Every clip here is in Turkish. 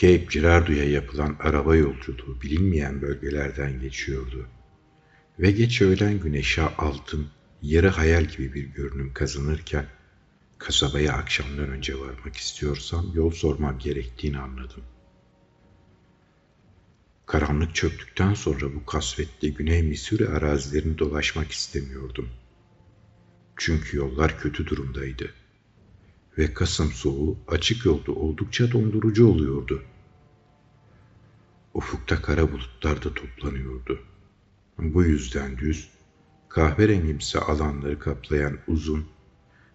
Cape Girardeau'ya yapılan araba yolculuğu bilinmeyen bölgelerden geçiyordu. Ve geç öğlen güneşe altın, yarı hayal gibi bir görünüm kazanırken, kasabaya akşamdan önce varmak istiyorsam yol sormam gerektiğini anladım. Karanlık çöktükten sonra bu kasvetli Güney Missouri arazilerini dolaşmak istemiyordum. Çünkü yollar kötü durumdaydı ve Kasım soğuğu açık yolda oldukça dondurucu oluyordu. Ufukta kara bulutlar da toplanıyordu. Bu yüzden düz, kahverengimsi alanları kaplayan uzun,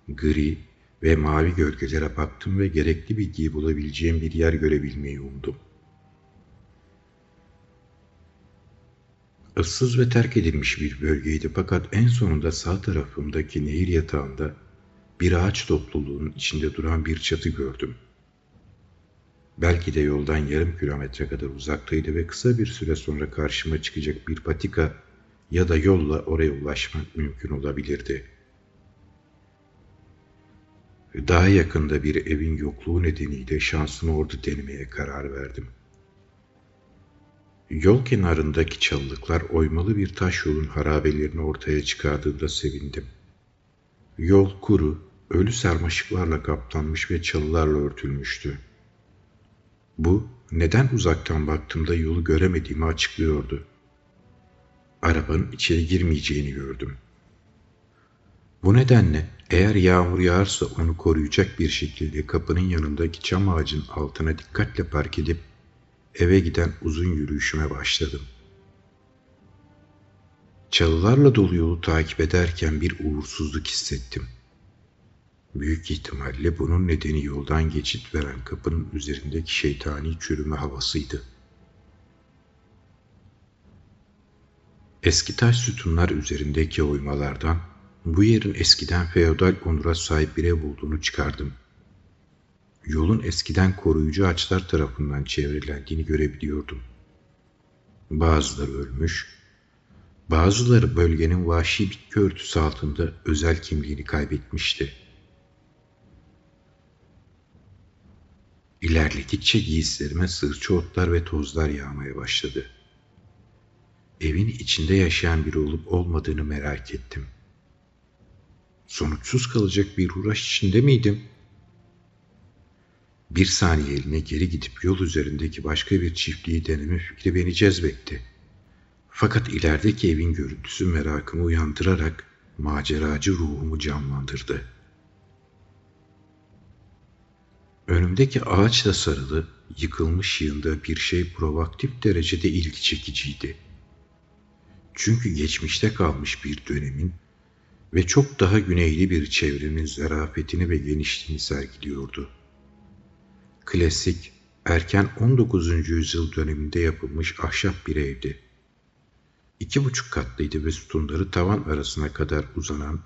gri ve mavi gölgelere baktım ve gerekli bilgiyi bulabileceğim bir yer görebilmeyi umdum. Issız ve terk edilmiş bir bölgeydi fakat en sonunda sağ tarafımdaki nehir yatağında bir ağaç topluluğunun içinde duran bir çatı gördüm. Belki de yoldan yarım kilometre kadar uzaktaydı ve kısa bir süre sonra karşıma çıkacak bir patika ya da yolla oraya ulaşmak mümkün olabilirdi. Daha yakında bir evin yokluğu nedeniyle şansımı orada denemeye karar verdim. Yol kenarındaki çalılıklar oymalı bir taş yolun harabelerini ortaya çıkardığında sevindim. Yol kuru, ölü sarmaşıklarla kaplanmış ve çalılarla örtülmüştü. Bu, neden uzaktan baktığımda yolu göremediğimi açıklıyordu. Arabanın içeri girmeyeceğini gördüm. Bu nedenle eğer yağmur yağarsa onu koruyacak bir şekilde kapının yanındaki çam ağacın altına dikkatle park edip eve giden uzun yürüyüşüme başladım. Çalılarla dolu yolu takip ederken bir uğursuzluk hissettim. Büyük ihtimalle bunun nedeni yoldan geçit veren kapının üzerindeki şeytani çürüme havasıydı. Eski taş sütunlar üzerindeki oymalardan bu yerin eskiden feodal onura sahip bir ev olduğunu çıkardım. Yolun eskiden koruyucu ağaçlar tarafından çevrilendiğini görebiliyordum. Bazıları ölmüş, bazıları bölgenin vahşi bitki örtüsü altında özel kimliğini kaybetmişti. İlerledikçe giysilerime sırça otlar ve tozlar yağmaya başladı. Evin içinde yaşayan biri olup olmadığını merak ettim. Sonuçsuz kalacak bir uğraş içinde miydim? Bir saniye eline geri gidip yol üzerindeki başka bir çiftliği deneme fikri beni cezbetti. Fakat ilerideki evin görüntüsü merakımı uyandırarak maceracı ruhumu canlandırdı.'' Önümdeki ağaçla sarılı, yıkılmış yığında bir şey provokatif derecede ilgi çekiciydi. Çünkü geçmişte kalmış bir dönemin ve çok daha güneyli bir çevrenin zarafetini ve genişliğini sergiliyordu. Klasik, erken 19. yüzyıl döneminde yapılmış ahşap bir evdi. İki buçuk katlıydı ve sütunları tavan arasına kadar uzanan,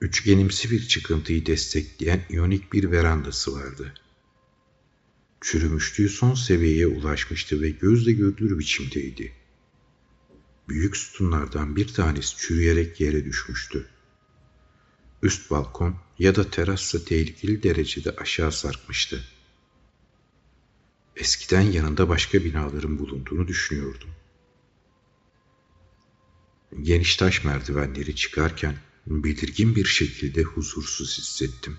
üçgenimsi bir çıkıntıyı destekleyen iyonik bir verandası vardı.'' Çürümüşlüğü son seviyeye ulaşmıştı ve gözle görülür biçimdeydi. Büyük sütunlardan bir tanesi çürüyerek yere düşmüştü. Üst balkon ya da terassa tehlikeli derecede aşağı sarkmıştı. Eskiden yanında başka binaların bulunduğunu düşünüyordum. Geniş taş merdivenleri çıkarken belirgin bir şekilde huzursuz hissettim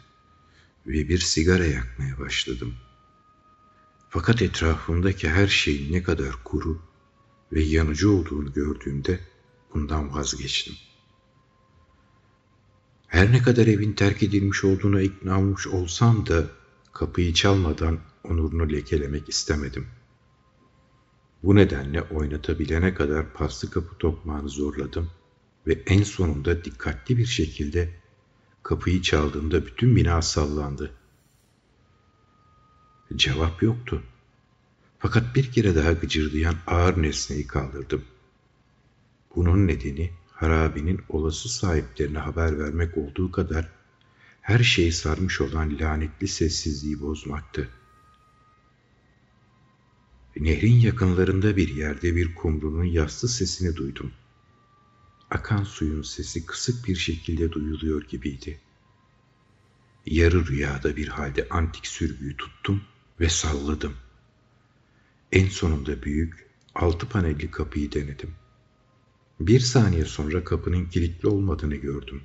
ve bir sigara yakmaya başladım.'' Fakat etrafımdaki her şeyin ne kadar kuru ve yanıcı olduğunu gördüğümde bundan vazgeçtim. Her ne kadar evin terk edilmiş olduğuna ikna olmuş olsam da kapıyı çalmadan onurunu lekelemek istemedim. Bu nedenle oynatabilene kadar paslı kapı tokmağını zorladım ve en sonunda dikkatli bir şekilde kapıyı çaldığımda bütün bina sallandı. Cevap yoktu. Fakat bir kere daha gıcırdayan ağır nesneyi kaldırdım. Bunun nedeni harabinin olası sahiplerine haber vermek olduğu kadar her şeyi sarmış olan lanetli sessizliği bozmaktı. Nehrin yakınlarında bir yerde bir kumrunun yassı sesini duydum. Akan suyun sesi kısık bir şekilde duyuluyor gibiydi. Yarı rüyada bir halde antik sürgüyü tuttum ve salladım. En sonunda büyük, altı panelli kapıyı denedim. Bir saniye sonra kapının kilitli olmadığını gördüm.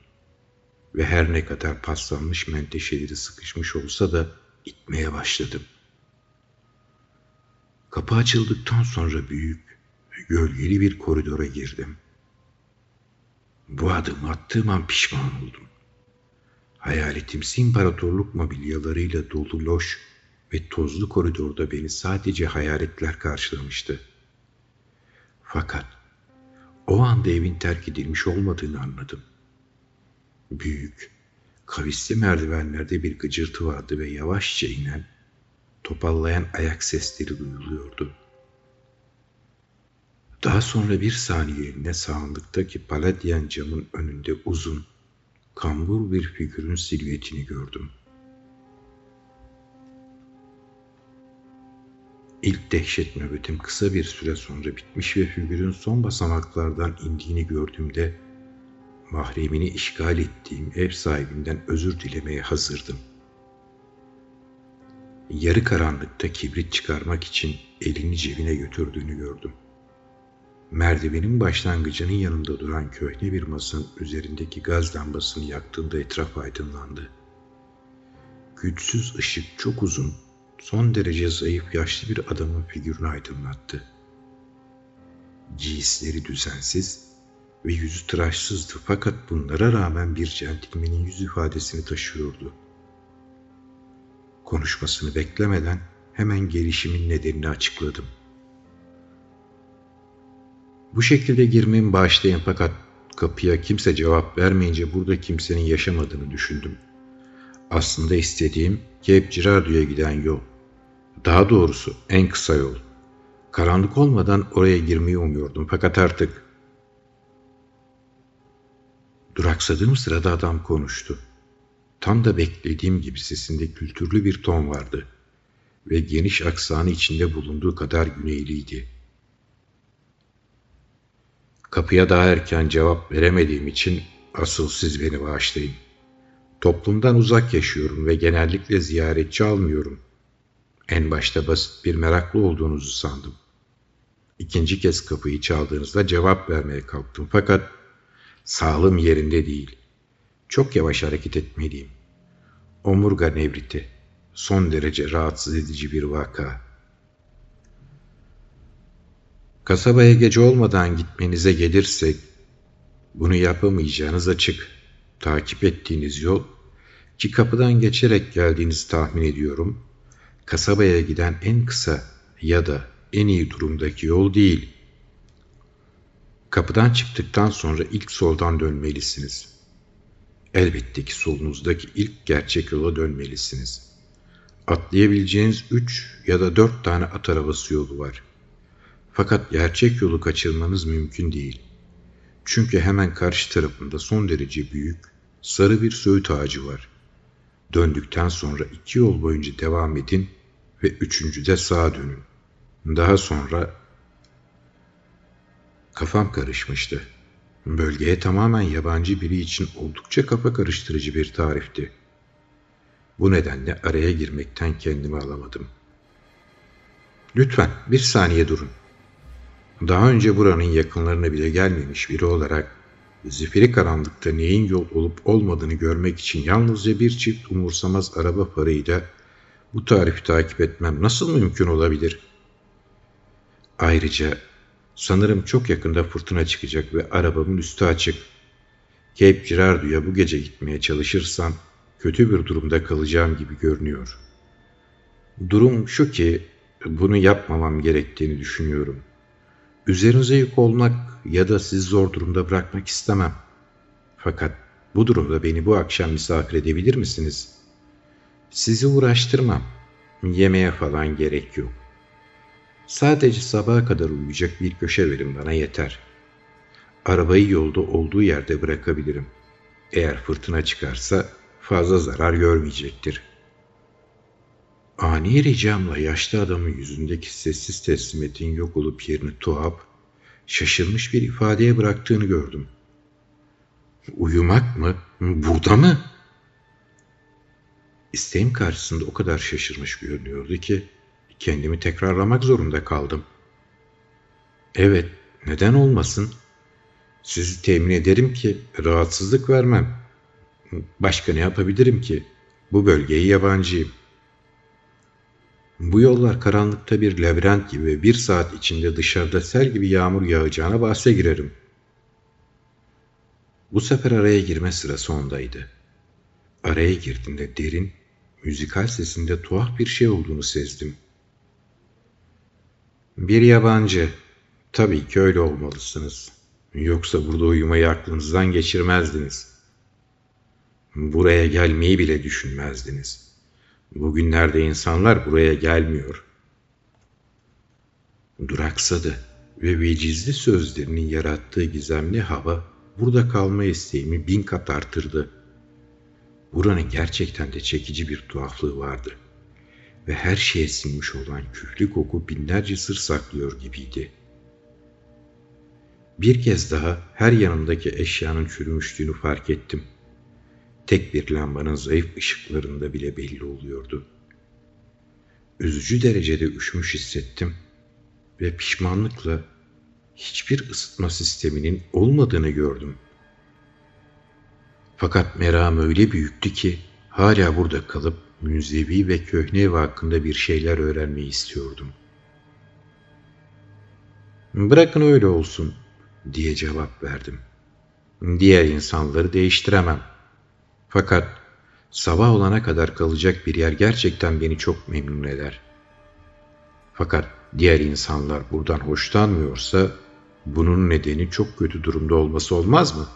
Ve her ne kadar paslanmış menteşeleri sıkışmış olsa da itmeye başladım. Kapı açıldıktan sonra büyük, gölgeli bir koridora girdim. Bu adımı attığım an pişman oldum. Hayaletimsi imparatorluk mobilyalarıyla dolu loş ve tozlu koridorda beni sadece hayaletler karşılamıştı. Fakat o anda evin terk edilmiş olmadığını anladım. Büyük, kavisli merdivenlerde bir gıcırtı vardı ve yavaşça inen, topallayan ayak sesleri duyuluyordu. Daha sonra bir saniyeliğine sağlıktaki paladyen camın önünde uzun, kambur bir figürün silüetini gördüm. İlk dehşet nöbetim kısa bir süre sonra bitmiş ve figürün son basamaklardan indiğini gördüğümde mahremini işgal ettiğim ev sahibinden özür dilemeye hazırdım. Yarı karanlıkta kibrit çıkarmak için elini cebine götürdüğünü gördüm. Merdivenin başlangıcının yanında duran köhne bir masanın üzerindeki gaz lambasını yaktığında etraf aydınlandı. Güçsüz ışık çok uzun, son derece zayıf yaşlı bir adamın figürünü aydınlattı. Giysileri düzensiz ve yüzü tıraşsızdı fakat bunlara rağmen bir centilmenin yüz ifadesini taşıyordu. Konuşmasını beklemeden hemen gelişimin nedenini açıkladım.'' Bu şekilde girmemi bağışlayın fakat kapıya kimse cevap vermeyince burada kimsenin yaşamadığını düşündüm. Aslında istediğim Cape Girardo'ya giden yol. Daha doğrusu en kısa yol. Karanlık olmadan oraya girmeyi umuyordum fakat artık... Duraksadığım sırada adam konuştu. Tam da beklediğim gibi sesinde kültürlü bir ton vardı ve geniş aksanı içinde bulunduğu kadar güneyliydi. Kapıya daha erken cevap veremediğim için asıl siz beni bağışlayın. Toplumdan uzak yaşıyorum ve genellikle ziyaretçi almıyorum. En başta basit bir meraklı olduğunuzu sandım. İkinci kez kapıyı çaldığınızda cevap vermeye kalktım fakat sağlığım yerinde değil. Çok yavaş hareket etmeliyim. Omurga nevriti. Son derece rahatsız edici bir vaka. Kasabaya gece olmadan gitmenize gelirsek, bunu yapamayacağınız açık. Takip ettiğiniz yol, ki kapıdan geçerek geldiğinizi tahmin ediyorum, kasabaya giden en kısa ya da en iyi durumdaki yol değil. Kapıdan çıktıktan sonra ilk soldan dönmelisiniz. Elbette ki solunuzdaki ilk gerçek yola dönmelisiniz. Atlayabileceğiniz üç ya da dört tane at arabası yolu var.'' Fakat gerçek yolu kaçırmanız mümkün değil. Çünkü hemen karşı tarafında son derece büyük, sarı bir söğüt ağacı var. Döndükten sonra iki yol boyunca devam edin ve üçüncüde sağa dönün. Daha sonra kafam karışmıştı. Bölgeye tamamen yabancı biri için oldukça kafa karıştırıcı bir tarifti. Bu nedenle araya girmekten kendimi alamadım. Lütfen bir saniye durun daha önce buranın yakınlarına bile gelmemiş biri olarak zifiri karanlıkta neyin yol olup olmadığını görmek için yalnızca bir çift umursamaz araba farıyla bu tarifi takip etmem nasıl mümkün olabilir? Ayrıca sanırım çok yakında fırtına çıkacak ve arabamın üstü açık. Cape Girardo'ya bu gece gitmeye çalışırsam kötü bir durumda kalacağım gibi görünüyor. Durum şu ki bunu yapmamam gerektiğini düşünüyorum.'' Üzerinize yük olmak ya da sizi zor durumda bırakmak istemem. Fakat bu durumda beni bu akşam misafir edebilir misiniz? Sizi uğraştırmam. Yemeğe falan gerek yok. Sadece sabaha kadar uyuyacak bir köşe verin bana yeter. Arabayı yolda olduğu yerde bırakabilirim. Eğer fırtına çıkarsa fazla zarar görmeyecektir. Ani ricamla yaşlı adamın yüzündeki sessiz teslimetin yok olup yerini tuhaf, şaşırmış bir ifadeye bıraktığını gördüm. Uyumak mı? Burada mı? İsteğim karşısında o kadar şaşırmış görünüyordu ki kendimi tekrarlamak zorunda kaldım. Evet, neden olmasın? Sizi temin ederim ki rahatsızlık vermem. Başka ne yapabilirim ki? Bu bölgeye yabancıyım. Bu yollar karanlıkta bir labirent gibi bir saat içinde dışarıda sel gibi yağmur yağacağına bahse girerim. Bu sefer araya girme sırası ondaydı. Araya girdiğinde derin, müzikal sesinde tuhaf bir şey olduğunu sezdim. Bir yabancı. Tabii ki öyle olmalısınız. Yoksa burada uyumayı aklınızdan geçirmezdiniz. Buraya gelmeyi bile düşünmezdiniz. Bugünlerde insanlar buraya gelmiyor. Duraksadı ve vecizli sözlerinin yarattığı gizemli hava burada kalma isteğimi bin kat artırdı. Buranın gerçekten de çekici bir tuhaflığı vardı ve her şeye sinmiş olan küflü koku binlerce sır saklıyor gibiydi. Bir kez daha her yanımdaki eşyanın çürümüşlüğünü fark ettim. Tek bir lambanın zayıf ışıklarında bile belli oluyordu. Üzücü derecede üşümüş hissettim ve pişmanlıkla hiçbir ısıtma sisteminin olmadığını gördüm. Fakat meram öyle büyüktü ki hala burada kalıp münzevi ve köhne ev hakkında bir şeyler öğrenmeyi istiyordum. Bırakın öyle olsun diye cevap verdim. Diğer insanları değiştiremem. Fakat sabah olana kadar kalacak bir yer gerçekten beni çok memnun eder. Fakat diğer insanlar buradan hoşlanmıyorsa bunun nedeni çok kötü durumda olması olmaz mı?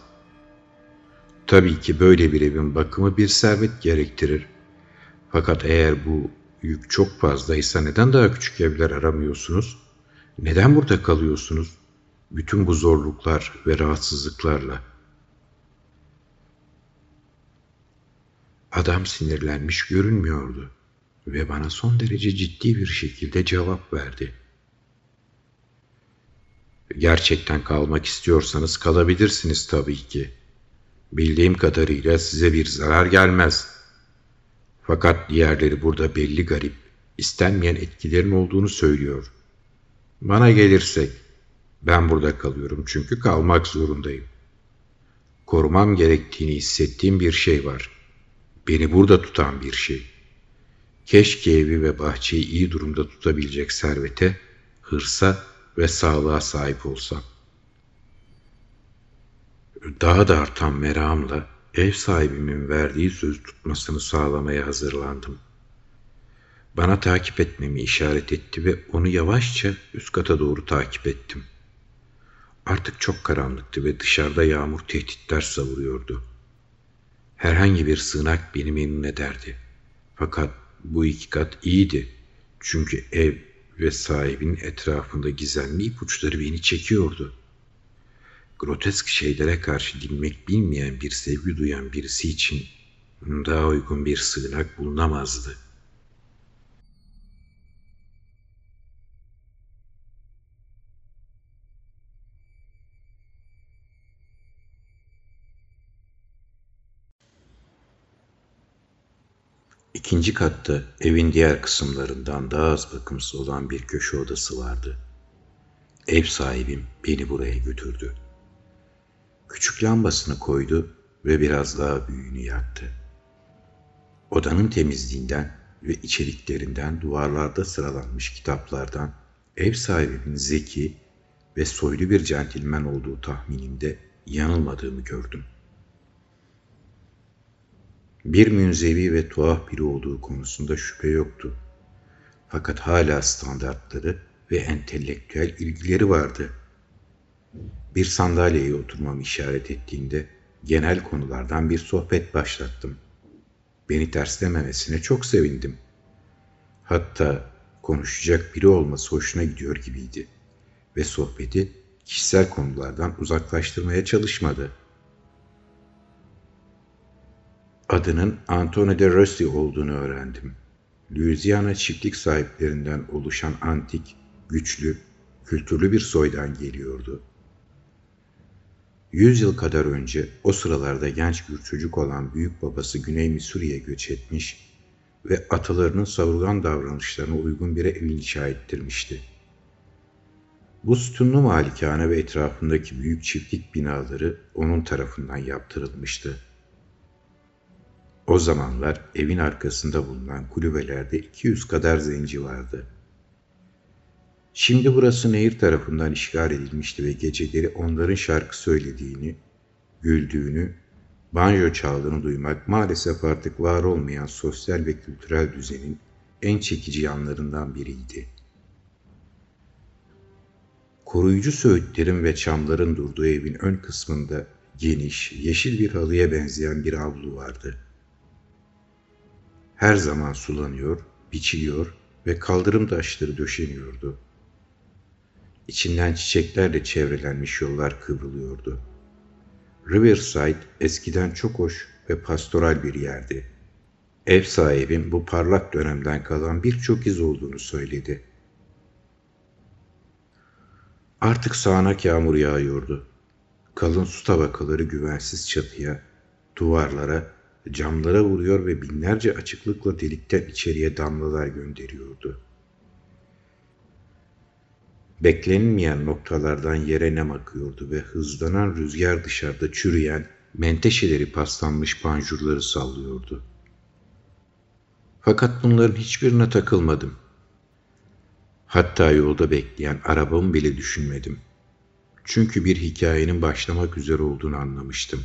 Tabii ki böyle bir evin bakımı bir servet gerektirir. Fakat eğer bu yük çok fazlaysa neden daha küçük evler aramıyorsunuz? Neden burada kalıyorsunuz? Bütün bu zorluklar ve rahatsızlıklarla. Adam sinirlenmiş görünmüyordu ve bana son derece ciddi bir şekilde cevap verdi. Gerçekten kalmak istiyorsanız kalabilirsiniz tabii ki. Bildiğim kadarıyla size bir zarar gelmez. Fakat diğerleri burada belli garip, istenmeyen etkilerin olduğunu söylüyor. Bana gelirsek, ben burada kalıyorum çünkü kalmak zorundayım. Korumam gerektiğini hissettiğim bir şey var. Beni burada tutan bir şey. Keşke evi ve bahçeyi iyi durumda tutabilecek servete, hırsa ve sağlığa sahip olsam. Daha da artan meramla ev sahibimin verdiği söz tutmasını sağlamaya hazırlandım. Bana takip etmemi işaret etti ve onu yavaşça üst kata doğru takip ettim. Artık çok karanlıktı ve dışarıda yağmur tehditler savuruyordu. Herhangi bir sığınak beni memnun ederdi. Fakat bu iki kat iyiydi. Çünkü ev ve sahibinin etrafında gizemli ipuçları beni çekiyordu. Grotesk şeylere karşı dinmek bilmeyen bir sevgi duyan birisi için daha uygun bir sığınak bulunamazdı. İkinci katta evin diğer kısımlarından daha az bakımsız olan bir köşe odası vardı. Ev sahibim beni buraya götürdü. Küçük lambasını koydu ve biraz daha büyüğünü yaktı. Odanın temizliğinden ve içeriklerinden duvarlarda sıralanmış kitaplardan ev sahibinin zeki ve soylu bir centilmen olduğu tahminimde yanılmadığımı gördüm. Bir münzevi ve tuhaf biri olduğu konusunda şüphe yoktu. Fakat hala standartları ve entelektüel ilgileri vardı. Bir sandalyeye oturmamı işaret ettiğinde genel konulardan bir sohbet başlattım. Beni terslememesine çok sevindim. Hatta konuşacak biri olması hoşuna gidiyor gibiydi ve sohbeti kişisel konulardan uzaklaştırmaya çalışmadı. Adının Antonio de Rossi olduğunu öğrendim. Louisiana çiftlik sahiplerinden oluşan antik, güçlü, kültürlü bir soydan geliyordu. Yüz yıl kadar önce o sıralarda genç bir çocuk olan büyük babası Güney Missouri'ye göç etmiş ve atalarının savurgan davranışlarına uygun bir ev inşa ettirmişti. Bu sütunlu malikane ve etrafındaki büyük çiftlik binaları onun tarafından yaptırılmıştı. O zamanlar evin arkasında bulunan kulübelerde 200 kadar zenci vardı. Şimdi burası nehir tarafından işgal edilmişti ve geceleri onların şarkı söylediğini, güldüğünü, banjo çaldığını duymak maalesef artık var olmayan sosyal ve kültürel düzenin en çekici yanlarından biriydi. Koruyucu söğütlerin ve çamların durduğu evin ön kısmında geniş, yeşil bir halıya benzeyen bir avlu vardı. Her zaman sulanıyor, biçiliyor ve kaldırım taşları döşeniyordu. İçinden çiçeklerle çevrelenmiş yollar kıvrılıyordu. Riverside eskiden çok hoş ve pastoral bir yerdi. Ev sahibim bu parlak dönemden kalan birçok iz olduğunu söyledi. Artık sağanak yağmur yağıyordu. Kalın su tabakaları güvensiz çatıya, duvarlara, camlara vuruyor ve binlerce açıklıkla delikten içeriye damlalar gönderiyordu. Beklenmeyen noktalardan yere nem akıyordu ve hızlanan rüzgar dışarıda çürüyen, menteşeleri paslanmış panjurları sallıyordu. Fakat bunların hiçbirine takılmadım. Hatta yolda bekleyen arabamı bile düşünmedim. Çünkü bir hikayenin başlamak üzere olduğunu anlamıştım.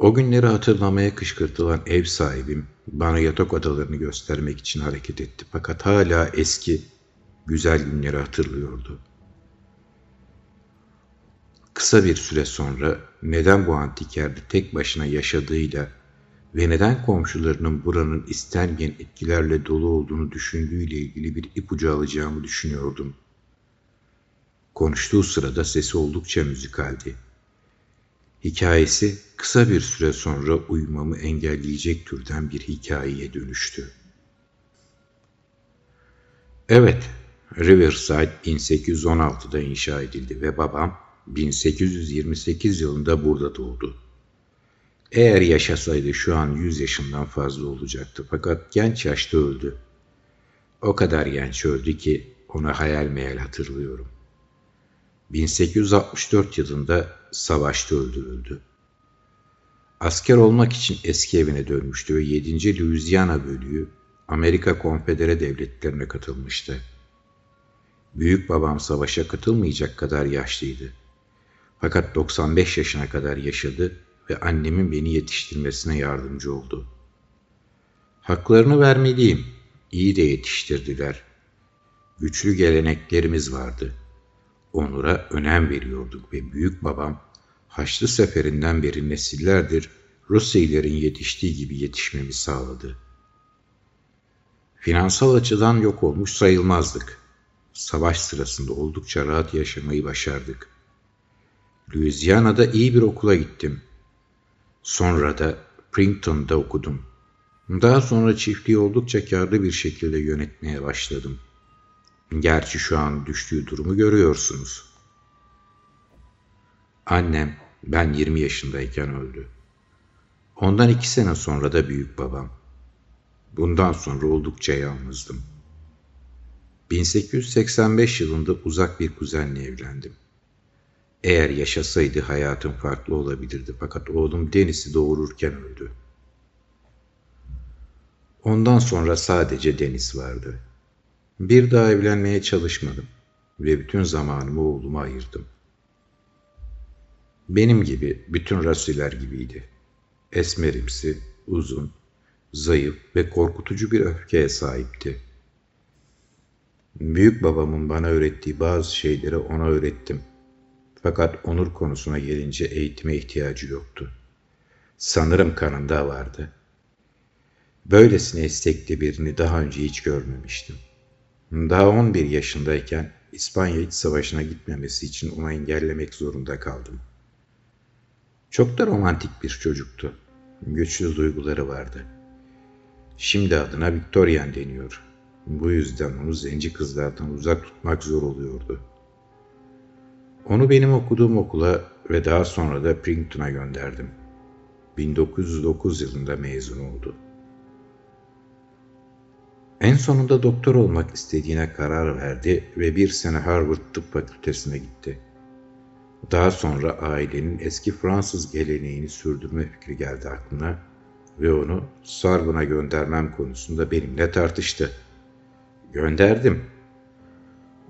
O günleri hatırlamaya kışkırtılan ev sahibim bana yatak odalarını göstermek için hareket etti. Fakat hala eski, güzel günleri hatırlıyordu. Kısa bir süre sonra neden bu antik yerde tek başına yaşadığıyla ve neden komşularının buranın istenmeyen etkilerle dolu olduğunu düşündüğüyle ilgili bir ipucu alacağımı düşünüyordum. Konuştuğu sırada sesi oldukça müzikaldi. Hikayesi kısa bir süre sonra uyumamı engelleyecek türden bir hikayeye dönüştü. Evet, Riverside 1816'da inşa edildi ve babam 1828 yılında burada doğdu. Eğer yaşasaydı şu an 100 yaşından fazla olacaktı fakat genç yaşta öldü. O kadar genç öldü ki onu hayal meyal hatırlıyorum. 1864 yılında savaşta öldürüldü. Asker olmak için eski evine dönmüştü ve 7. Louisiana bölüğü Amerika Konfedere Devletlerine katılmıştı. Büyük babam savaşa katılmayacak kadar yaşlıydı. Fakat 95 yaşına kadar yaşadı ve annemin beni yetiştirmesine yardımcı oldu. Haklarını vermeliyim. İyi de yetiştirdiler. Güçlü geleneklerimiz vardı. Onur'a önem veriyorduk ve büyük babam Haçlı Seferinden beri nesillerdir Ruseylerin yetiştiği gibi yetişmemi sağladı. Finansal açıdan yok olmuş sayılmazdık. Savaş sırasında oldukça rahat yaşamayı başardık. Louisiana'da iyi bir okula gittim. Sonra da Princeton'da okudum. Daha sonra çiftliği oldukça karlı bir şekilde yönetmeye başladım. Gerçi şu an düştüğü durumu görüyorsunuz. Annem ben 20 yaşındayken öldü. Ondan iki sene sonra da büyük babam. Bundan sonra oldukça yalnızdım. 1885 yılında uzak bir kuzenle evlendim. Eğer yaşasaydı hayatım farklı olabilirdi fakat oğlum Deniz'i doğururken öldü. Ondan sonra sadece Deniz vardı. Bir daha evlenmeye çalışmadım ve bütün zamanımı oğluma ayırdım. Benim gibi bütün rasiler gibiydi. Esmerimsi, uzun, zayıf ve korkutucu bir öfkeye sahipti. Büyük babamın bana öğrettiği bazı şeyleri ona öğrettim. Fakat onur konusuna gelince eğitime ihtiyacı yoktu. Sanırım kanında vardı. Böylesine istekli birini daha önce hiç görmemiştim. Daha 11 yaşındayken İspanya İç Savaşı'na gitmemesi için onu engellemek zorunda kaldım. Çok da romantik bir çocuktu. Güçlü duyguları vardı. Şimdi adına Victorian deniyor. Bu yüzden onu zenci kızlardan uzak tutmak zor oluyordu. Onu benim okuduğum okula ve daha sonra da Princeton'a gönderdim. 1909 yılında mezun oldu. En sonunda doktor olmak istediğine karar verdi ve bir sene Harvard Tıp Fakültesine gitti. Daha sonra ailenin eski Fransız geleneğini sürdürme fikri geldi aklına ve onu Sorbon'a göndermem konusunda benimle tartıştı. Gönderdim.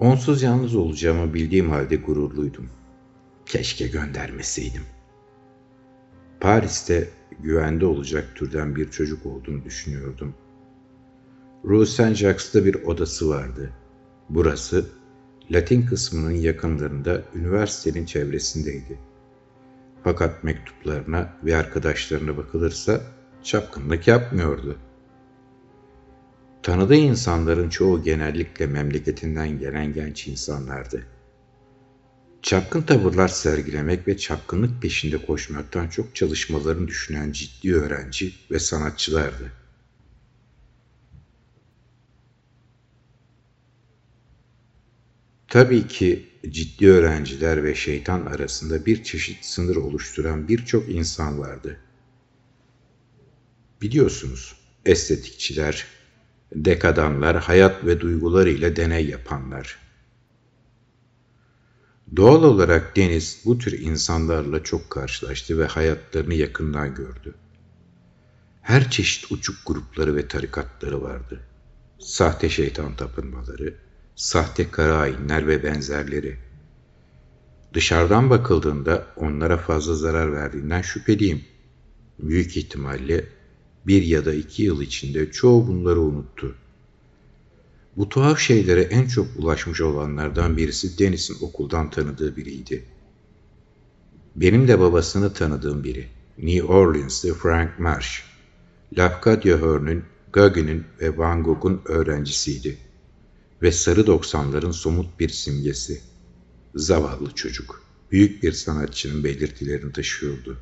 Onsuz yalnız olacağımı bildiğim halde gururluydum. Keşke göndermeseydim. Paris'te güvende olacak türden bir çocuk olduğunu düşünüyordum. Rue Saint-Jacques'ta bir odası vardı. Burası Latin kısmının yakınlarında üniversitenin çevresindeydi. Fakat mektuplarına ve arkadaşlarına bakılırsa çapkınlık yapmıyordu. Tanıdığı insanların çoğu genellikle memleketinden gelen genç insanlardı. Çapkın tavırlar sergilemek ve çapkınlık peşinde koşmaktan çok çalışmalarını düşünen ciddi öğrenci ve sanatçılardı. Tabii ki ciddi öğrenciler ve şeytan arasında bir çeşit sınır oluşturan birçok insan vardı. Biliyorsunuz, estetikçiler, dekadanlar, hayat ve duygularıyla deney yapanlar. Doğal olarak Deniz bu tür insanlarla çok karşılaştı ve hayatlarını yakından gördü. Her çeşit uçuk grupları ve tarikatları vardı. Sahte şeytan tapınmaları, sahte kara ayinler ve benzerleri. Dışarıdan bakıldığında onlara fazla zarar verdiğinden şüpheliyim. Büyük ihtimalle bir ya da iki yıl içinde çoğu bunları unuttu. Bu tuhaf şeylere en çok ulaşmış olanlardan birisi Dennis'in okuldan tanıdığı biriydi. Benim de babasını tanıdığım biri. New Orleans'lı Frank Marsh. Lafcadio Hearn'ün, Gauguin'in ve Van Gogh'un öğrencisiydi. Ve sarı doksanların somut bir simgesi. Zavallı çocuk, büyük bir sanatçının belirtilerini taşıyordu.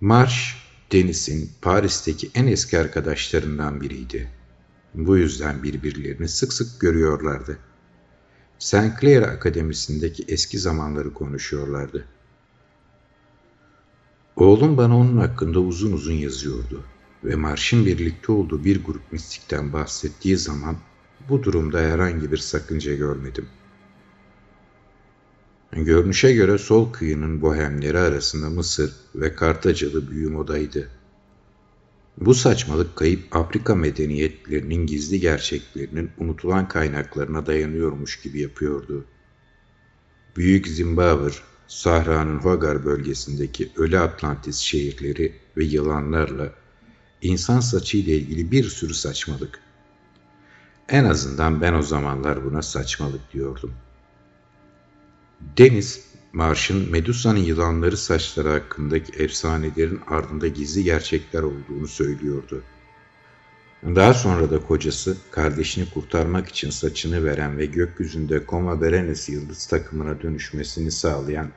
Marsh, Dennis'in Paris'teki en eski arkadaşlarından biriydi. Bu yüzden birbirlerini sık sık görüyorlardı. St. Clair Akademisi'ndeki eski zamanları konuşuyorlardı. Oğlum bana onun hakkında uzun uzun yazıyordu ve Marş'ın birlikte olduğu bir grup mistikten bahsettiği zaman bu durumda herhangi bir sakınca görmedim. Görünüşe göre sol kıyının bohemleri arasında Mısır ve Kartacalı büyü modaydı. Bu saçmalık kayıp Afrika medeniyetlerinin gizli gerçeklerinin unutulan kaynaklarına dayanıyormuş gibi yapıyordu. Büyük Zimbabwe, Sahra'nın Hogar bölgesindeki Ölü Atlantis şehirleri ve yılanlarla insan saçı ile ilgili bir sürü saçmalık. En azından ben o zamanlar buna saçmalık diyordum. Deniz, Marş'ın Medusa'nın yılanları saçları hakkındaki efsanelerin ardında gizli gerçekler olduğunu söylüyordu. Daha sonra da kocası kardeşini kurtarmak için saçını veren ve gökyüzünde Koma Berenes yıldız takımına dönüşmesini sağlayan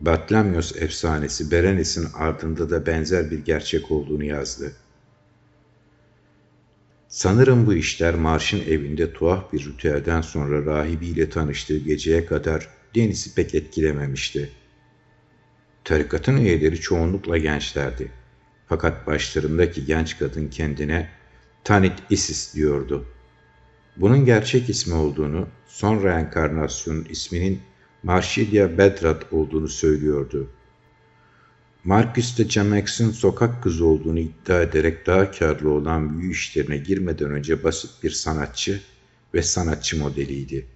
Batlamyos efsanesi Berenes'in ardında da benzer bir gerçek olduğunu yazdı. Sanırım bu işler Marş'ın evinde tuhaf bir ritüelden sonra rahibiyle tanıştığı geceye kadar Deniz'i pek etkilememişti. Tarikatın üyeleri çoğunlukla gençlerdi. Fakat başlarındaki genç kadın kendine Tanit Isis diyordu. Bunun gerçek ismi olduğunu, son reenkarnasyonun isminin Marşidya Bedrat olduğunu söylüyordu. Marcus de Jamex'in sokak kızı olduğunu iddia ederek daha karlı olan büyü işlerine girmeden önce basit bir sanatçı ve sanatçı modeliydi.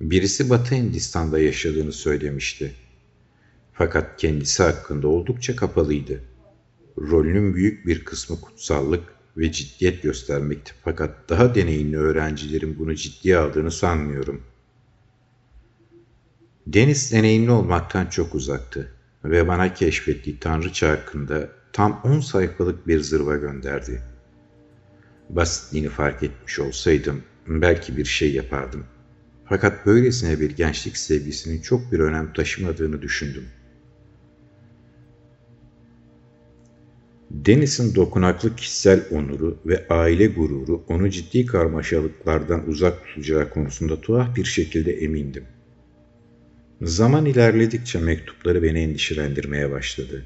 Birisi Batı Hindistan'da yaşadığını söylemişti. Fakat kendisi hakkında oldukça kapalıydı. Rolünün büyük bir kısmı kutsallık ve ciddiyet göstermekti fakat daha deneyimli öğrencilerin bunu ciddiye aldığını sanmıyorum. Deniz deneyimli olmaktan çok uzaktı ve bana keşfettiği Tanrıça hakkında tam 10 sayfalık bir zırva gönderdi. Basitliğini fark etmiş olsaydım belki bir şey yapardım. Fakat böylesine bir gençlik sevgisinin çok bir önem taşımadığını düşündüm. Dennis'in dokunaklı kişisel onuru ve aile gururu onu ciddi karmaşalıklardan uzak tutacağı konusunda tuhaf bir şekilde emindim. Zaman ilerledikçe mektupları beni endişelendirmeye başladı.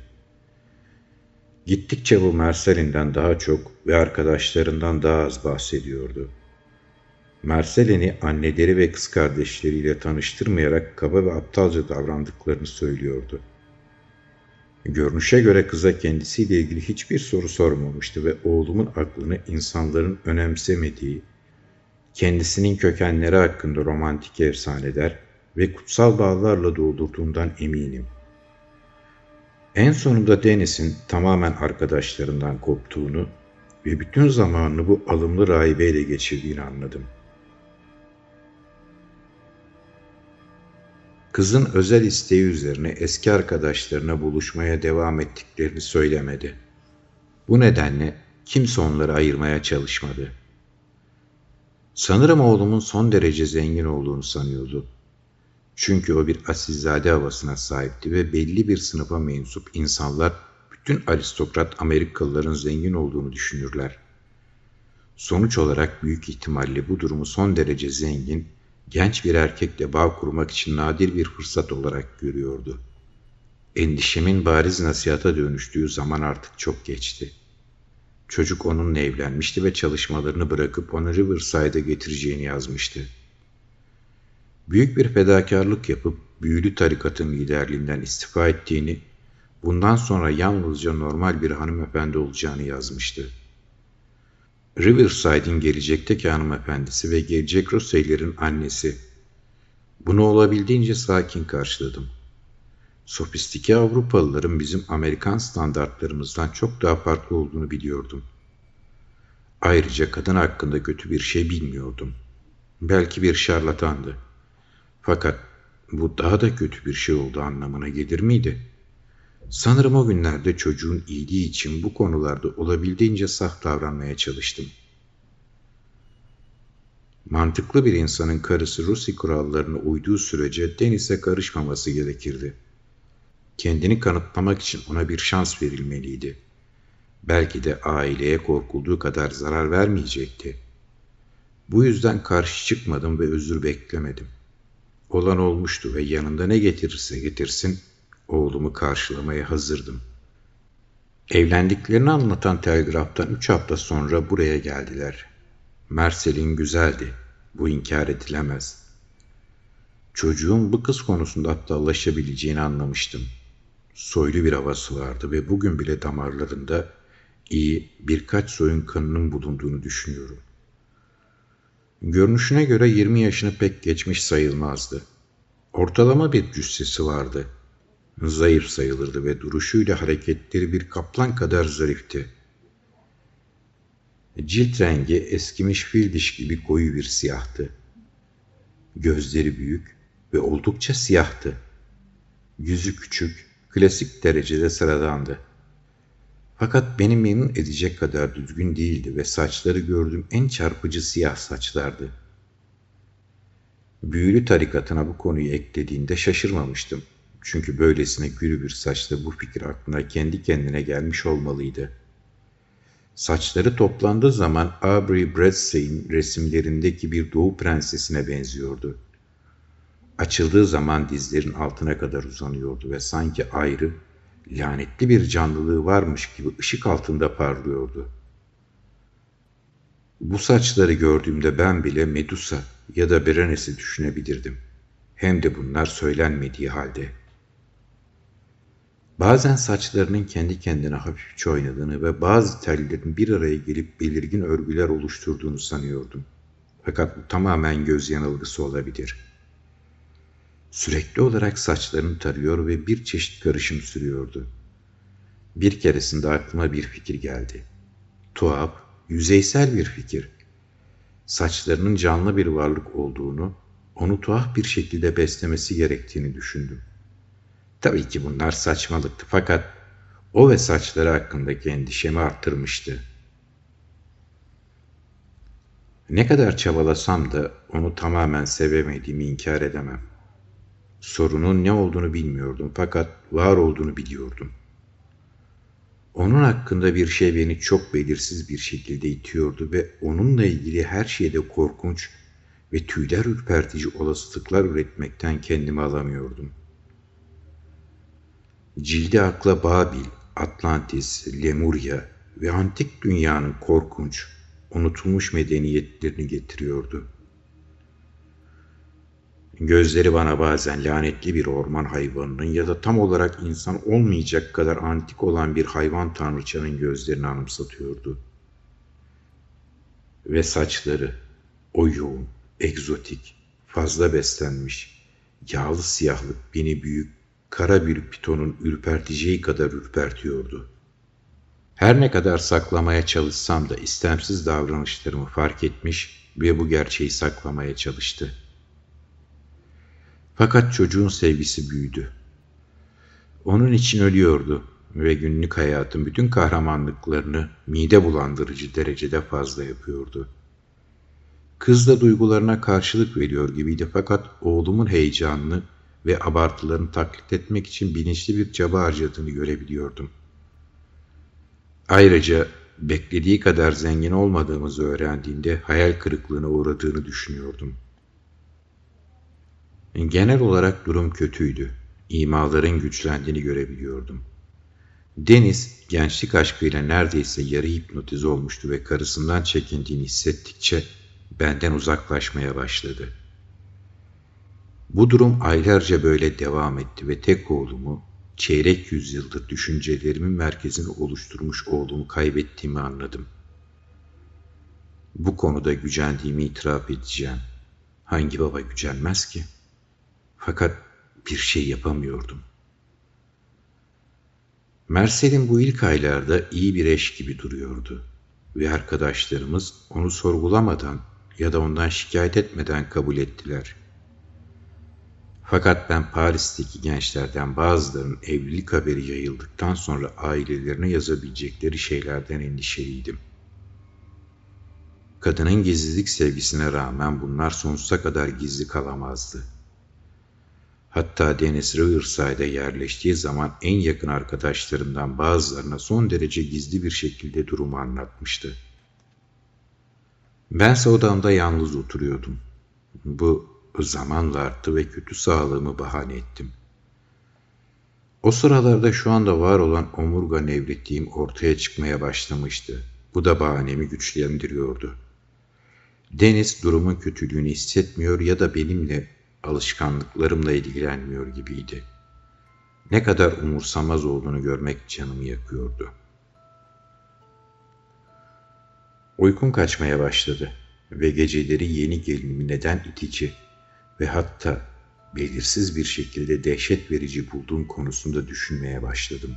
Gittikçe bu Marcelin'den daha çok ve arkadaşlarından daha az bahsediyordu. Marcelin'i anneleri ve kız kardeşleriyle tanıştırmayarak kaba ve aptalca davrandıklarını söylüyordu. Görünüşe göre kıza kendisiyle ilgili hiçbir soru sormamıştı ve oğlumun aklını insanların önemsemediği, kendisinin kökenleri hakkında romantik efsaneler ve kutsal bağlarla doldurduğundan eminim. En sonunda Dennis'in tamamen arkadaşlarından koptuğunu ve bütün zamanını bu alımlı rahibeyle geçirdiğini anladım. Kızın özel isteği üzerine eski arkadaşlarına buluşmaya devam ettiklerini söylemedi. Bu nedenle kimse onları ayırmaya çalışmadı. Sanırım oğlumun son derece zengin olduğunu sanıyordu. Çünkü o bir asilzade havasına sahipti ve belli bir sınıfa mensup insanlar bütün aristokrat Amerikalıların zengin olduğunu düşünürler. Sonuç olarak büyük ihtimalle bu durumu son derece zengin, genç bir erkekle bağ kurmak için nadir bir fırsat olarak görüyordu. Endişemin bariz nasihata dönüştüğü zaman artık çok geçti. Çocuk onunla evlenmişti ve çalışmalarını bırakıp onu Riverside'a getireceğini yazmıştı büyük bir fedakarlık yapıp büyülü tarikatın liderliğinden istifa ettiğini, bundan sonra yalnızca normal bir hanımefendi olacağını yazmıştı. Riverside'in gelecekteki hanımefendisi ve gelecek Rosey'lerin annesi. Bunu olabildiğince sakin karşıladım. Sofistike Avrupalıların bizim Amerikan standartlarımızdan çok daha farklı olduğunu biliyordum. Ayrıca kadın hakkında kötü bir şey bilmiyordum. Belki bir şarlatandı. Fakat bu daha da kötü bir şey oldu anlamına gelir miydi? Sanırım o günlerde çocuğun iyiliği için bu konularda olabildiğince saf davranmaya çalıştım. Mantıklı bir insanın karısı Rusi kurallarına uyduğu sürece Deniz'e karışmaması gerekirdi. Kendini kanıtlamak için ona bir şans verilmeliydi. Belki de aileye korkulduğu kadar zarar vermeyecekti. Bu yüzden karşı çıkmadım ve özür beklemedim. Olan olmuştu ve yanında ne getirirse getirsin oğlumu karşılamaya hazırdım. Evlendiklerini anlatan telgraftan üç hafta sonra buraya geldiler. Mersel'in güzeldi. Bu inkar edilemez. Çocuğun bu kız konusunda aptallaşabileceğini anlamıştım. Soylu bir havası vardı ve bugün bile damarlarında iyi birkaç soyun kanının bulunduğunu düşünüyorum. Görünüşüne göre 20 yaşını pek geçmiş sayılmazdı. Ortalama bir cüssesi vardı. Zayıf sayılırdı ve duruşuyla hareketleri bir kaplan kadar zarifti. Cilt rengi eskimiş fil diş gibi koyu bir siyahtı. Gözleri büyük ve oldukça siyahtı. Yüzü küçük, klasik derecede sıradandı. Fakat beni memnun edecek kadar düzgün değildi ve saçları gördüğüm en çarpıcı siyah saçlardı. Büyülü tarikatına bu konuyu eklediğinde şaşırmamıştım. Çünkü böylesine gürü bir saçla bu fikir aklına kendi kendine gelmiş olmalıydı. Saçları toplandığı zaman Aubrey Bradstreet'in resimlerindeki bir doğu prensesine benziyordu. Açıldığı zaman dizlerin altına kadar uzanıyordu ve sanki ayrı, lanetli bir canlılığı varmış gibi ışık altında parlıyordu. Bu saçları gördüğümde ben bile Medusa ya da Berenes'i düşünebilirdim. Hem de bunlar söylenmediği halde. Bazen saçlarının kendi kendine hafifçe oynadığını ve bazı tellerin bir araya gelip belirgin örgüler oluşturduğunu sanıyordum. Fakat bu tamamen göz yanılgısı olabilir.'' Sürekli olarak saçlarını tarıyor ve bir çeşit karışım sürüyordu. Bir keresinde aklıma bir fikir geldi. Tuhaf, yüzeysel bir fikir. Saçlarının canlı bir varlık olduğunu, onu tuhaf bir şekilde beslemesi gerektiğini düşündüm. Tabii ki bunlar saçmalıktı fakat o ve saçları hakkındaki endişemi arttırmıştı. Ne kadar çabalasam da onu tamamen sevemediğimi inkar edemem.'' Sorunun ne olduğunu bilmiyordum fakat var olduğunu biliyordum. Onun hakkında bir şey beni çok belirsiz bir şekilde itiyordu ve onunla ilgili her şeyde korkunç ve tüyler ürpertici olasılıklar üretmekten kendimi alamıyordum. Cildi akla Babil, Atlantis, Lemuria ve antik dünyanın korkunç, unutulmuş medeniyetlerini getiriyordu. Gözleri bana bazen lanetli bir orman hayvanının ya da tam olarak insan olmayacak kadar antik olan bir hayvan tanrıçanın gözlerini anımsatıyordu. Ve saçları, o yoğun, egzotik, fazla beslenmiş, yağlı siyahlık beni büyük, kara bir pitonun ürperteceği kadar ürpertiyordu. Her ne kadar saklamaya çalışsam da istemsiz davranışlarımı fark etmiş ve bu gerçeği saklamaya çalıştı. Fakat çocuğun sevgisi büyüdü. Onun için ölüyordu ve günlük hayatın bütün kahramanlıklarını mide bulandırıcı derecede fazla yapıyordu. Kız da duygularına karşılık veriyor gibiydi fakat oğlumun heyecanını ve abartılarını taklit etmek için bilinçli bir çaba harcadığını görebiliyordum. Ayrıca beklediği kadar zengin olmadığımızı öğrendiğinde hayal kırıklığına uğradığını düşünüyordum. Genel olarak durum kötüydü. İmaların güçlendiğini görebiliyordum. Deniz gençlik aşkıyla neredeyse yarı hipnotize olmuştu ve karısından çekindiğini hissettikçe benden uzaklaşmaya başladı. Bu durum aylarca böyle devam etti ve tek oğlumu, çeyrek yüzyıldır düşüncelerimin merkezini oluşturmuş oğlumu kaybettiğimi anladım. Bu konuda gücendiğimi itiraf edeceğim. Hangi baba gücenmez ki? Fakat bir şey yapamıyordum. Mersel'in bu ilk aylarda iyi bir eş gibi duruyordu ve arkadaşlarımız onu sorgulamadan ya da ondan şikayet etmeden kabul ettiler. Fakat ben Paris'teki gençlerden bazılarının evlilik haberi yayıldıktan sonra ailelerine yazabilecekleri şeylerden endişeliydim. Kadının gizlilik sevgisine rağmen bunlar sonsuza kadar gizli kalamazdı. Hatta Deniz Riverside'a yerleştiği zaman en yakın arkadaşlarından bazılarına son derece gizli bir şekilde durumu anlatmıştı. Bense odamda yalnız oturuyordum. Bu zamanla arttı ve kötü sağlığımı bahane ettim. O sıralarda şu anda var olan omurga nevrettiğim ortaya çıkmaya başlamıştı. Bu da bahanemi güçlendiriyordu. Deniz durumun kötülüğünü hissetmiyor ya da benimle alışkanlıklarımla ilgilenmiyor gibiydi. Ne kadar umursamaz olduğunu görmek canımı yakıyordu. Uykum kaçmaya başladı ve geceleri yeni gelinimi neden itici ve hatta belirsiz bir şekilde dehşet verici bulduğum konusunda düşünmeye başladım.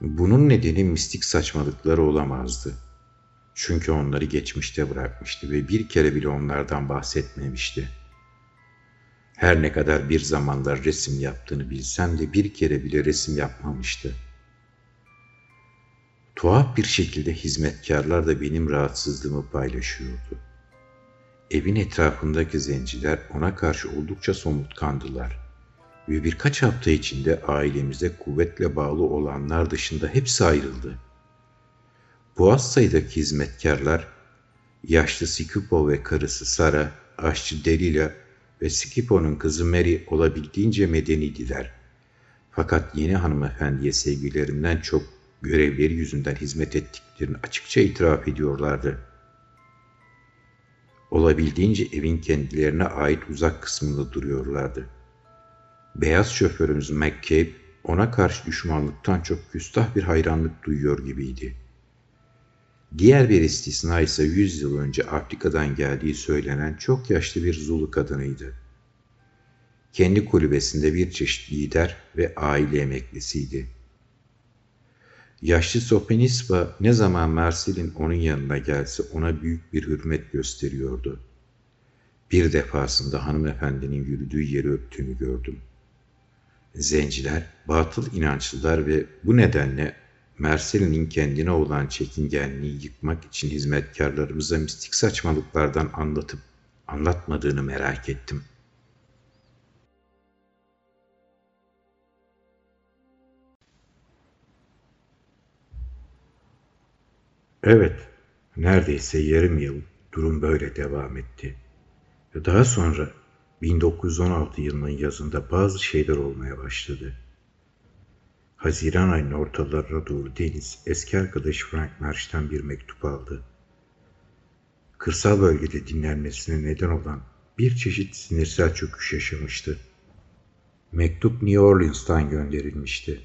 Bunun nedeni mistik saçmalıkları olamazdı. Çünkü onları geçmişte bırakmıştı ve bir kere bile onlardan bahsetmemişti. Her ne kadar bir zamanlar resim yaptığını bilsem de bir kere bile resim yapmamıştı. Tuhaf bir şekilde hizmetkarlar da benim rahatsızlığımı paylaşıyordu. Evin etrafındaki zenciler ona karşı oldukça somutkandılar ve birkaç hafta içinde ailemize kuvvetle bağlı olanlar dışında hepsi ayrıldı. Bu az sayıdaki hizmetkarlar, yaşlı Sikipo ve karısı Sara, aşçı Delila ve Sikipo'nun kızı Mary olabildiğince medeniydiler. Fakat yeni hanımefendiye sevgilerinden çok görevleri yüzünden hizmet ettiklerini açıkça itiraf ediyorlardı. Olabildiğince evin kendilerine ait uzak kısmında duruyorlardı. Beyaz şoförümüz McCabe ona karşı düşmanlıktan çok küstah bir hayranlık duyuyor gibiydi.'' Diğer bir istisna ise 100 yıl önce Afrika'dan geldiği söylenen çok yaşlı bir Zulu kadınıydı. Kendi kulübesinde bir çeşit lider ve aile emeklisiydi. Yaşlı Sopenispa ne zaman Marcel'in onun yanına gelse ona büyük bir hürmet gösteriyordu. Bir defasında hanımefendinin yürüdüğü yeri öptüğünü gördüm. Zenciler, batıl inançlılar ve bu nedenle Mersel'in kendine olan çekingenliği yıkmak için hizmetkarlarımıza mistik saçmalıklardan anlatıp anlatmadığını merak ettim. Evet, neredeyse yarım yıl durum böyle devam etti. Daha sonra 1916 yılının yazında bazı şeyler olmaya başladı. Haziran ayının ortalarına doğru Deniz eski arkadaşı Frank Marsh'tan bir mektup aldı. Kırsal bölgede dinlenmesine neden olan bir çeşit sinirsel çöküş yaşamıştı. Mektup New Orleans'tan gönderilmişti.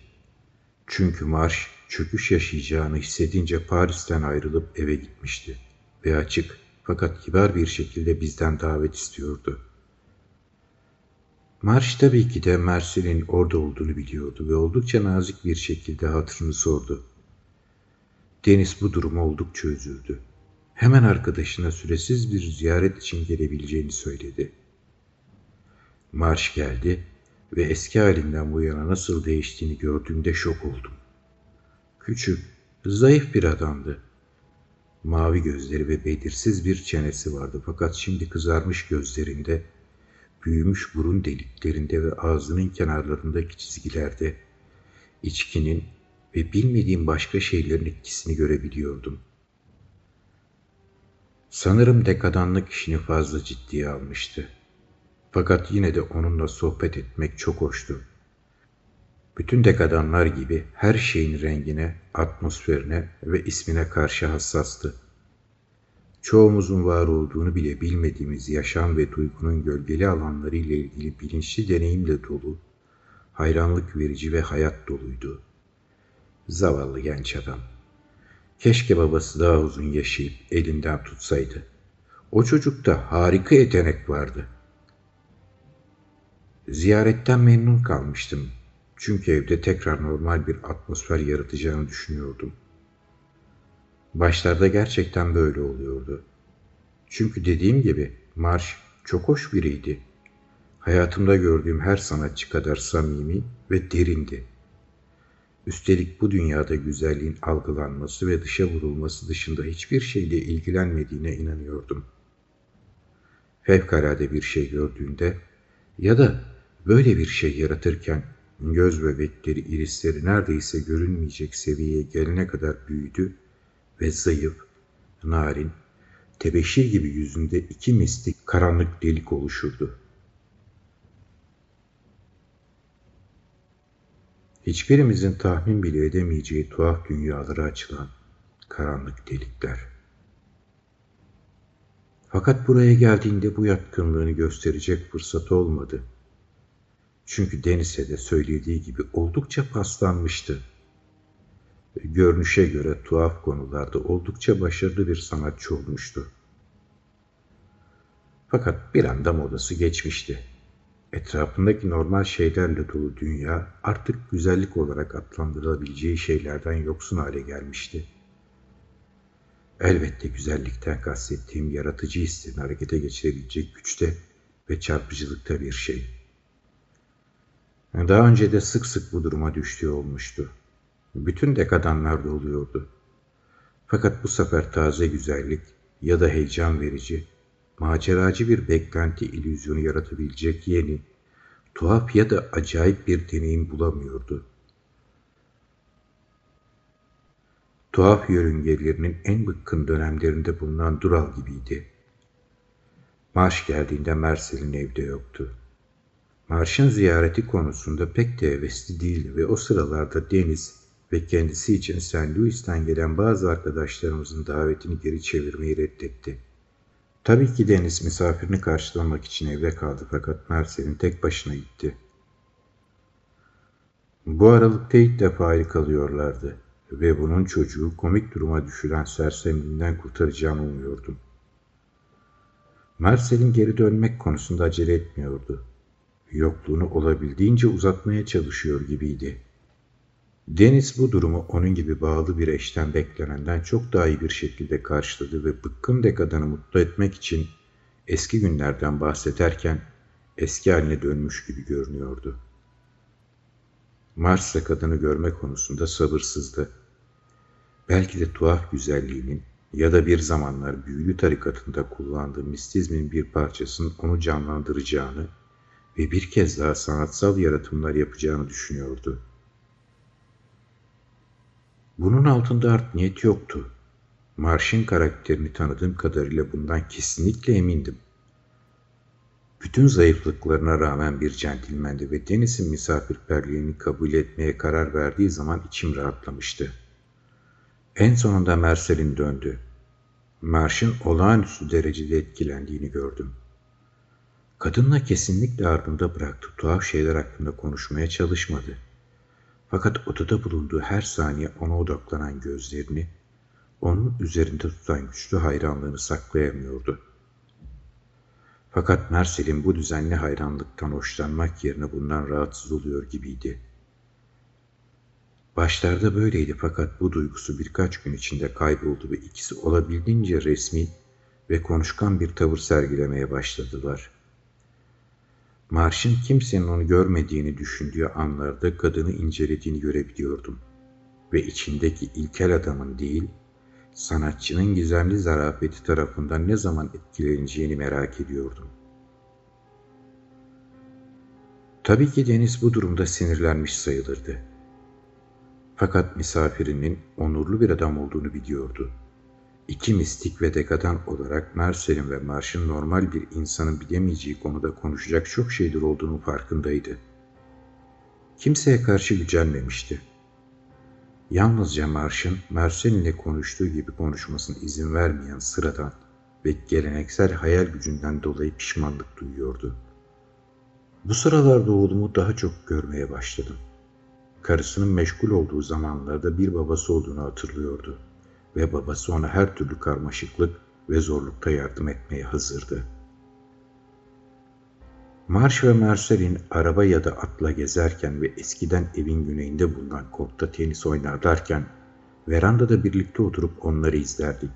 Çünkü Marsh çöküş yaşayacağını hissedince Paris'ten ayrılıp eve gitmişti ve açık fakat kibar bir şekilde bizden davet istiyordu. Marş tabii ki de Marcel'in orada olduğunu biliyordu ve oldukça nazik bir şekilde hatırını sordu. Deniz bu duruma oldukça üzüldü. Hemen arkadaşına süresiz bir ziyaret için gelebileceğini söyledi. Marş geldi ve eski halinden bu yana nasıl değiştiğini gördüğümde şok oldum. Küçük, zayıf bir adamdı. Mavi gözleri ve belirsiz bir çenesi vardı fakat şimdi kızarmış gözlerinde, büyümüş burun deliklerinde ve ağzının kenarlarındaki çizgilerde içkinin ve bilmediğim başka şeylerin etkisini görebiliyordum. Sanırım dekadanlık işini fazla ciddiye almıştı. Fakat yine de onunla sohbet etmek çok hoştu. Bütün dekadanlar gibi her şeyin rengine, atmosferine ve ismine karşı hassastı. Çoğumuzun var olduğunu bile bilmediğimiz yaşam ve duygunun gölgeli alanları ile ilgili bilinçli deneyimle dolu, hayranlık verici ve hayat doluydu. Zavallı genç adam. Keşke babası daha uzun yaşayıp elinden tutsaydı. O çocukta harika yetenek vardı. Ziyaretten memnun kalmıştım çünkü evde tekrar normal bir atmosfer yaratacağını düşünüyordum. Başlarda gerçekten böyle oluyordu. Çünkü dediğim gibi Marş çok hoş biriydi. Hayatımda gördüğüm her sanatçı kadar samimi ve derindi. Üstelik bu dünyada güzelliğin algılanması ve dışa vurulması dışında hiçbir şeyle ilgilenmediğine inanıyordum. Fevkalade bir şey gördüğünde ya da böyle bir şey yaratırken göz bebekleri irisleri neredeyse görünmeyecek seviyeye gelene kadar büyüdü ve zayıf, narin, tebeşir gibi yüzünde iki mistik karanlık delik oluşurdu. Hiçbirimizin tahmin bile edemeyeceği tuhaf dünyalara açılan karanlık delikler. Fakat buraya geldiğinde bu yatkınlığını gösterecek fırsat olmadı. Çünkü Deniz'e de söylediği gibi oldukça paslanmıştı. Görünüşe göre tuhaf konularda oldukça başarılı bir sanatçı olmuştu. Fakat bir anda modası geçmişti. Etrafındaki normal şeylerle dolu dünya artık güzellik olarak adlandırılabileceği şeylerden yoksun hale gelmişti. Elbette güzellikten kastettiğim yaratıcı hislerini harekete geçirebilecek güçte ve çarpıcılıkta bir şey. Daha önce de sık sık bu duruma düştüğü olmuştu. Bütün dekadanlarda oluyordu. Fakat bu sefer taze güzellik ya da heyecan verici, maceracı bir beklenti ilüzyonu yaratabilecek yeni, tuhaf ya da acayip bir deneyim bulamıyordu. Tuhaf yörüngelerinin en bıkkın dönemlerinde bulunan Dural gibiydi. Marş geldiğinde Marcel'in evde yoktu. Marş'ın ziyareti konusunda pek de hevesli değildi ve o sıralarda Deniz ve kendisi için St. Louis'ten gelen bazı arkadaşlarımızın davetini geri çevirmeyi reddetti. Tabii ki Deniz misafirini karşılamak için evde kaldı fakat Marcel'in tek başına gitti. Bu aralıkta ilk defa ayrı kalıyorlardı ve bunun çocuğu komik duruma düşüren sersemliğinden kurtaracağını umuyordum. Marcel'in geri dönmek konusunda acele etmiyordu. Yokluğunu olabildiğince uzatmaya çalışıyor gibiydi. Deniz bu durumu onun gibi bağlı bir eşten beklenenden çok daha iyi bir şekilde karşıladı ve bıkkın dekadanı mutlu etmek için eski günlerden bahsederken eski haline dönmüş gibi görünüyordu. Mars'ta kadını görme konusunda sabırsızdı. Belki de tuhaf güzelliğinin ya da bir zamanlar büyülü tarikatında kullandığı mistizmin bir parçasının onu canlandıracağını ve bir kez daha sanatsal yaratımlar yapacağını düşünüyordu. Bunun altında art niyet yoktu. Marş'ın karakterini tanıdığım kadarıyla bundan kesinlikle emindim. Bütün zayıflıklarına rağmen bir centilmendi ve Deniz'in misafirperliğini kabul etmeye karar verdiği zaman içim rahatlamıştı. En sonunda Marcel'in döndü. Marş'ın olağanüstü derecede etkilendiğini gördüm. Kadınla kesinlikle ardında bıraktı tuhaf şeyler hakkında konuşmaya çalışmadı. Fakat odada bulunduğu her saniye ona odaklanan gözlerini, onun üzerinde tutan güçlü hayranlığını saklayamıyordu. Fakat Marcel'in bu düzenli hayranlıktan hoşlanmak yerine bundan rahatsız oluyor gibiydi. Başlarda böyleydi fakat bu duygusu birkaç gün içinde kayboldu ve ikisi olabildiğince resmi ve konuşkan bir tavır sergilemeye başladılar.'' Marş'ın kimsenin onu görmediğini düşündüğü anlarda kadını incelediğini görebiliyordum. Ve içindeki ilkel adamın değil, sanatçının gizemli zarafeti tarafından ne zaman etkileneceğini merak ediyordum. Tabii ki Deniz bu durumda sinirlenmiş sayılırdı. Fakat misafirinin onurlu bir adam olduğunu biliyordu. İki mistik ve dekadan olarak Marcel'in ve Marş'ın normal bir insanın bilemeyeceği konuda konuşacak çok şeydir olduğunu farkındaydı. Kimseye karşı gücenmemişti. Yalnızca Marş'ın Marcel ile konuştuğu gibi konuşmasına izin vermeyen sıradan ve geleneksel hayal gücünden dolayı pişmanlık duyuyordu. Bu sıralarda oğlumu daha çok görmeye başladım. Karısının meşgul olduğu zamanlarda bir babası olduğunu hatırlıyordu ve babası ona her türlü karmaşıklık ve zorlukta yardım etmeye hazırdı. Marş ve Marcel'in araba ya da atla gezerken ve eskiden evin güneyinde bulunan kortta tenis oynarlarken verandada birlikte oturup onları izlerdik.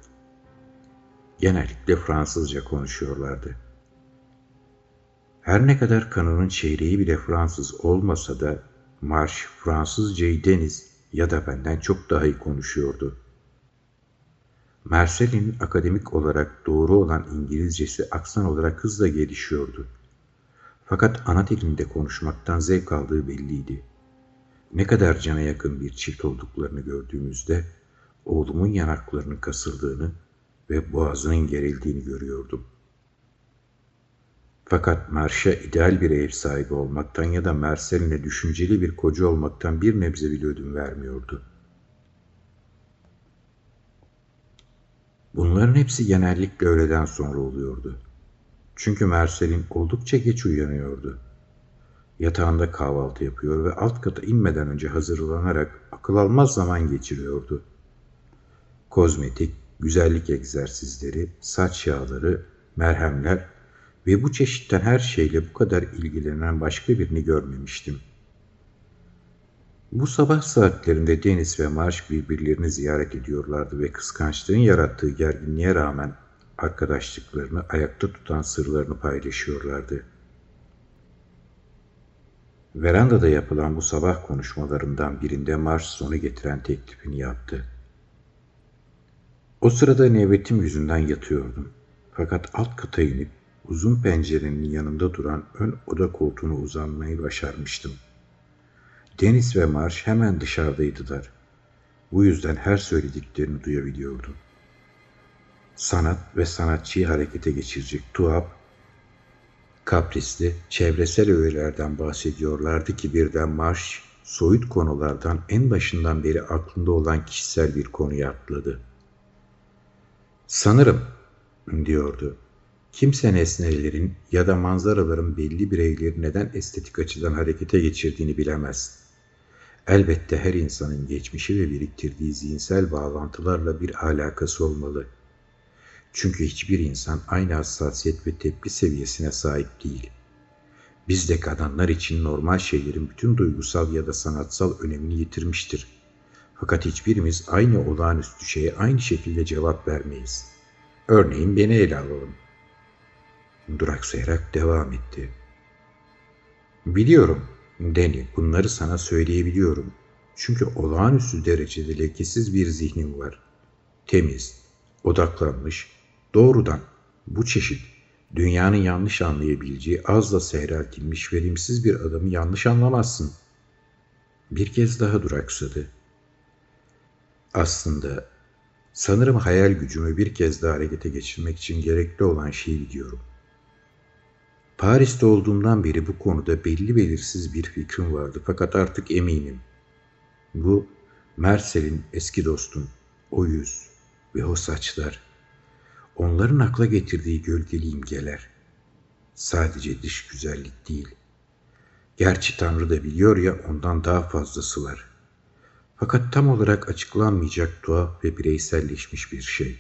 Genellikle Fransızca konuşuyorlardı. Her ne kadar kanının çeyreği bile Fransız olmasa da Marş Fransızcayı Deniz ya da benden çok daha iyi konuşuyordu. Marcel'in akademik olarak doğru olan İngilizcesi aksan olarak hızla gelişiyordu. Fakat ana dilinde konuşmaktan zevk aldığı belliydi. Ne kadar cana yakın bir çift olduklarını gördüğümüzde oğlumun yanaklarının kasıldığını ve boğazının gerildiğini görüyordum. Fakat Marş'a ideal bir ev sahibi olmaktan ya da Marcel'ine düşünceli bir koca olmaktan bir nebze bile ödün vermiyordu.'' Bunların hepsi genellikle öğleden sonra oluyordu. Çünkü Marcel'in oldukça geç uyanıyordu. Yatağında kahvaltı yapıyor ve alt kata inmeden önce hazırlanarak akıl almaz zaman geçiriyordu. Kozmetik, güzellik egzersizleri, saç yağları, merhemler ve bu çeşitten her şeyle bu kadar ilgilenen başka birini görmemiştim.'' Bu sabah saatlerinde Deniz ve Marş birbirlerini ziyaret ediyorlardı ve kıskançlığın yarattığı gerginliğe rağmen arkadaşlıklarını ayakta tutan sırlarını paylaşıyorlardı. Verandada yapılan bu sabah konuşmalarından birinde Marş sonu getiren teklifini yaptı. O sırada nevretim yüzünden yatıyordum. Fakat alt kata inip uzun pencerenin yanında duran ön oda koltuğuna uzanmayı başarmıştım. Deniz ve Marş hemen dışarıdaydılar. Bu yüzden her söylediklerini duyabiliyordum. Sanat ve sanatçıyı harekete geçirecek tuhaf, kaprisli, çevresel öğelerden bahsediyorlardı ki birden Marş, soyut konulardan en başından beri aklında olan kişisel bir konuya atladı. Sanırım, diyordu, kimse nesnelerin ya da manzaraların belli bireyleri neden estetik açıdan harekete geçirdiğini bilemez. Elbette her insanın geçmişi ve biriktirdiği zihinsel bağlantılarla bir alakası olmalı. Çünkü hiçbir insan aynı hassasiyet ve tepki seviyesine sahip değil. Biz de kadınlar için normal şeylerin bütün duygusal ya da sanatsal önemini yitirmiştir. Fakat hiçbirimiz aynı olağanüstü şeye aynı şekilde cevap vermeyiz. Örneğin beni ele alalım. Duraksayarak devam etti. Biliyorum Deni, bunları sana söyleyebiliyorum. Çünkü olağanüstü derecede lekesiz bir zihnim var. Temiz, odaklanmış, doğrudan bu çeşit dünyanın yanlış anlayabileceği az da seyreltilmiş verimsiz bir adamı yanlış anlamazsın. Bir kez daha duraksadı. Aslında sanırım hayal gücümü bir kez daha harekete geçirmek için gerekli olan şeyi biliyorum. Paris'te olduğumdan beri bu konuda belli belirsiz bir fikrim vardı fakat artık eminim. Bu Mersel'in eski dostum, o yüz ve o saçlar. Onların akla getirdiği gölgeli imgeler. Sadece dış güzellik değil. Gerçi Tanrı da biliyor ya ondan daha fazlası var. Fakat tam olarak açıklanmayacak tuhaf ve bireyselleşmiş bir şey.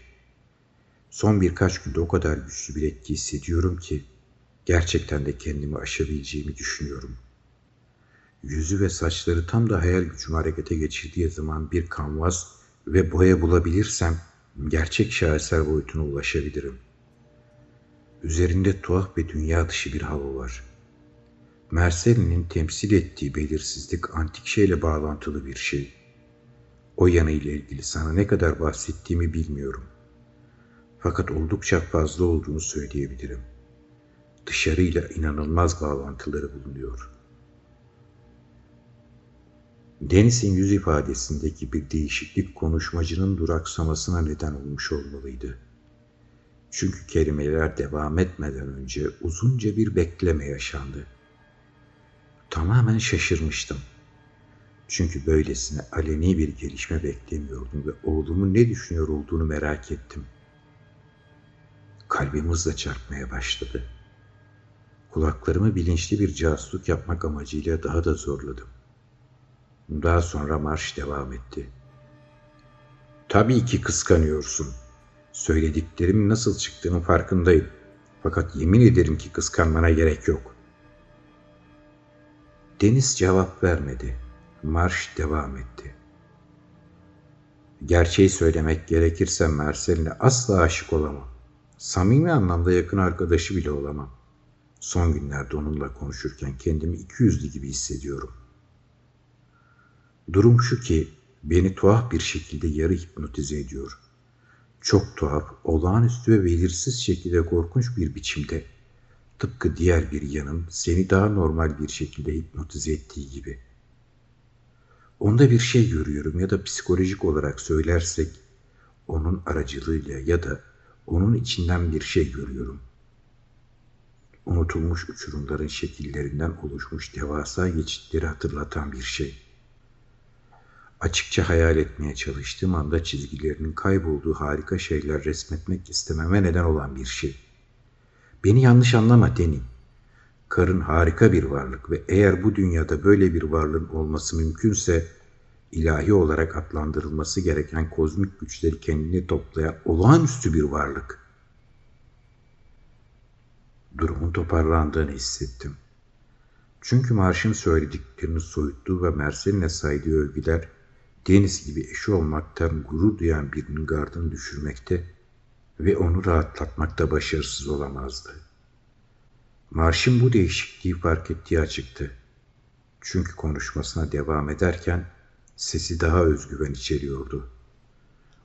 Son birkaç günde o kadar güçlü bir etki hissediyorum ki gerçekten de kendimi aşabileceğimi düşünüyorum. Yüzü ve saçları tam da hayal gücümü harekete geçirdiği zaman bir kanvas ve boya bulabilirsem gerçek şaheser boyutuna ulaşabilirim. Üzerinde tuhaf ve dünya dışı bir hava var. Mersel'in temsil ettiği belirsizlik antik şeyle bağlantılı bir şey. O yanıyla ilgili sana ne kadar bahsettiğimi bilmiyorum. Fakat oldukça fazla olduğunu söyleyebilirim. Dışarıyla inanılmaz bağlantıları bulunuyor. Deniz'in yüz ifadesindeki bir değişiklik konuşmacının duraksamasına neden olmuş olmalıydı. Çünkü kelimeler devam etmeden önce uzunca bir bekleme yaşandı. Tamamen şaşırmıştım. Çünkü böylesine aleni bir gelişme beklemiyordum ve oğlumun ne düşünüyor olduğunu merak ettim. Kalbim hızla çarpmaya başladı. Kulaklarımı bilinçli bir casusluk yapmak amacıyla daha da zorladım. Daha sonra marş devam etti. Tabii ki kıskanıyorsun. Söylediklerimin nasıl çıktığının farkındayım. Fakat yemin ederim ki kıskanmana gerek yok. Deniz cevap vermedi. Marş devam etti. Gerçeği söylemek gerekirse Marceline asla aşık olamam. Samimi anlamda yakın arkadaşı bile olamam. Son günlerde onunla konuşurken kendimi iki yüzlü gibi hissediyorum. Durum şu ki beni tuhaf bir şekilde yarı hipnotize ediyor. Çok tuhaf, olağanüstü ve belirsiz şekilde korkunç bir biçimde. Tıpkı diğer bir yanın seni daha normal bir şekilde hipnotize ettiği gibi. Onda bir şey görüyorum ya da psikolojik olarak söylersek onun aracılığıyla ya da onun içinden bir şey görüyorum. Unutulmuş uçurumların şekillerinden oluşmuş devasa geçitleri hatırlatan bir şey. Açıkça hayal etmeye çalıştığım anda çizgilerinin kaybolduğu harika şeyler resmetmek istememe neden olan bir şey. Beni yanlış anlama Deni. Karın harika bir varlık ve eğer bu dünyada böyle bir varlığın olması mümkünse ilahi olarak adlandırılması gereken kozmik güçleri kendine toplayan olağanüstü bir varlık. Durumun toparlandığını hissettim. Çünkü Marş'ın söylediklerini soyuttuğu ve Merselin'e saydığı övgüler deniz gibi eşi olmaktan gurur duyan birinin gardını düşürmekte ve onu rahatlatmakta başarısız olamazdı. Marş'ın bu değişikliği fark ettiği açıktı. Çünkü konuşmasına devam ederken sesi daha özgüven içeriyordu.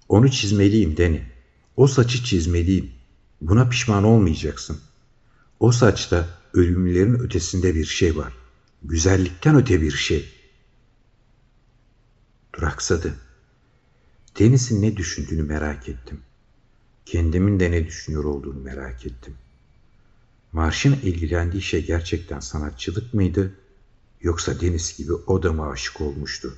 Onu çizmeliyim Deni. O saçı çizmeliyim. Buna pişman olmayacaksın. O saçta ölümlerin ötesinde bir şey var. Güzellikten öte bir şey.'' Duraksadı. Deniz'in ne düşündüğünü merak ettim. Kendimin de ne düşünüyor olduğunu merak ettim. Marş'ın ilgilendiği şey gerçekten sanatçılık mıydı? Yoksa Deniz gibi o da mı aşık olmuştu?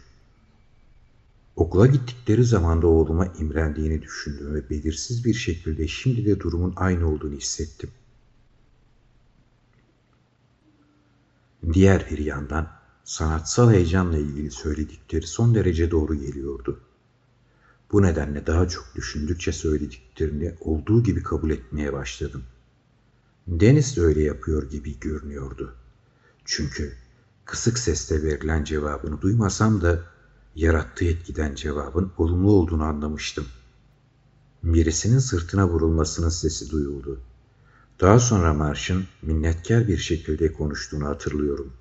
Okula gittikleri zamanda oğluma imrendiğini düşündüm ve belirsiz bir şekilde şimdi de durumun aynı olduğunu hissettim. Diğer bir yandan sanatsal heyecanla ilgili söyledikleri son derece doğru geliyordu. Bu nedenle daha çok düşündükçe söylediklerini olduğu gibi kabul etmeye başladım. Deniz de öyle yapıyor gibi görünüyordu. Çünkü kısık sesle verilen cevabını duymasam da yarattığı etkiden cevabın olumlu olduğunu anlamıştım. Birisinin sırtına vurulmasının sesi duyuldu. Daha sonra Marş'ın minnetkar bir şekilde konuştuğunu hatırlıyorum.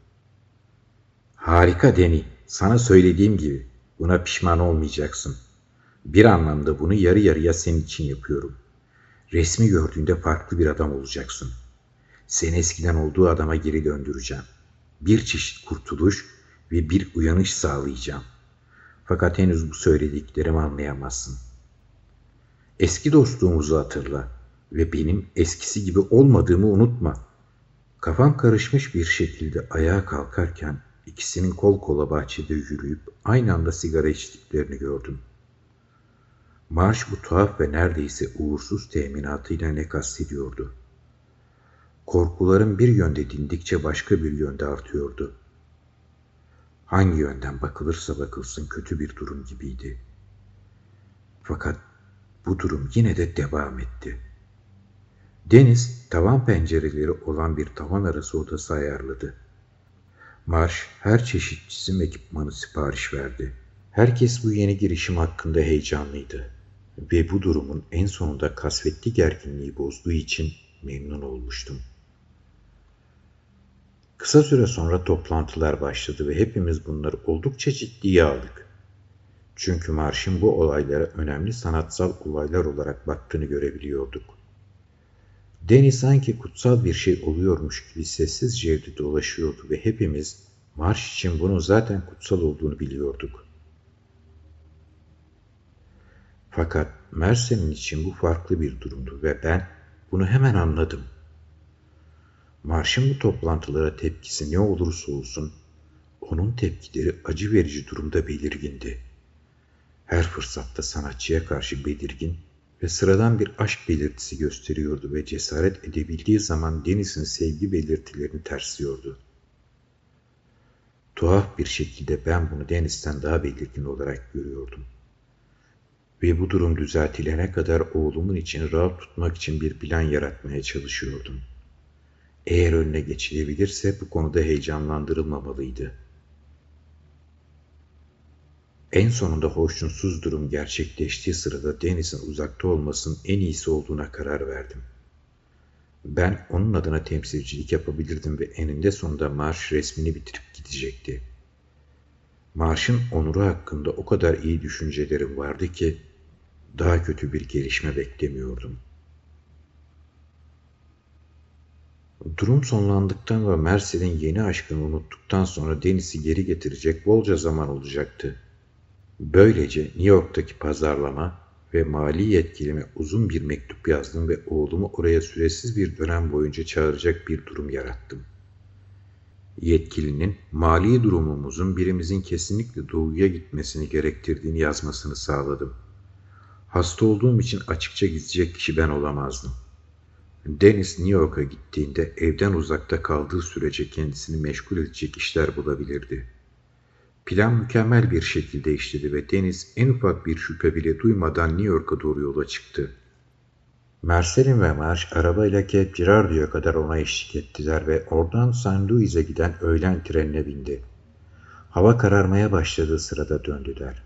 Harika Deni. Sana söylediğim gibi buna pişman olmayacaksın. Bir anlamda bunu yarı yarıya senin için yapıyorum. Resmi gördüğünde farklı bir adam olacaksın. Seni eskiden olduğu adama geri döndüreceğim. Bir çeşit kurtuluş ve bir uyanış sağlayacağım. Fakat henüz bu söylediklerimi anlayamazsın. Eski dostluğumuzu hatırla ve benim eskisi gibi olmadığımı unutma. Kafam karışmış bir şekilde ayağa kalkarken ikisinin kol kola bahçede yürüyüp aynı anda sigara içtiklerini gördüm. Marş bu tuhaf ve neredeyse uğursuz teminatıyla ne kastediyordu? Korkularım bir yönde dindikçe başka bir yönde artıyordu. Hangi yönden bakılırsa bakılsın kötü bir durum gibiydi. Fakat bu durum yine de devam etti. Deniz tavan pencereleri olan bir tavan arası odası ayarladı. Marş her çeşit çizim ekipmanı sipariş verdi. Herkes bu yeni girişim hakkında heyecanlıydı ve bu durumun en sonunda kasvetli gerginliği bozduğu için memnun olmuştum. Kısa süre sonra toplantılar başladı ve hepimiz bunları oldukça ciddiye aldık. Çünkü Marş'ın bu olaylara önemli sanatsal olaylar olarak baktığını görebiliyorduk. Deni sanki kutsal bir şey oluyormuş gibi sessizce evde dolaşıyordu ve hepimiz Marş için bunun zaten kutsal olduğunu biliyorduk. Fakat Mersen'in için bu farklı bir durumdu ve ben bunu hemen anladım. Marş'ın bu toplantılara tepkisi ne olursa olsun onun tepkileri acı verici durumda belirgindi. Her fırsatta sanatçıya karşı belirgin ve sıradan bir aşk belirtisi gösteriyordu ve cesaret edebildiği zaman Deniz'in sevgi belirtilerini tersliyordu. Tuhaf bir şekilde ben bunu Deniz'den daha belirgin olarak görüyordum. Ve bu durum düzeltilene kadar oğlumun için rahat tutmak için bir plan yaratmaya çalışıyordum. Eğer önüne geçilebilirse bu konuda heyecanlandırılmamalıydı. En sonunda hoşnutsuz durum gerçekleştiği sırada Deniz'in uzakta olmasının en iyisi olduğuna karar verdim. Ben onun adına temsilcilik yapabilirdim ve eninde sonunda marş resmini bitirip gidecekti. Marşın onuru hakkında o kadar iyi düşüncelerim vardı ki daha kötü bir gelişme beklemiyordum. Durum sonlandıktan ve Mersel'in yeni aşkını unuttuktan sonra Deniz'i geri getirecek bolca zaman olacaktı. Böylece New York'taki pazarlama ve mali yetkilime uzun bir mektup yazdım ve oğlumu oraya süresiz bir dönem boyunca çağıracak bir durum yarattım. Yetkilinin mali durumumuzun birimizin kesinlikle doğuya gitmesini gerektirdiğini yazmasını sağladım. Hasta olduğum için açıkça gidecek kişi ben olamazdım. Deniz New York'a gittiğinde evden uzakta kaldığı sürece kendisini meşgul edecek işler bulabilirdi.'' Plan mükemmel bir şekilde işledi ve Deniz en ufak bir şüphe bile duymadan New York'a doğru yola çıktı. Marcelin ve Marsh arabayla Cape Girardeau'ya kadar ona eşlik ettiler ve oradan St. Louis'e giden öğlen trenine bindi. Hava kararmaya başladığı sırada döndüler.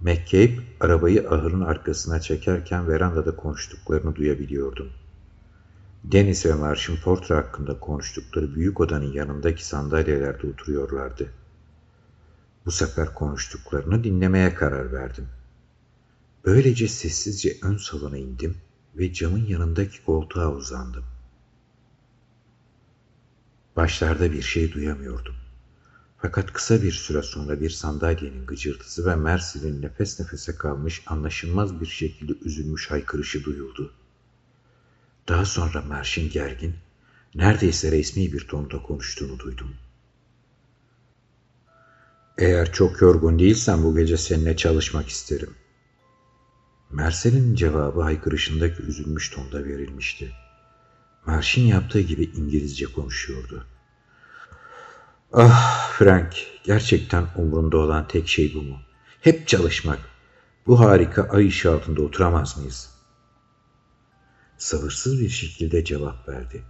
McCabe arabayı ahırın arkasına çekerken verandada konuştuklarını duyabiliyordum. Deniz ve Marsh'ın portre hakkında konuştukları büyük odanın yanındaki sandalyelerde oturuyorlardı. Bu sefer konuştuklarını dinlemeye karar verdim. Böylece sessizce ön salona indim ve camın yanındaki koltuğa uzandım. Başlarda bir şey duyamıyordum. Fakat kısa bir süre sonra bir sandalyenin gıcırtısı ve Mersil'in nefes nefese kalmış anlaşılmaz bir şekilde üzülmüş haykırışı duyuldu. Daha sonra Merş'in gergin, neredeyse resmi bir tonda konuştuğunu duydum. Eğer çok yorgun değilsen bu gece seninle çalışmak isterim. Mersel'in cevabı haykırışındaki üzülmüş tonda verilmişti. Marş'in yaptığı gibi İngilizce konuşuyordu. Ah Frank, gerçekten umrunda olan tek şey bu mu? Hep çalışmak. Bu harika ay ışığı altında oturamaz mıyız? Sabırsız bir şekilde cevap verdi.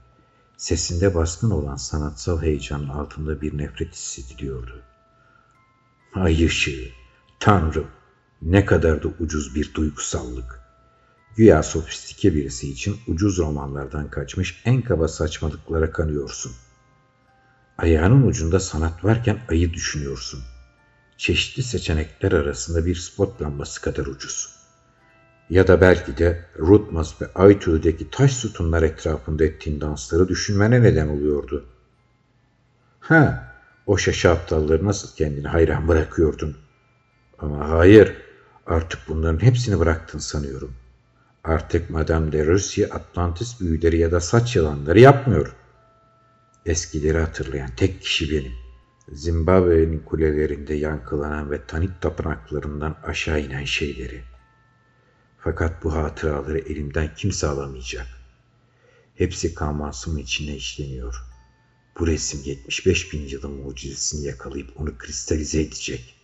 Sesinde baskın olan sanatsal heyecanın altında bir nefret hissediliyordu. Ay ışığı, Tanrım, ne kadar da ucuz bir duygusallık. Güya sofistike birisi için ucuz romanlardan kaçmış en kaba saçmalıklara kanıyorsun. Ayağının ucunda sanat varken ayı düşünüyorsun. Çeşitli seçenekler arasında bir spot lambası kadar ucuz. Ya da belki de Rutmas ve Aytül'deki taş sütunlar etrafında ettiğin dansları düşünmene neden oluyordu. Ha, o şaşı aptalları nasıl kendini hayran bırakıyordun? Ama hayır, artık bunların hepsini bıraktın sanıyorum. Artık Madame de Russie Atlantis büyüleri ya da saç yalanları yapmıyor. Eskileri hatırlayan tek kişi benim. Zimbabwe'nin kulelerinde yankılanan ve tanit tapınaklarından aşağı inen şeyleri. Fakat bu hatıraları elimden kimse alamayacak. Hepsi kanvansımın içine işleniyor. Bu resim 75 bin yılın mucizesini yakalayıp onu kristalize edecek.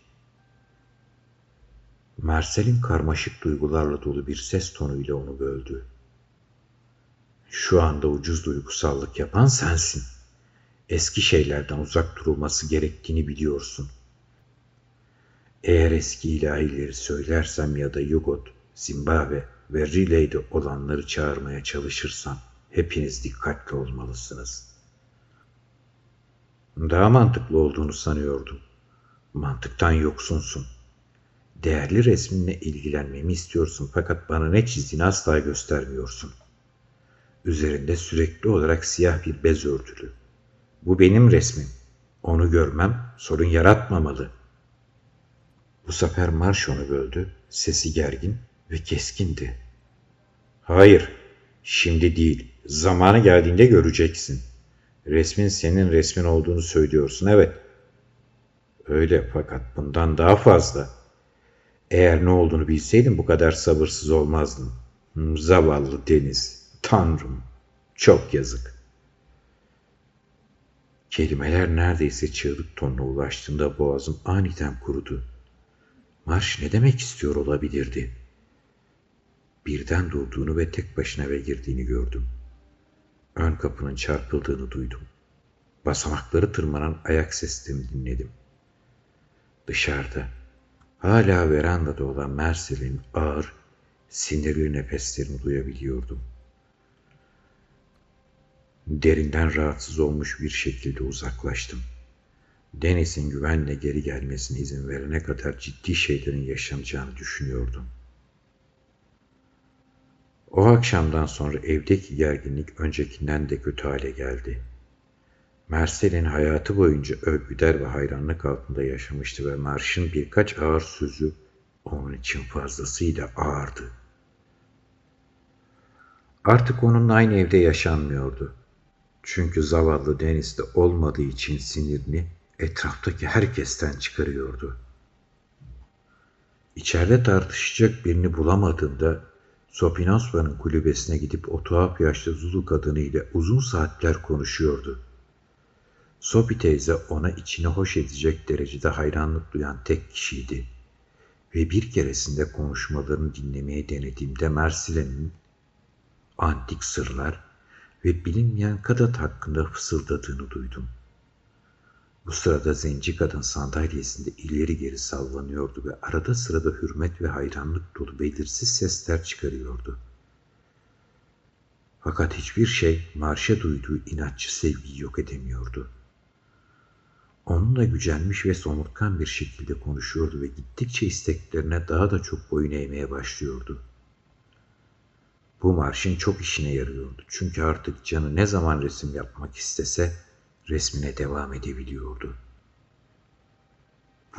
Marcel'in karmaşık duygularla dolu bir ses tonuyla onu böldü. Şu anda ucuz duygusallık yapan sensin. Eski şeylerden uzak durulması gerektiğini biliyorsun. Eğer eski ilahileri söylersem ya da Yugot, Zimbabwe ve Relay'de olanları çağırmaya çalışırsam hepiniz dikkatli olmalısınız. Daha mantıklı olduğunu sanıyordum. Mantıktan yoksunsun. Değerli resminle ilgilenmemi istiyorsun fakat bana ne çizdiğini asla göstermiyorsun. Üzerinde sürekli olarak siyah bir bez örtülü. Bu benim resmim. Onu görmem sorun yaratmamalı. Bu sefer Marş onu böldü. Sesi gergin ve keskindi. Hayır, şimdi değil. Zamanı geldiğinde göreceksin. Resmin senin resmin olduğunu söylüyorsun, evet. Öyle fakat bundan daha fazla. Eğer ne olduğunu bilseydim bu kadar sabırsız olmazdım. Zavallı deniz, tanrım, çok yazık. Kelimeler neredeyse çığlık tonuna ulaştığında boğazım aniden kurudu. Marş ne demek istiyor olabilirdi? Birden durduğunu ve tek başına eve girdiğini gördüm. Ön kapının çarpıldığını duydum. Basamakları tırmanan ayak seslerini dinledim. Dışarıda, hala verandada olan Mersel'in ağır, sinirli nefeslerini duyabiliyordum. Derinden rahatsız olmuş bir şekilde uzaklaştım. Deniz'in güvenle geri gelmesine izin verene kadar ciddi şeylerin yaşanacağını düşünüyordum. O akşamdan sonra evdeki gerginlik öncekinden de kötü hale geldi. Marcel'in hayatı boyunca övgüder ve hayranlık altında yaşamıştı ve Marş'ın birkaç ağır sözü onun için fazlasıyla ağırdı. Artık onunla aynı evde yaşanmıyordu. Çünkü zavallı denizde olmadığı için sinirini etraftaki herkesten çıkarıyordu. İçeride tartışacak birini bulamadığında Sopinosva'nın kulübesine gidip o tuhaf yaşlı Zulu kadını ile uzun saatler konuşuyordu. Sopi teyze ona içine hoş edecek derecede hayranlık duyan tek kişiydi. Ve bir keresinde konuşmalarını dinlemeye denediğimde Mersile'nin antik sırlar ve bilinmeyen Kadat hakkında fısıldadığını duydum. Bu sırada zenci kadın sandalyesinde ileri geri sallanıyordu ve arada sırada hürmet ve hayranlık dolu belirsiz sesler çıkarıyordu. Fakat hiçbir şey marşa duyduğu inatçı sevgiyi yok edemiyordu. Onunla gücenmiş ve somurtkan bir şekilde konuşuyordu ve gittikçe isteklerine daha da çok boyun eğmeye başlıyordu.'' Bu marşın çok işine yarıyordu. Çünkü artık canı ne zaman resim yapmak istese resmine devam edebiliyordu.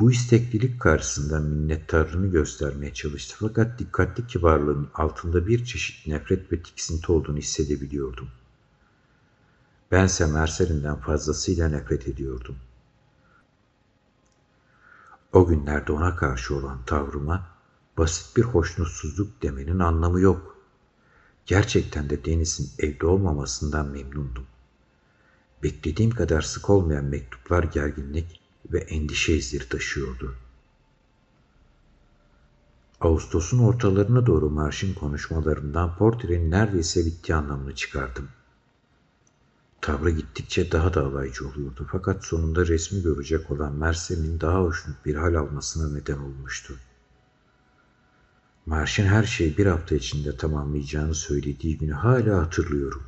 Bu isteklilik karşısında minnettarlığını göstermeye çalıştı fakat dikkatli kibarlığın altında bir çeşit nefret ve tiksinti olduğunu hissedebiliyordum. Bense Mersel'inden fazlasıyla nefret ediyordum. O günlerde ona karşı olan tavrıma basit bir hoşnutsuzluk demenin anlamı yok. Gerçekten de Deniz'in evde olmamasından memnundum. Beklediğim kadar sık olmayan mektuplar gerginlik ve endişe izleri taşıyordu. Ağustos'un ortalarına doğru marşın konuşmalarından portrenin neredeyse bittiği anlamını çıkardım. Tavrı gittikçe daha da alaycı oluyordu fakat sonunda resmi görecek olan Mersem'in daha hoşnut bir hal almasına neden olmuştu. Marş'ın her şeyi bir hafta içinde tamamlayacağını söylediği günü hala hatırlıyorum.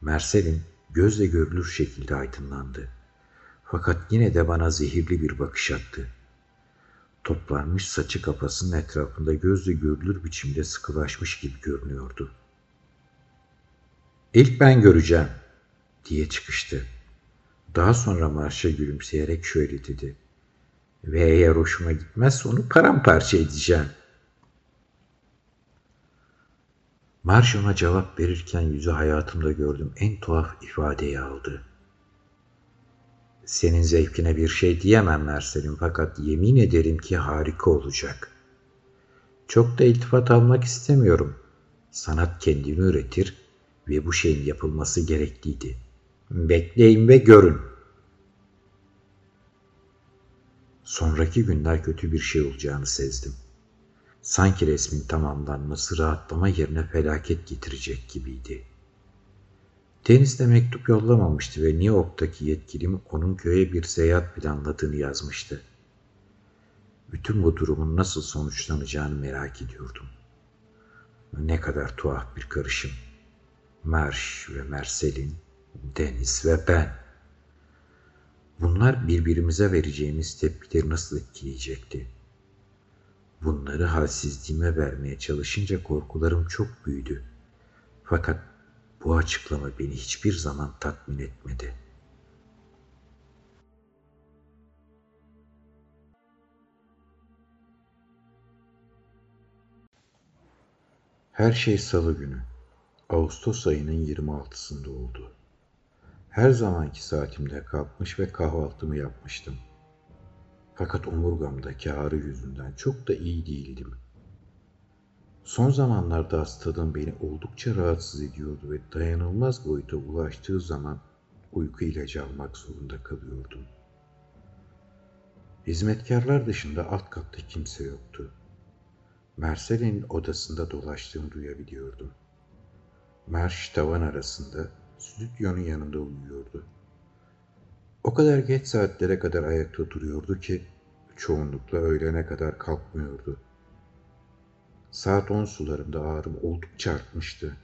Marcel'in gözle görülür şekilde aydınlandı. Fakat yine de bana zehirli bir bakış attı. Toplanmış saçı kafasının etrafında gözle görülür biçimde sıkılaşmış gibi görünüyordu. İlk ben göreceğim diye çıkıştı. Daha sonra Marş'a gülümseyerek şöyle dedi. Ve eğer hoşuma gitmezse onu paramparça edeceğim. Marş ona cevap verirken yüzü hayatımda gördüğüm en tuhaf ifadeyi aldı. Senin zevkine bir şey diyemem Mersel'im fakat yemin ederim ki harika olacak. Çok da iltifat almak istemiyorum. Sanat kendini üretir ve bu şeyin yapılması gerekliydi. Bekleyin ve görün. Sonraki günler kötü bir şey olacağını sezdim. Sanki resmin tamamlanması rahatlama yerine felaket getirecek gibiydi. Deniz'de mektup yollamamıştı ve New York'taki yetkilim onun köye bir seyahat planladığını yazmıştı. Bütün bu durumun nasıl sonuçlanacağını merak ediyordum. Ne kadar tuhaf bir karışım. Marş ve Mersel'in, Deniz ve ben. Bunlar birbirimize vereceğimiz tepkileri nasıl etkileyecekti? Bunları halsizliğime vermeye çalışınca korkularım çok büyüdü. Fakat bu açıklama beni hiçbir zaman tatmin etmedi. Her şey salı günü. Ağustos ayının 26'sında oldu. Her zamanki saatimde kalkmış ve kahvaltımı yapmıştım. Fakat omurgamdaki ağrı yüzünden çok da iyi değildim. Son zamanlarda hastalığım beni oldukça rahatsız ediyordu ve dayanılmaz boyuta ulaştığı zaman uyku ilacı almak zorunda kalıyordum. Hizmetkarlar dışında alt katta kimse yoktu. Mercedes odasında dolaştığımı duyabiliyordum. Marş tavan arasında stüdyonun yanında uyuyordu. O kadar geç saatlere kadar ayakta duruyordu ki çoğunlukla öğlene kadar kalkmıyordu. Saat on sularında ağrım oldukça artmıştı.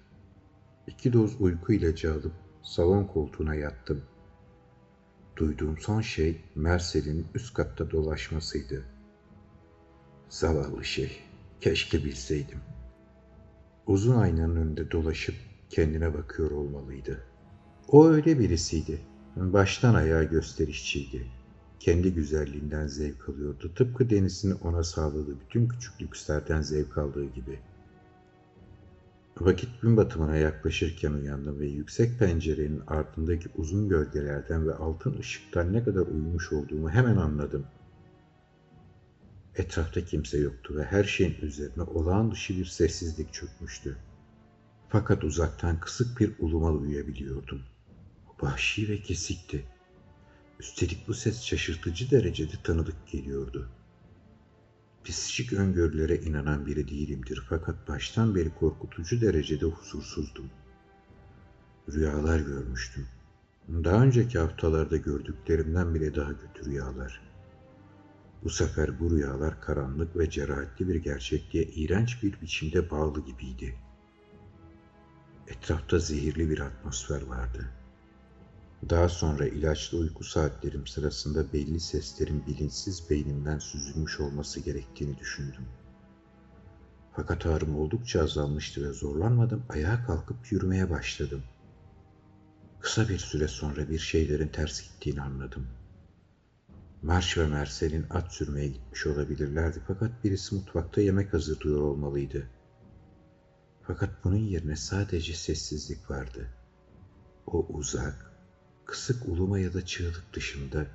İki doz uyku ilacı alıp salon koltuğuna yattım. Duyduğum son şey Mersel'in üst katta dolaşmasıydı. Zavallı şey, keşke bilseydim. Uzun aynanın önünde dolaşıp kendine bakıyor olmalıydı. O öyle birisiydi. Baştan ayağa gösterişçiydi. Kendi güzelliğinden zevk alıyordu. Tıpkı Deniz'in ona sağladığı bütün küçük lükslerden zevk aldığı gibi. Vakit gün batımına yaklaşırken uyandım ve yüksek pencerenin ardındaki uzun gölgelerden ve altın ışıktan ne kadar uyumuş olduğumu hemen anladım. Etrafta kimse yoktu ve her şeyin üzerine olağan dışı bir sessizlik çökmüştü. Fakat uzaktan kısık bir ulumal uyuyabiliyordum. Vahşi ve kesikti. Üstelik bu ses şaşırtıcı derecede tanıdık geliyordu. Psikik öngörülere inanan biri değilimdir fakat baştan beri korkutucu derecede huzursuzdum. Rüyalar görmüştüm. Daha önceki haftalarda gördüklerimden bile daha kötü rüyalar. Bu sefer bu rüyalar karanlık ve cerahatli bir gerçekliğe iğrenç bir biçimde bağlı gibiydi. Etrafta zehirli bir atmosfer vardı. Daha sonra ilaçlı uyku saatlerim sırasında belli seslerin bilinçsiz beynimden süzülmüş olması gerektiğini düşündüm. Fakat ağrım oldukça azalmıştı ve zorlanmadan ayağa kalkıp yürümeye başladım. Kısa bir süre sonra bir şeylerin ters gittiğini anladım. Marş ve Mersel'in at sürmeye gitmiş olabilirlerdi fakat birisi mutfakta yemek hazırlıyor olmalıydı. Fakat bunun yerine sadece sessizlik vardı. O uzak, kısık uluma ya da çığlık dışında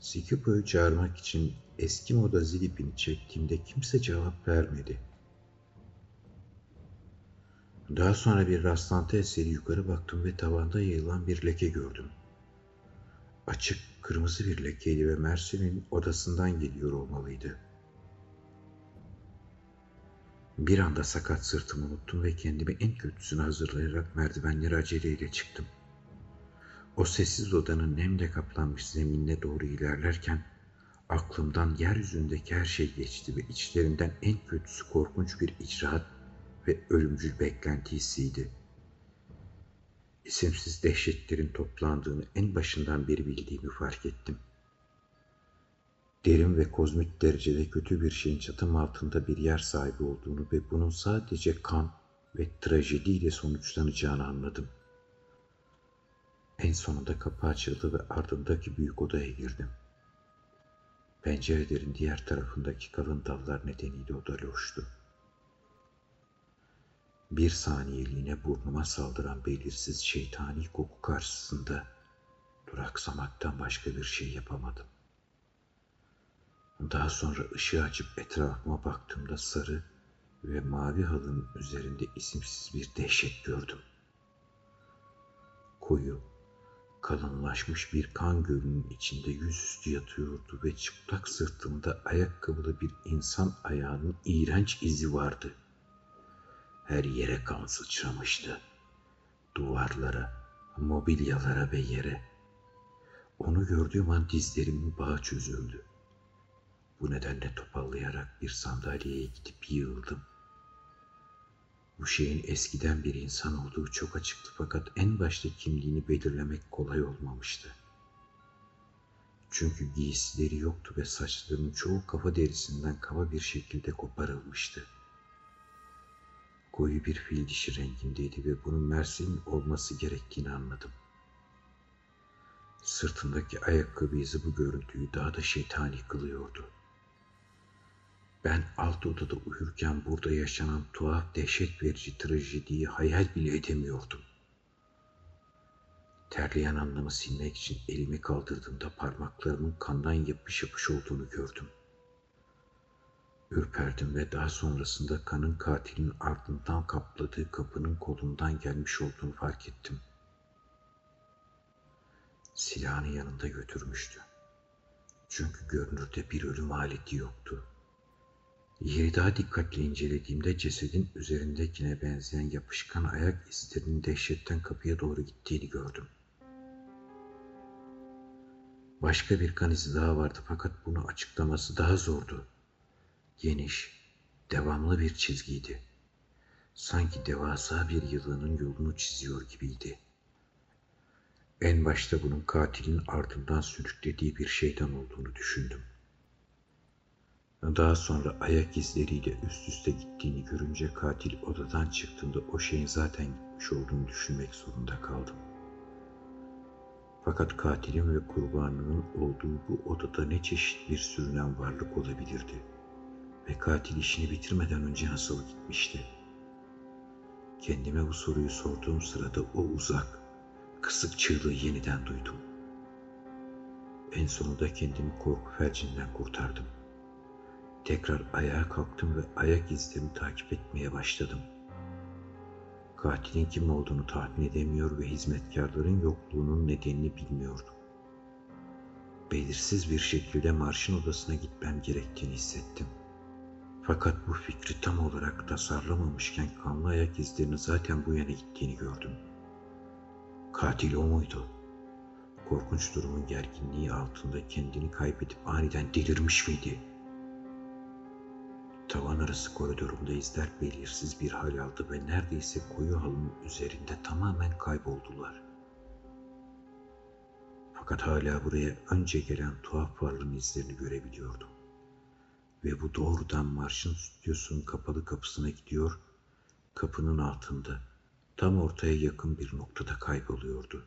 Sikipo'yu çağırmak için eski moda zil ipini çektiğimde kimse cevap vermedi. Daha sonra bir rastlantı eseri yukarı baktım ve tavanda yayılan bir leke gördüm. Açık, kırmızı bir lekeydi ve Mersin'in odasından geliyor olmalıydı. Bir anda sakat sırtımı unuttum ve kendimi en kötüsünü hazırlayarak merdivenleri aceleyle çıktım. O sessiz odanın nemle kaplanmış zeminine doğru ilerlerken aklımdan yeryüzündeki her şey geçti ve içlerinden en kötüsü korkunç bir icraat ve ölümcül beklenti hissiydi. İsimsiz dehşetlerin toplandığını en başından beri bildiğimi fark ettim. Derin ve kozmik derecede kötü bir şeyin çatım altında bir yer sahibi olduğunu ve bunun sadece kan ve trajediyle sonuçlanacağını anladım. En sonunda kapı açıldı ve ardındaki büyük odaya girdim. Pencerelerin diğer tarafındaki kalın dallar nedeniyle oda loştu. Bir saniyeliğine burnuma saldıran belirsiz şeytani koku karşısında duraksamaktan başka bir şey yapamadım. Daha sonra ışığı açıp etrafıma baktığımda sarı ve mavi halının üzerinde isimsiz bir dehşet gördüm. Koyu, kalınlaşmış bir kan gölünün içinde yüzüstü yatıyordu ve çıplak sırtımda ayakkabılı bir insan ayağının iğrenç izi vardı. Her yere kan sıçramıştı. Duvarlara, mobilyalara ve yere. Onu gördüğüm an dizlerimin bağı çözüldü. Bu nedenle topallayarak bir sandalyeye gidip yığıldım. Bu şeyin eskiden bir insan olduğu çok açıktı fakat en başta kimliğini belirlemek kolay olmamıştı. Çünkü giysileri yoktu ve saçlarının çoğu kafa derisinden kaba bir şekilde koparılmıştı. Koyu bir fil dişi rengindeydi ve bunun Mersin'in olması gerektiğini anladım. Sırtındaki ayakkabı izi bu görüntüyü daha da şeytani kılıyordu.'' Ben alt odada uyurken burada yaşanan tuhaf dehşet verici trajediyi hayal bile edemiyordum. Terleyen anlamı silmek için elimi kaldırdığımda parmaklarımın kandan yapış yapış olduğunu gördüm. Ürperdim ve daha sonrasında kanın katilin ardından kapladığı kapının kolundan gelmiş olduğunu fark ettim. Silahını yanında götürmüştü. Çünkü görünürde bir ölüm aleti yoktu. Yeri daha dikkatli incelediğimde cesedin üzerindekine benzeyen yapışkan ayak izlerinin dehşetten kapıya doğru gittiğini gördüm. Başka bir kan izi daha vardı fakat bunu açıklaması daha zordu. Geniş, devamlı bir çizgiydi. Sanki devasa bir yılanın yolunu çiziyor gibiydi. En başta bunun katilin ardından sürüklediği bir şeytan olduğunu düşündüm. Daha sonra ayak izleriyle üst üste gittiğini görünce katil odadan çıktığında o şeyin zaten gitmiş olduğunu düşünmek zorunda kaldım. Fakat katilin ve kurbanının olduğu bu odada ne çeşit bir sürünen varlık olabilirdi? Ve katil işini bitirmeden önce nasıl gitmişti? Kendime bu soruyu sorduğum sırada o uzak, kısık çığlığı yeniden duydum. En sonunda kendimi korku felcinden kurtardım. Tekrar ayağa kalktım ve ayak izlerimi takip etmeye başladım. Katilin kim olduğunu tahmin edemiyor ve hizmetkarların yokluğunun nedenini bilmiyordum. Belirsiz bir şekilde marşın odasına gitmem gerektiğini hissettim. Fakat bu fikri tam olarak tasarlamamışken kanlı ayak izlerini zaten bu yana gittiğini gördüm. Katil o muydu? Korkunç durumun gerginliği altında kendini kaybedip aniden delirmiş miydi?'' Tavan arası koridorumda izler belirsiz bir hal aldı ve neredeyse koyu halının üzerinde tamamen kayboldular. Fakat hala buraya önce gelen tuhaf varlığın izlerini görebiliyordum. Ve bu doğrudan marşın stüdyosunun kapalı kapısına gidiyor, kapının altında, tam ortaya yakın bir noktada kayboluyordu.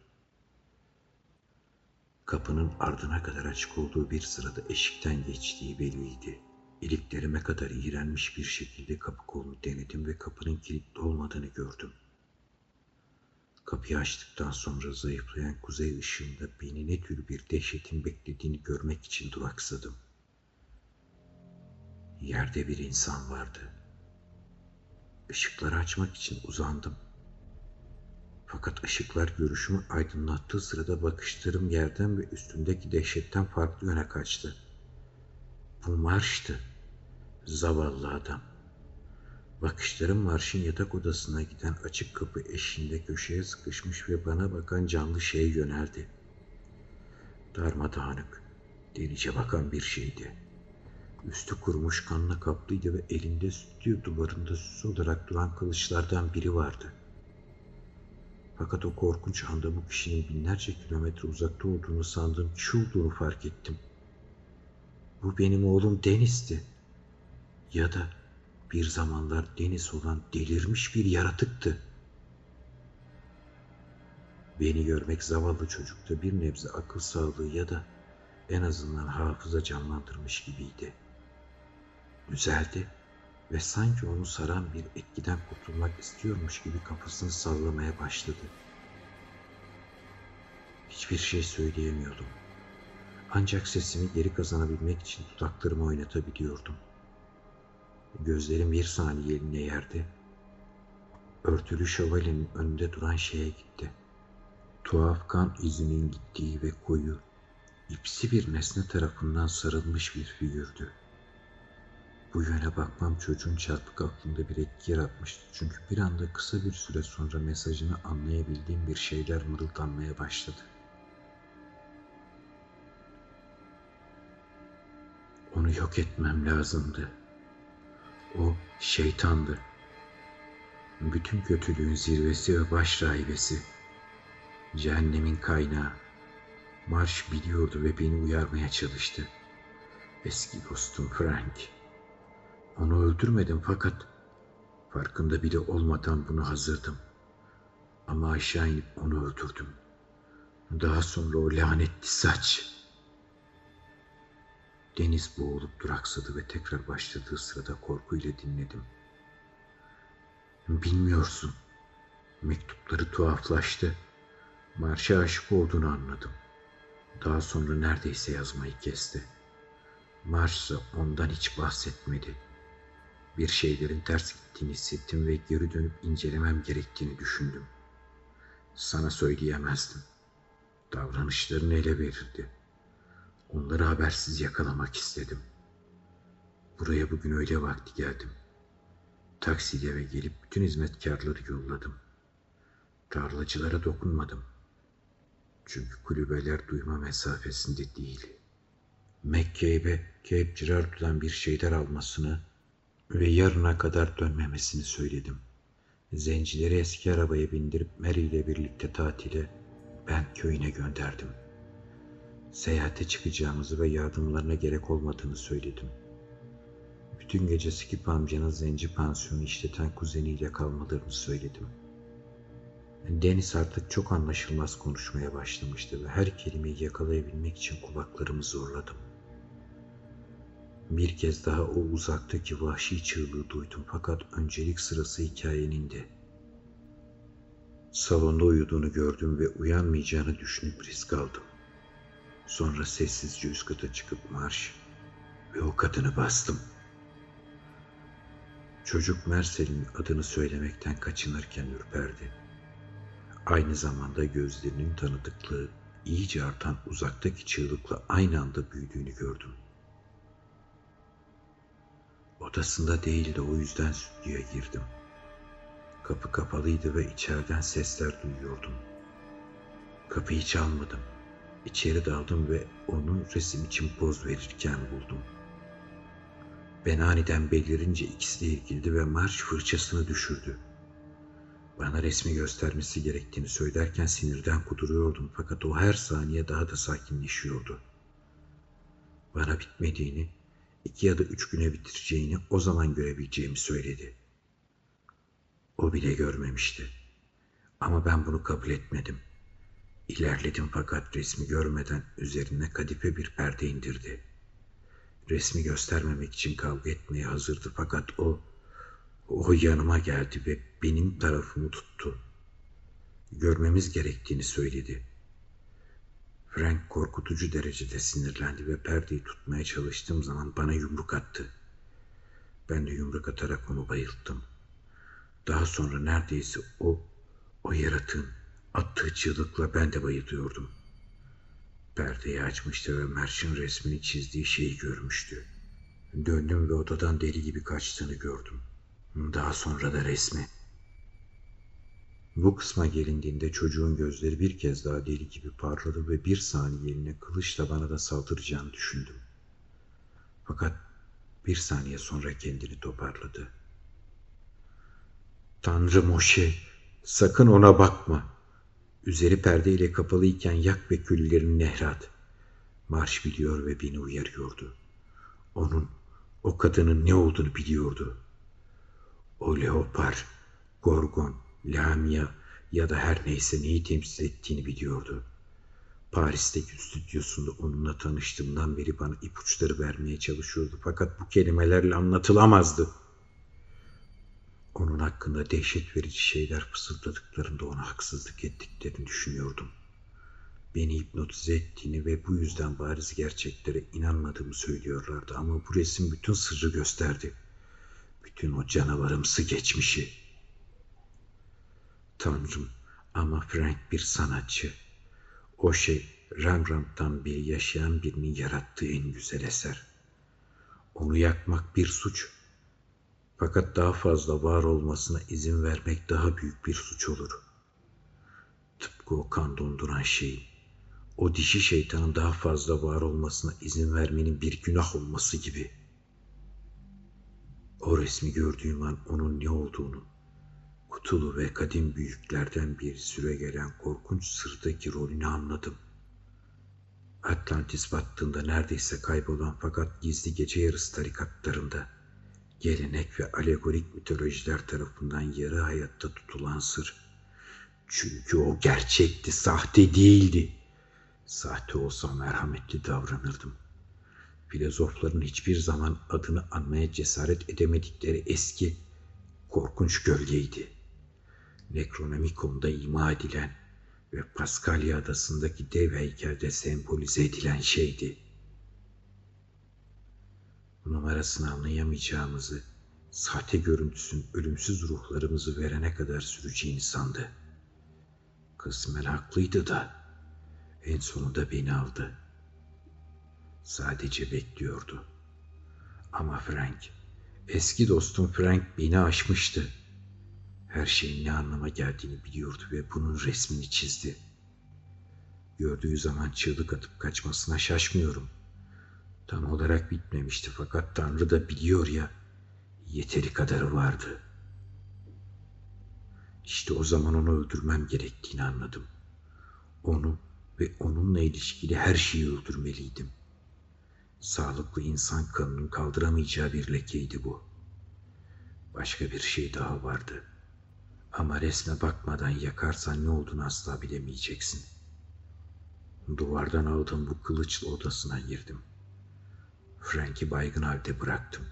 Kapının ardına kadar açık olduğu bir sırada eşikten geçtiği belliydi.'' İliklerime kadar iğrenmiş bir şekilde kapı kolunu denedim ve kapının kilitli olmadığını gördüm. Kapıyı açtıktan sonra zayıflayan kuzey ışığında beni ne tür bir dehşetin beklediğini görmek için duraksadım. Yerde bir insan vardı. Işıkları açmak için uzandım. Fakat ışıklar görüşümü aydınlattığı sırada bakışlarım yerden ve üstündeki dehşetten farklı yöne kaçtı. Bu marştı. Zavallı adam. Bakışlarım marşın yatak odasına giden açık kapı eşiğinde köşeye sıkışmış ve bana bakan canlı şeye yöneldi. Darmadağınık, delice bakan bir şeydi. Üstü kurumuş kanla kaplıydı ve elinde stüdyo duvarında süs olarak duran kılıçlardan biri vardı. Fakat o korkunç anda bu kişinin binlerce kilometre uzakta olduğunu sandığım kişi olduğunu fark ettim. Bu benim oğlum Deniz'ti ya da bir zamanlar deniz olan delirmiş bir yaratıktı. Beni görmek zavallı çocukta bir nebze akıl sağlığı ya da en azından hafıza canlandırmış gibiydi. Düzeldi ve sanki onu saran bir etkiden kurtulmak istiyormuş gibi kafasını sallamaya başladı. Hiçbir şey söyleyemiyordum. Ancak sesimi geri kazanabilmek için dudaklarımı oynatabiliyordum. Gözlerim bir saniyeliğine yerde, örtülü şövalyenin önünde duran şeye gitti. Tuhaf kan izinin gittiği ve koyu, ipsi bir nesne tarafından sarılmış bir figürdü. Bu yöne bakmam çocuğun çarpık aklında bir etki yaratmıştı. Çünkü bir anda kısa bir süre sonra mesajını anlayabildiğim bir şeyler mırıldanmaya başladı. Onu yok etmem lazımdı. O şeytandı. Bütün kötülüğün zirvesi ve baş rahibesi. Cehennemin kaynağı. Marş biliyordu ve beni uyarmaya çalıştı. Eski dostum Frank. Onu öldürmedim fakat farkında bile olmadan bunu hazırdım. Ama aşağı inip onu öldürdüm. Daha sonra o lanetli saç. Deniz boğulup duraksadı ve tekrar başladığı sırada korkuyla dinledim. Bilmiyorsun. Mektupları tuhaflaştı. Marşa aşık olduğunu anladım. Daha sonra neredeyse yazmayı kesti. Marşsa ondan hiç bahsetmedi. Bir şeylerin ters gittiğini hissettim ve geri dönüp incelemem gerektiğini düşündüm. Sana söyleyemezdim. Davranışlarını ele verirdi. Onları habersiz yakalamak istedim. Buraya bugün öyle vakti geldim. Taksiyle eve gelip bütün hizmetkarları yolladım. Tarlacılara dokunmadım. Çünkü kulübeler duyma mesafesinde değil. Mekke'ye Cape Girardo'dan bir şeyler almasını ve yarına kadar dönmemesini söyledim. Zencileri eski arabaya bindirip Mary ile birlikte tatile ben köyüne gönderdim. Seyahate çıkacağımızı ve yardımlarına gerek olmadığını söyledim. Bütün gece Skip amcanın zenci pansiyonu işleten kuzeniyle kalmalarını söyledim. Deniz artık çok anlaşılmaz konuşmaya başlamıştı ve her kelimeyi yakalayabilmek için kulaklarımı zorladım. Bir kez daha o uzaktaki vahşi çığlığı duydum fakat öncelik sırası hikayenin de. Salonda uyuduğunu gördüm ve uyanmayacağını düşünüp risk aldım. Sonra sessizce üst kata çıkıp marş ve o kadını bastım. Çocuk Mersel'in adını söylemekten kaçınırken ürperdi. Aynı zamanda gözlerinin tanıdıklığı iyice artan uzaktaki çığlıkla aynı anda büyüdüğünü gördüm. Odasında değildi o yüzden stüdyoya girdim. Kapı kapalıydı ve içeriden sesler duyuyordum. Kapıyı çalmadım. İçeri daldım ve onu resim için poz verirken buldum. Ben aniden belirince ikisi de ve marş fırçasını düşürdü. Bana resmi göstermesi gerektiğini söylerken sinirden kuduruyordum fakat o her saniye daha da sakinleşiyordu. Bana bitmediğini, iki ya da üç güne bitireceğini o zaman görebileceğimi söyledi. O bile görmemişti. Ama ben bunu kabul etmedim. İlerledim fakat resmi görmeden üzerine kadife bir perde indirdi. Resmi göstermemek için kavga etmeye hazırdı fakat o, o yanıma geldi ve benim tarafımı tuttu. Görmemiz gerektiğini söyledi. Frank korkutucu derecede sinirlendi ve perdeyi tutmaya çalıştığım zaman bana yumruk attı. Ben de yumruk atarak onu bayılttım. Daha sonra neredeyse o, o yaratığın attığı çığlıkla ben de bayılıyordum. Perdeyi açmıştı ve Merş'in resmini çizdiği şeyi görmüştü. Döndüm ve odadan deli gibi kaçtığını gördüm. Daha sonra da resmi. Bu kısma gelindiğinde çocuğun gözleri bir kez daha deli gibi parladı ve bir saniyeliğine kılıçla bana da saldıracağını düşündüm. Fakat bir saniye sonra kendini toparladı. Tanrı Moşe, sakın ona bakma. Üzeri perdeyle kapalıyken yak ve küllerini nehre at. Marş biliyor ve beni uyarıyordu. Onun, o kadının ne olduğunu biliyordu. O leopar, gorgon, Lamia ya da her neyse neyi temsil ettiğini biliyordu. Paris'teki stüdyosunda onunla tanıştığımdan beri bana ipuçları vermeye çalışıyordu. Fakat bu kelimelerle anlatılamazdı. Onun hakkında dehşet verici şeyler fısıldadıklarında ona haksızlık ettiklerini düşünüyordum. Beni hipnotize ettiğini ve bu yüzden bariz gerçeklere inanmadığımı söylüyorlardı ama bu resim bütün sırrı gösterdi. Bütün o canavarımsı geçmişi. Tanrım ama Frank bir sanatçı. O şey Rembrandt'tan beri yaşayan birinin yarattığı en güzel eser. Onu yakmak bir suç. Fakat daha fazla var olmasına izin vermek daha büyük bir suç olur. Tıpkı o kan donduran şeyin, o dişi şeytanın daha fazla var olmasına izin vermenin bir günah olması gibi. O resmi gördüğüm an onun ne olduğunu, kutulu ve kadim büyüklerden bir süre gelen korkunç sırdaki rolünü anladım. Atlantis battığında neredeyse kaybolan fakat gizli gece yarısı tarikatlarında, gelenek ve alegorik mitolojiler tarafından yarı hayatta tutulan sır. Çünkü o gerçekti, sahte değildi. Sahte olsa merhametli davranırdım. Filozofların hiçbir zaman adını anmaya cesaret edemedikleri eski, korkunç gölgeydi. Necronomicon'da ima edilen ve Paskalya adasındaki dev heykelde sembolize edilen şeydi. Numarasını anlayamayacağımızı, sahte görüntüsün ölümsüz ruhlarımızı verene kadar süreceğini sandı. Kısmen haklıydı da en sonunda beni aldı. Sadece bekliyordu. Ama Frank, eski dostum Frank beni aşmıştı. Her şeyin ne anlama geldiğini biliyordu ve bunun resmini çizdi. Gördüğü zaman çığlık atıp kaçmasına şaşmıyorum. Tam olarak bitmemişti fakat Tanrı da biliyor ya, yeteri kadarı vardı. İşte o zaman onu öldürmem gerektiğini anladım. Onu ve onunla ilişkili her şeyi öldürmeliydim. Sağlıklı insan kanının kaldıramayacağı bir lekeydi bu. Başka bir şey daha vardı.'' Ama resme bakmadan yakarsan ne olduğunu asla bilemeyeceksin. Duvardan aldığım bu kılıçlı odasına girdim. Frank'i baygın halde bıraktım.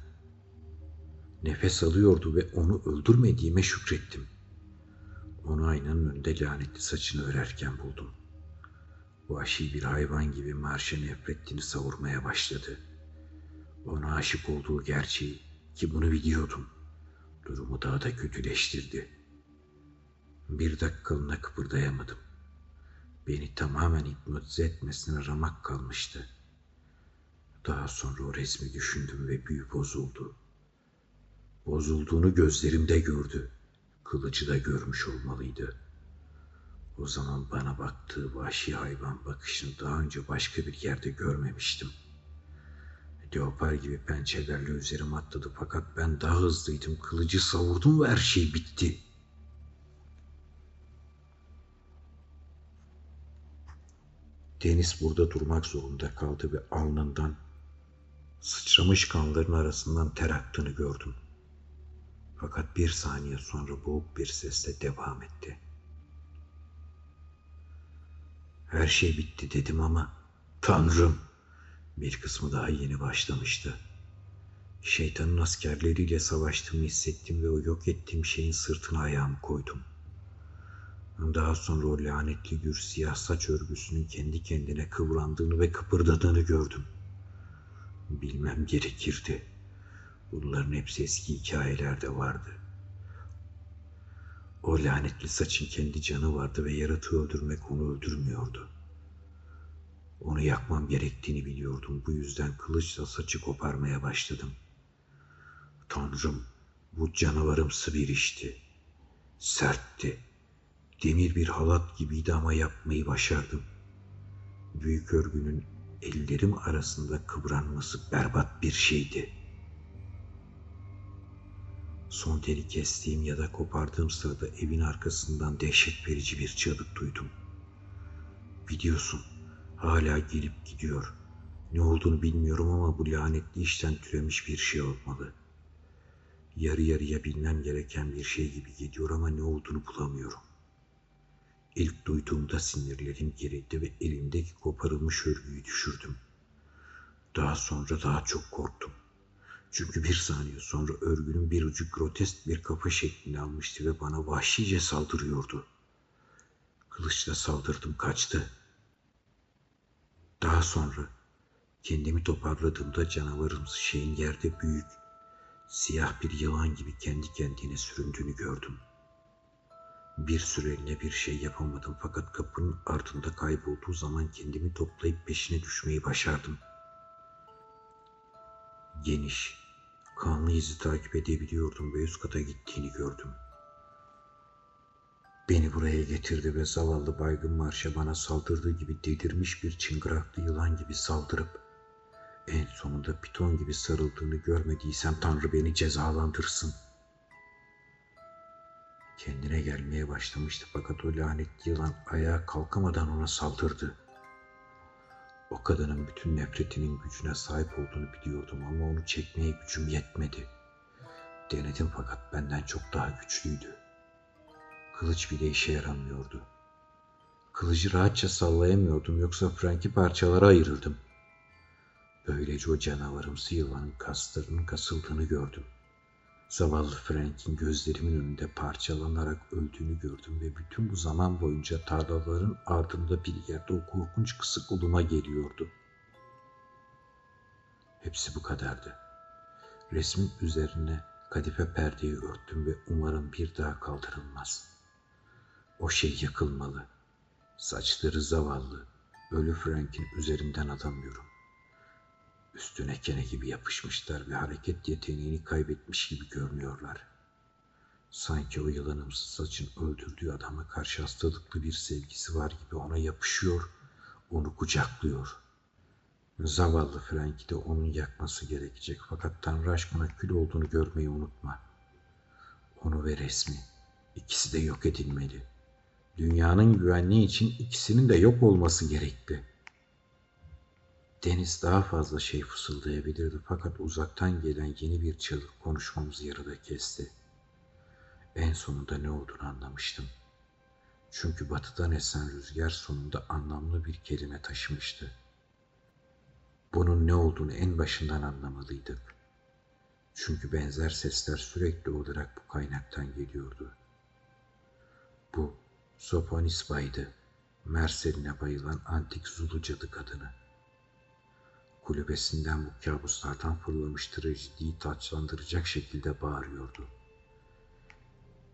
Nefes alıyordu ve onu öldürmediğime şükrettim. Onu aynanın önünde lanetli saçını örerken buldum. Vahşi bir hayvan gibi marşa nefretini savurmaya başladı. Ona aşık olduğu gerçeği ki bunu biliyordum. Durumu daha da kötüleştirdi.'' Bir dakikalığına kıpırdayamadım. Beni tamamen hipnotize etmesine ramak kalmıştı. Daha sonra o resmi düşündüm ve büyü bozuldu. Bozulduğunu gözlerimde gördü. Kılıcı da görmüş olmalıydı. O zaman bana baktığı vahşi hayvan bakışını daha önce başka bir yerde görmemiştim. Leopar gibi pençelerle üzerime atladı fakat ben daha hızlıydım. Kılıcı savurdum ve her şey bitti.'' Deniz burada durmak zorunda kaldı ve alnından sıçramış kanların arasından ter aktığını gördüm. Fakat bir saniye sonra boğuk bir sesle devam etti. Her şey bitti dedim ama Tanrım bir kısmı daha yeni başlamıştı. Şeytanın askerleriyle savaştığımı hissettim ve o yok ettiğim şeyin sırtına ayağımı koydum. Daha sonra o lanetli gür siyah saç örgüsünün kendi kendine kıvrandığını ve kıpırdadığını gördüm. Bilmem gerekirdi. Bunların hepsi eski hikayelerde vardı. O lanetli saçın kendi canı vardı ve yaratığı öldürmek onu öldürmüyordu. Onu yakmam gerektiğini biliyordum. Bu yüzden kılıçla saçı koparmaya başladım. Tanrım, bu canavarımsı bir işti. Sertti Demir bir halat gibiydi ama yapmayı başardım. Büyük örgünün ellerim arasında kıvranması berbat bir şeydi. Son teli kestiğim ya da kopardığım sırada evin arkasından dehşet verici bir çığlık duydum. Biliyorsun, hala gelip gidiyor. Ne olduğunu bilmiyorum ama bu lanetli işten türemiş bir şey olmalı. Yarı yarıya bilmem gereken bir şey gibi geliyor ama ne olduğunu bulamıyorum. İlk duyduğumda sinirlerim gerildi ve elimdeki koparılmış örgüyü düşürdüm. Daha sonra daha çok korktum. Çünkü bir saniye sonra örgünün bir ucu grotesk bir kafa şeklini almıştı ve bana vahşice saldırıyordu. Kılıçla saldırdım kaçtı. Daha sonra kendimi toparladığımda canavarımsı şeyin yerde büyük, siyah bir yılan gibi kendi kendine süründüğünü gördüm. Bir süreliğine bir şey yapamadım fakat kapının ardında kaybolduğu zaman kendimi toplayıp peşine düşmeyi başardım. Geniş, kanlı izi takip edebiliyordum ve üst kata gittiğini gördüm. Beni buraya getirdi ve zavallı baygın marşa bana saldırdığı gibi delirmiş bir çıngıraklı yılan gibi saldırıp en sonunda piton gibi sarıldığını görmediysem Tanrı beni cezalandırsın. Kendine gelmeye başlamıştı fakat o lanetli yılan ayağa kalkamadan ona saldırdı. O kadının bütün nefretinin gücüne sahip olduğunu biliyordum ama onu çekmeye gücüm yetmedi. Denedim fakat benden çok daha güçlüydü. Kılıç bile işe yaramıyordu. Kılıcı rahatça sallayamıyordum yoksa Frank'i parçalara ayırırdım. Böylece o canavarımsı yılanın kaslarının kasıldığını gördüm. Zavallı Frank'in gözlerimin önünde parçalanarak öldüğünü gördüm ve bütün bu zaman boyunca tarlaların ardında bir yerde o korkunç kısık uluma geliyordu. Hepsi bu kadardı. Resmin üzerine kadife perdeyi örttüm ve umarım bir daha kaldırılmaz. O şey yakılmalı. Saçları zavallı, ölü Frank'in üzerinden atamıyorum. Üstüne kene gibi yapışmışlar ve hareket yeteneğini kaybetmiş gibi görünüyorlar. Sanki o yılanımsız saçın öldürdüğü adama karşı hastalıklı bir sevgisi var gibi ona yapışıyor, onu kucaklıyor. Zavallı Frank'i de onun yakması gerekecek fakat Tanrı aşkına kül olduğunu görmeyi unutma. Onu ve resmi, ikisi de yok edilmeli. Dünyanın güvenliği için ikisinin de yok olması gerekli.'' Deniz daha fazla şey fısıldayabilirdi fakat uzaktan gelen yeni bir çığlık konuşmamızı yarıda kesti. En sonunda ne olduğunu anlamıştım. Çünkü batıdan esen rüzgar sonunda anlamlı bir kelime taşımıştı. Bunun ne olduğunu en başından anlamalıydık. Çünkü benzer sesler sürekli olarak bu kaynaktan geliyordu. Bu Soponisba'ydı. Merseline bayılan antik Zulu cadı kadını kulübesinden bu kabuslardan fırlamış trajediyi taçlandıracak şekilde bağırıyordu.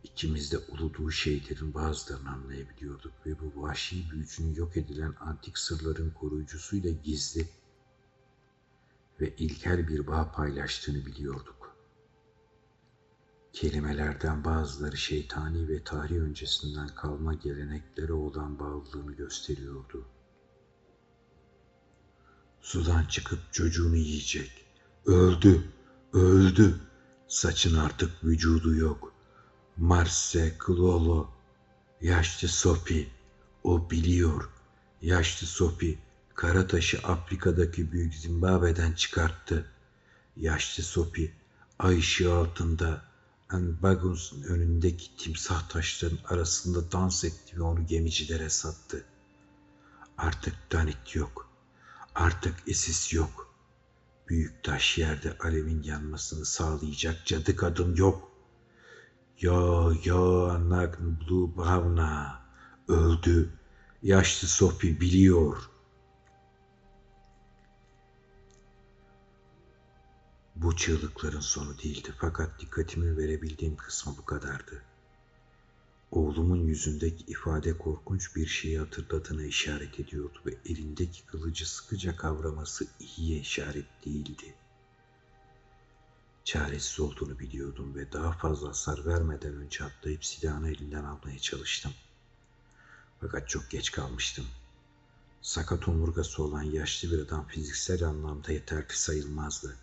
İkimiz de uluduğu şeylerin bazılarını anlayabiliyorduk ve bu vahşi büyücünün yok edilen antik sırların koruyucusuyla gizli ve ilkel bir bağ paylaştığını biliyorduk. Kelimelerden bazıları şeytani ve tarih öncesinden kalma geleneklere olan bağlılığını gösteriyordu.'' Sudan çıkıp çocuğunu yiyecek. Öldü, öldü. Saçın artık vücudu yok. Marse Klolo. Yaşlı Sopi. O biliyor. Yaşlı Sopi. Karataşı Afrika'daki büyük Zimbabwe'den çıkarttı. Yaşlı Sopi ay ışığı altında Anbagons'un önündeki timsah taşların arasında dans etti ve onu gemicilere sattı. Artık Danit yok. Artık isis yok. Büyük taş yerde alevin yanmasını sağlayacak cadı kadın yok. Yo yo Nagn Blue Bravna öldü. Yaşlı Sophie biliyor. Bu çığlıkların sonu değildi fakat dikkatimi verebildiğim kısmı bu kadardı. Oğlumun yüzündeki ifade korkunç bir şeyi hatırladığına işaret ediyordu ve elindeki kılıcı sıkıca kavraması iyiye işaret değildi. Çaresiz olduğunu biliyordum ve daha fazla hasar vermeden önce atlayıp silahını elinden almaya çalıştım. Fakat çok geç kalmıştım. Sakat omurgası olan yaşlı bir adam fiziksel anlamda yeterli sayılmazdı.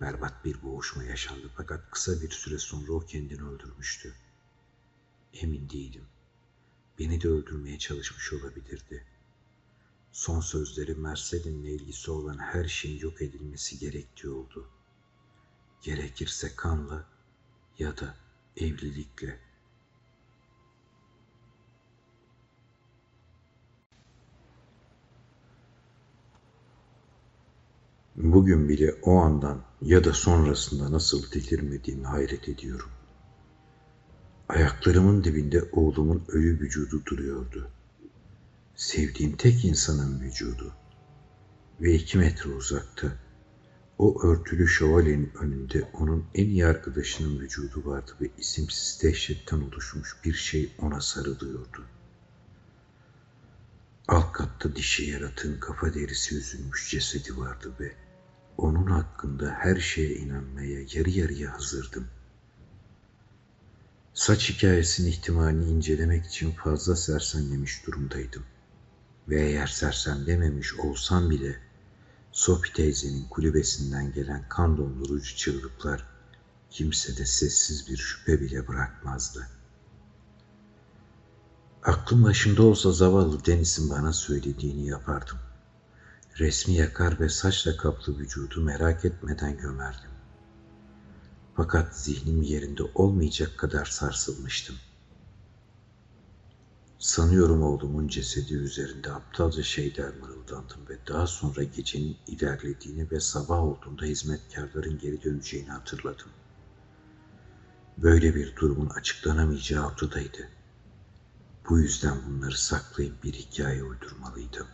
Berbat bir boğuşma yaşandı fakat kısa bir süre sonra o kendini öldürmüştü. Emin değilim. Beni de öldürmeye çalışmış olabilirdi. Son sözleri Mercelin'le ilgisi olan her şeyin yok edilmesi gerektiği oldu. Gerekirse kanla ya da evlilikle. Bugün bile o andan Ya da sonrasında nasıl delirmediğimi hayret ediyorum. Ayaklarımın dibinde oğlumun ölü vücudu duruyordu. Sevdiğim tek insanın vücudu. Ve iki metre uzakta, o örtülü şövalyenin önünde onun en iyi arkadaşının vücudu vardı ve isimsiz dehşetten oluşmuş bir şey ona sarılıyordu. Alt katta dişi yaratığın kafa derisi üzülmüş cesedi vardı ve onun hakkında her şeye inanmaya yarı yarıya hazırdım. Saç hikayesinin ihtimalini incelemek için fazla sersemlemiş durumdaydım. Ve eğer sersemlememiş olsam bile Sophie teyzenin kulübesinden gelen kan dondurucu çığlıklar kimsede sessiz bir şüphe bile bırakmazdı. Aklım başımda olsa zavallı Deniz'in bana söylediğini yapardım. Resmi yakar ve saçla kaplı vücudu merak etmeden gömerdim. Fakat zihnim yerinde olmayacak kadar sarsılmıştım. Sanıyorum oğlumun cesedi üzerinde aptalca şeyler mırıldandım ve daha sonra gecenin ilerlediğini ve sabah olduğunda hizmetkarların geri döneceğini hatırladım. Böyle bir durumun açıklanamayacağı ortadaydı. Bu yüzden bunları saklayıp bir hikaye uydurmalıydım.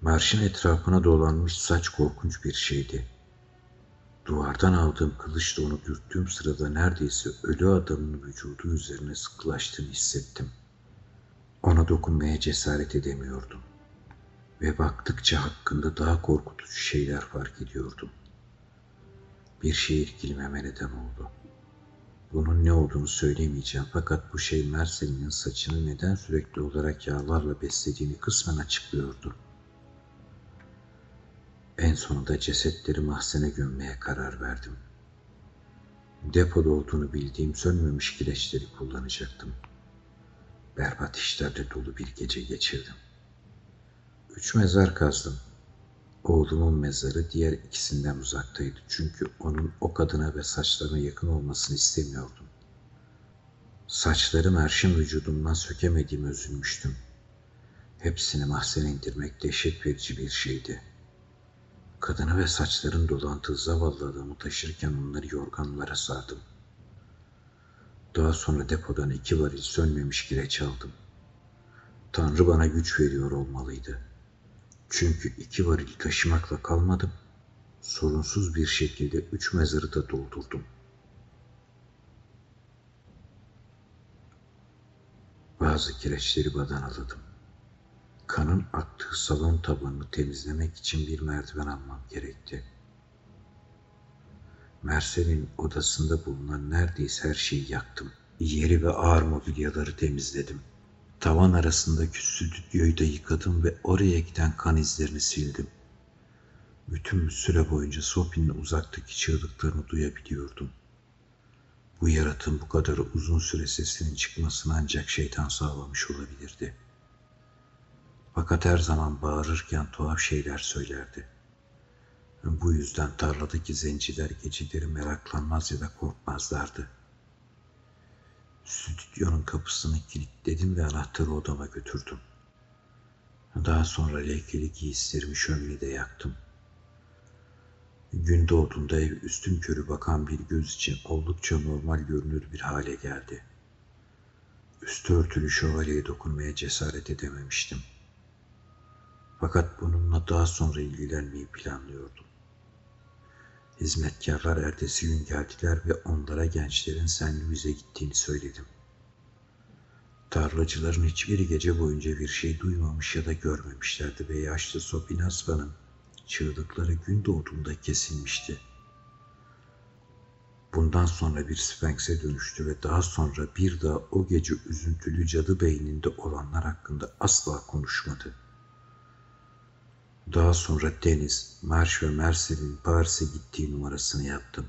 Marşın etrafına dolanmış saç korkunç bir şeydi. Duvardan aldığım kılıçla onu dürttüğüm sırada neredeyse ölü adamın vücudu üzerine sıkılaştığını hissettim. Ona dokunmaya cesaret edemiyordum. Ve baktıkça hakkında daha korkutucu şeyler fark ediyordum. Bir şey irkilmeme neden oldu. Bunun ne olduğunu söylemeyeceğim fakat bu şey Mersel'in saçını neden sürekli olarak yağlarla beslediğini kısmen açıklıyordu. En sonunda cesetleri mahzene gömmeye karar verdim. Depoda olduğunu bildiğim sönmemiş kireçleri kullanacaktım. Berbat işlerle dolu bir gece geçirdim. Üç mezar kazdım. Oğlumun mezarı diğer ikisinden uzaktaydı çünkü onun o kadına ve saçlarına yakın olmasını istemiyordum. Saçlarım erşin vücudumdan sökemediğimi üzülmüştüm. Hepsini mahzene indirmek dehşet verici bir şeydi.'' Kadını ve saçların dolantığı zavallı adamı taşırken onları yorganlara sardım. Daha sonra depodan iki varil sönmemiş kireç aldım. Tanrı bana güç veriyor olmalıydı. Çünkü iki varil taşımakla kalmadım. Sorunsuz bir şekilde üç mezarı da doldurdum. Bazı kireçleri badanaladım kanın aktığı salon tabanını temizlemek için bir merdiven almam gerekti. Mersel'in odasında bulunan neredeyse her şeyi yaktım. Yeri ve ağır mobilyaları temizledim. Tavan arasındaki stüdyoyu da yıkadım ve oraya giden kan izlerini sildim. Bütün süre boyunca Sophie'nin uzaktaki çığlıklarını duyabiliyordum. Bu yaratığın bu kadar uzun süre sesinin çıkmasını ancak şeytan sağlamış olabilirdi.'' Fakat her zaman bağırırken tuhaf şeyler söylerdi. Bu yüzden tarladaki zenciler geceleri meraklanmaz ya da korkmazlardı. Stüdyonun kapısını kilitledim ve anahtarı odama götürdüm. Daha sonra lekeli giysilerimi şöminede yaktım. Gün doğduğunda ev üstün körü bakan bir göz için oldukça normal görünür bir hale geldi. Üstü örtülü şövalyeye dokunmaya cesaret edememiştim.'' Fakat bununla daha sonra ilgilenmeyi planlıyordum. Hizmetkarlar ertesi gün geldiler ve onlara gençlerin Sen Louis'e gittiğini söyledim. Tarlacıların hiçbiri gece boyunca bir şey duymamış ya da görmemişlerdi ve yaşlı Sopinasva'nın çığlıkları gün doğduğunda kesilmişti. Bundan sonra bir Sphinx'e dönüştü ve daha sonra bir daha o gece üzüntülü cadı beyninde olanlar hakkında asla konuşmadı.'' Daha sonra Deniz, Marş ve Mersel'in Paris'e gittiği numarasını yaptım.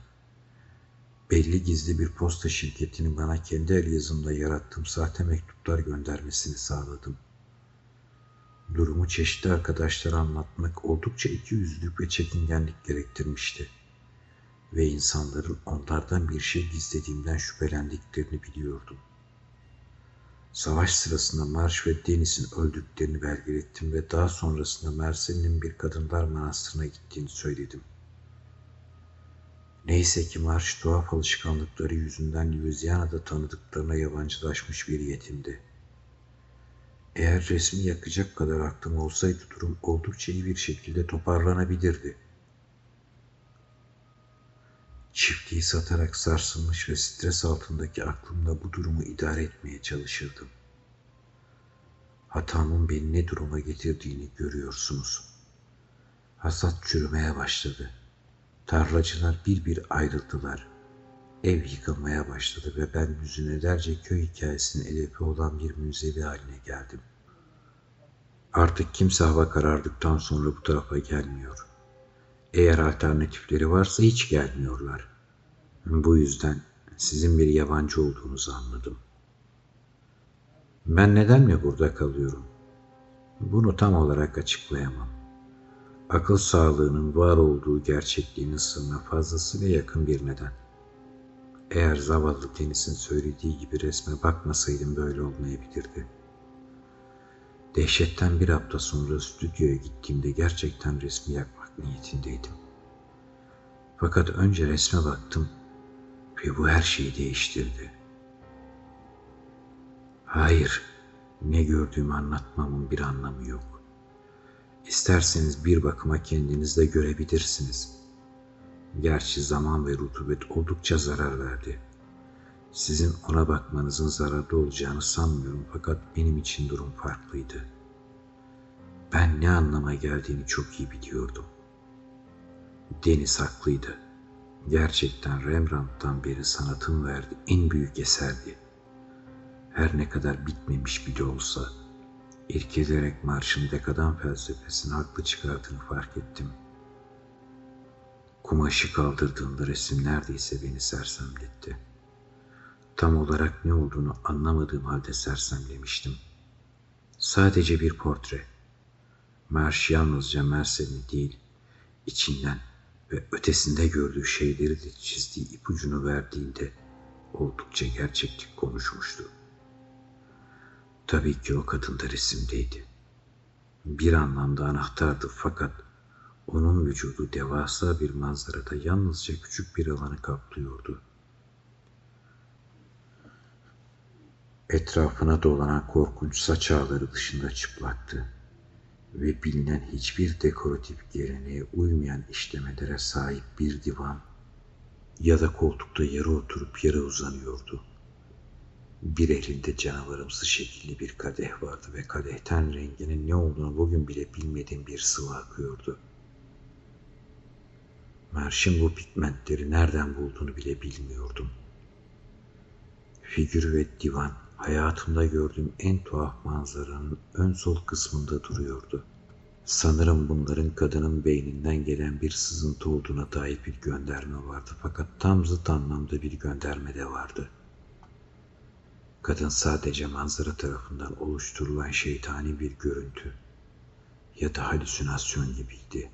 Belli gizli bir posta şirketinin bana kendi el yazımda yarattığım sahte mektuplar göndermesini sağladım. Durumu çeşitli arkadaşlara anlatmak oldukça iki yüzlük ve çekingenlik gerektirmişti. Ve insanların onlardan bir şey gizlediğimden şüphelendiklerini biliyordum. Savaş sırasında Marş ve Deniz'in öldüklerini belgelettim ve daha sonrasında Mersin'in bir kadınlar manastırına gittiğini söyledim. Neyse ki Marş tuhaf alışkanlıkları yüzünden Louisiana'da tanıdıklarına yabancılaşmış bir yetimdi. Eğer resmi yakacak kadar aklım olsaydı durum oldukça iyi bir şekilde toparlanabilirdi. Çiftliği satarak sarsılmış ve stres altındaki aklımla bu durumu idare etmeye çalışırdım. Hatamın beni ne duruma getirdiğini görüyorsunuz. Hasat çürümeye başladı. Tarlacılar bir bir ayrıldılar. Ev yıkılmaya başladı ve ben yüzünelerce köy hikayesinin hedefi olan bir müzevi haline geldim. Artık kimse hava karardıktan sonra bu tarafa gelmiyor. Eğer alternatifleri varsa hiç gelmiyorlar. Bu yüzden sizin bir yabancı olduğunuzu anladım. Ben neden mi burada kalıyorum? Bunu tam olarak açıklayamam. Akıl sağlığının var olduğu gerçekliğinin sınırına fazlasıyla yakın bir neden. Eğer zavallı Deniz'in söylediği gibi resme bakmasaydım böyle olmayabilirdi. Dehşetten bir hafta sonra stüdyoya gittiğimde gerçekten resmi yakmak niyetindeydim. Fakat önce resme baktım ve bu her şeyi değiştirdi. Hayır, ne gördüğümü anlatmamın bir anlamı yok. İsterseniz bir bakıma kendinizde görebilirsiniz. Gerçi zaman ve rutubet oldukça zarar verdi. Sizin ona bakmanızın zararlı olacağını sanmıyorum fakat benim için durum farklıydı. Ben ne anlama geldiğini çok iyi biliyordum. Deniz haklıydı. Gerçekten Rembrandt'tan beri sanatın verdiği en büyük eserdi. Her ne kadar bitmemiş bile olsa, irkelerek marşın dekadan felsefesini haklı çıkardığını fark ettim. Kumaşı kaldırdığında resim neredeyse beni sersemletti. Tam olarak ne olduğunu anlamadığım halde sersemlemiştim. Sadece bir portre. Marş yalnızca Mersin'i değil, içinden ve ötesinde gördüğü şeyleri de çizdiği ipucunu verdiğinde oldukça gerçeklik konuşmuştu. Tabii ki o kadın da resimdeydi. Bir anlamda anahtardı fakat onun vücudu devasa bir manzarada yalnızca küçük bir alanı kaplıyordu. Etrafına dolanan korkunç saç ağları dışında çıplaktı ve bilinen hiçbir dekoratif geleneğe uymayan işlemelere sahip bir divan ya da koltukta yarı oturup yarı uzanıyordu. Bir elinde canavarımsı şekilli bir kadeh vardı ve kadehten renginin ne olduğunu bugün bile bilmediğim bir sıvı akıyordu. Merş'in bu pigmentleri nereden bulduğunu bile bilmiyordum. Figür ve divan hayatımda gördüğüm en tuhaf manzaranın ön sol kısmında duruyordu. Sanırım bunların kadının beyninden gelen bir sızıntı olduğuna dair bir gönderme vardı fakat tam zıt anlamda bir gönderme de vardı. Kadın sadece manzara tarafından oluşturulan şeytani bir görüntü ya da halüsinasyon gibiydi.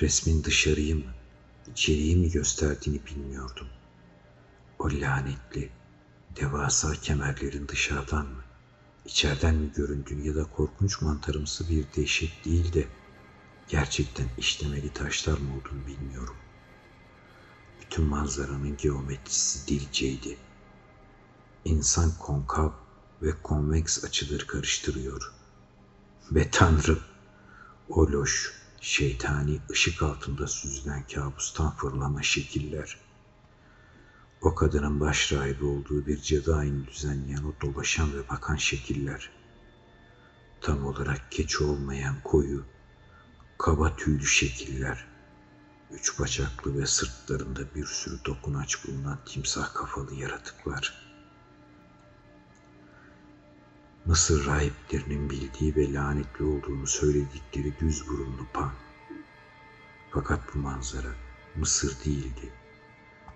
Resmin dışarıyı mı, içeriği mi gösterdiğini bilmiyordum. O lanetli, devasa kemerlerin dışarıdan mı, içeriden mi göründüğünü ya da korkunç mantarımsı bir dehşet değil de gerçekten işlemeli taşlar mı olduğunu bilmiyorum. Bütün manzaranın geometrisi dilceydi. İnsan konkav ve konveks açıları karıştırıyor. Ve Tanrım, o loş, şeytani ışık altında süzülen kabustan fırlama şekiller. O kadının baş rahibi olduğu bir cadı ayini düzenleyen o dolaşan ve bakan şekiller. Tam olarak keçi olmayan koyu, kaba tüylü şekiller. Üç bacaklı ve sırtlarında bir sürü dokunaç bulunan timsah kafalı yaratıklar. Mısır rahiplerinin bildiği ve lanetli olduğunu söyledikleri düz burunlu Pan. Fakat bu manzara Mısır değildi.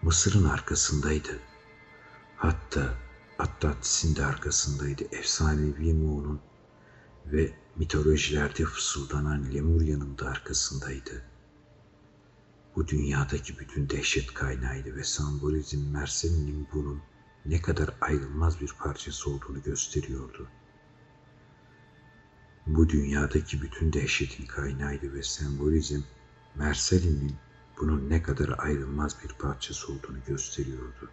Mısır'ın arkasındaydı. Hatta Atlantis'in de arkasındaydı. Efsanevi Mu'nun ve mitolojilerde fısıldanan Lemurya'nın da arkasındaydı. Bu dünyadaki bütün dehşet kaynağıydı ve sembolizm Mersen'in bunun ne kadar ayrılmaz bir parçası olduğunu gösteriyordu. Bu dünyadaki bütün dehşetin kaynağıydı ve sembolizm Merselin'in bunun ne kadar ayrılmaz bir parçası olduğunu gösteriyordu.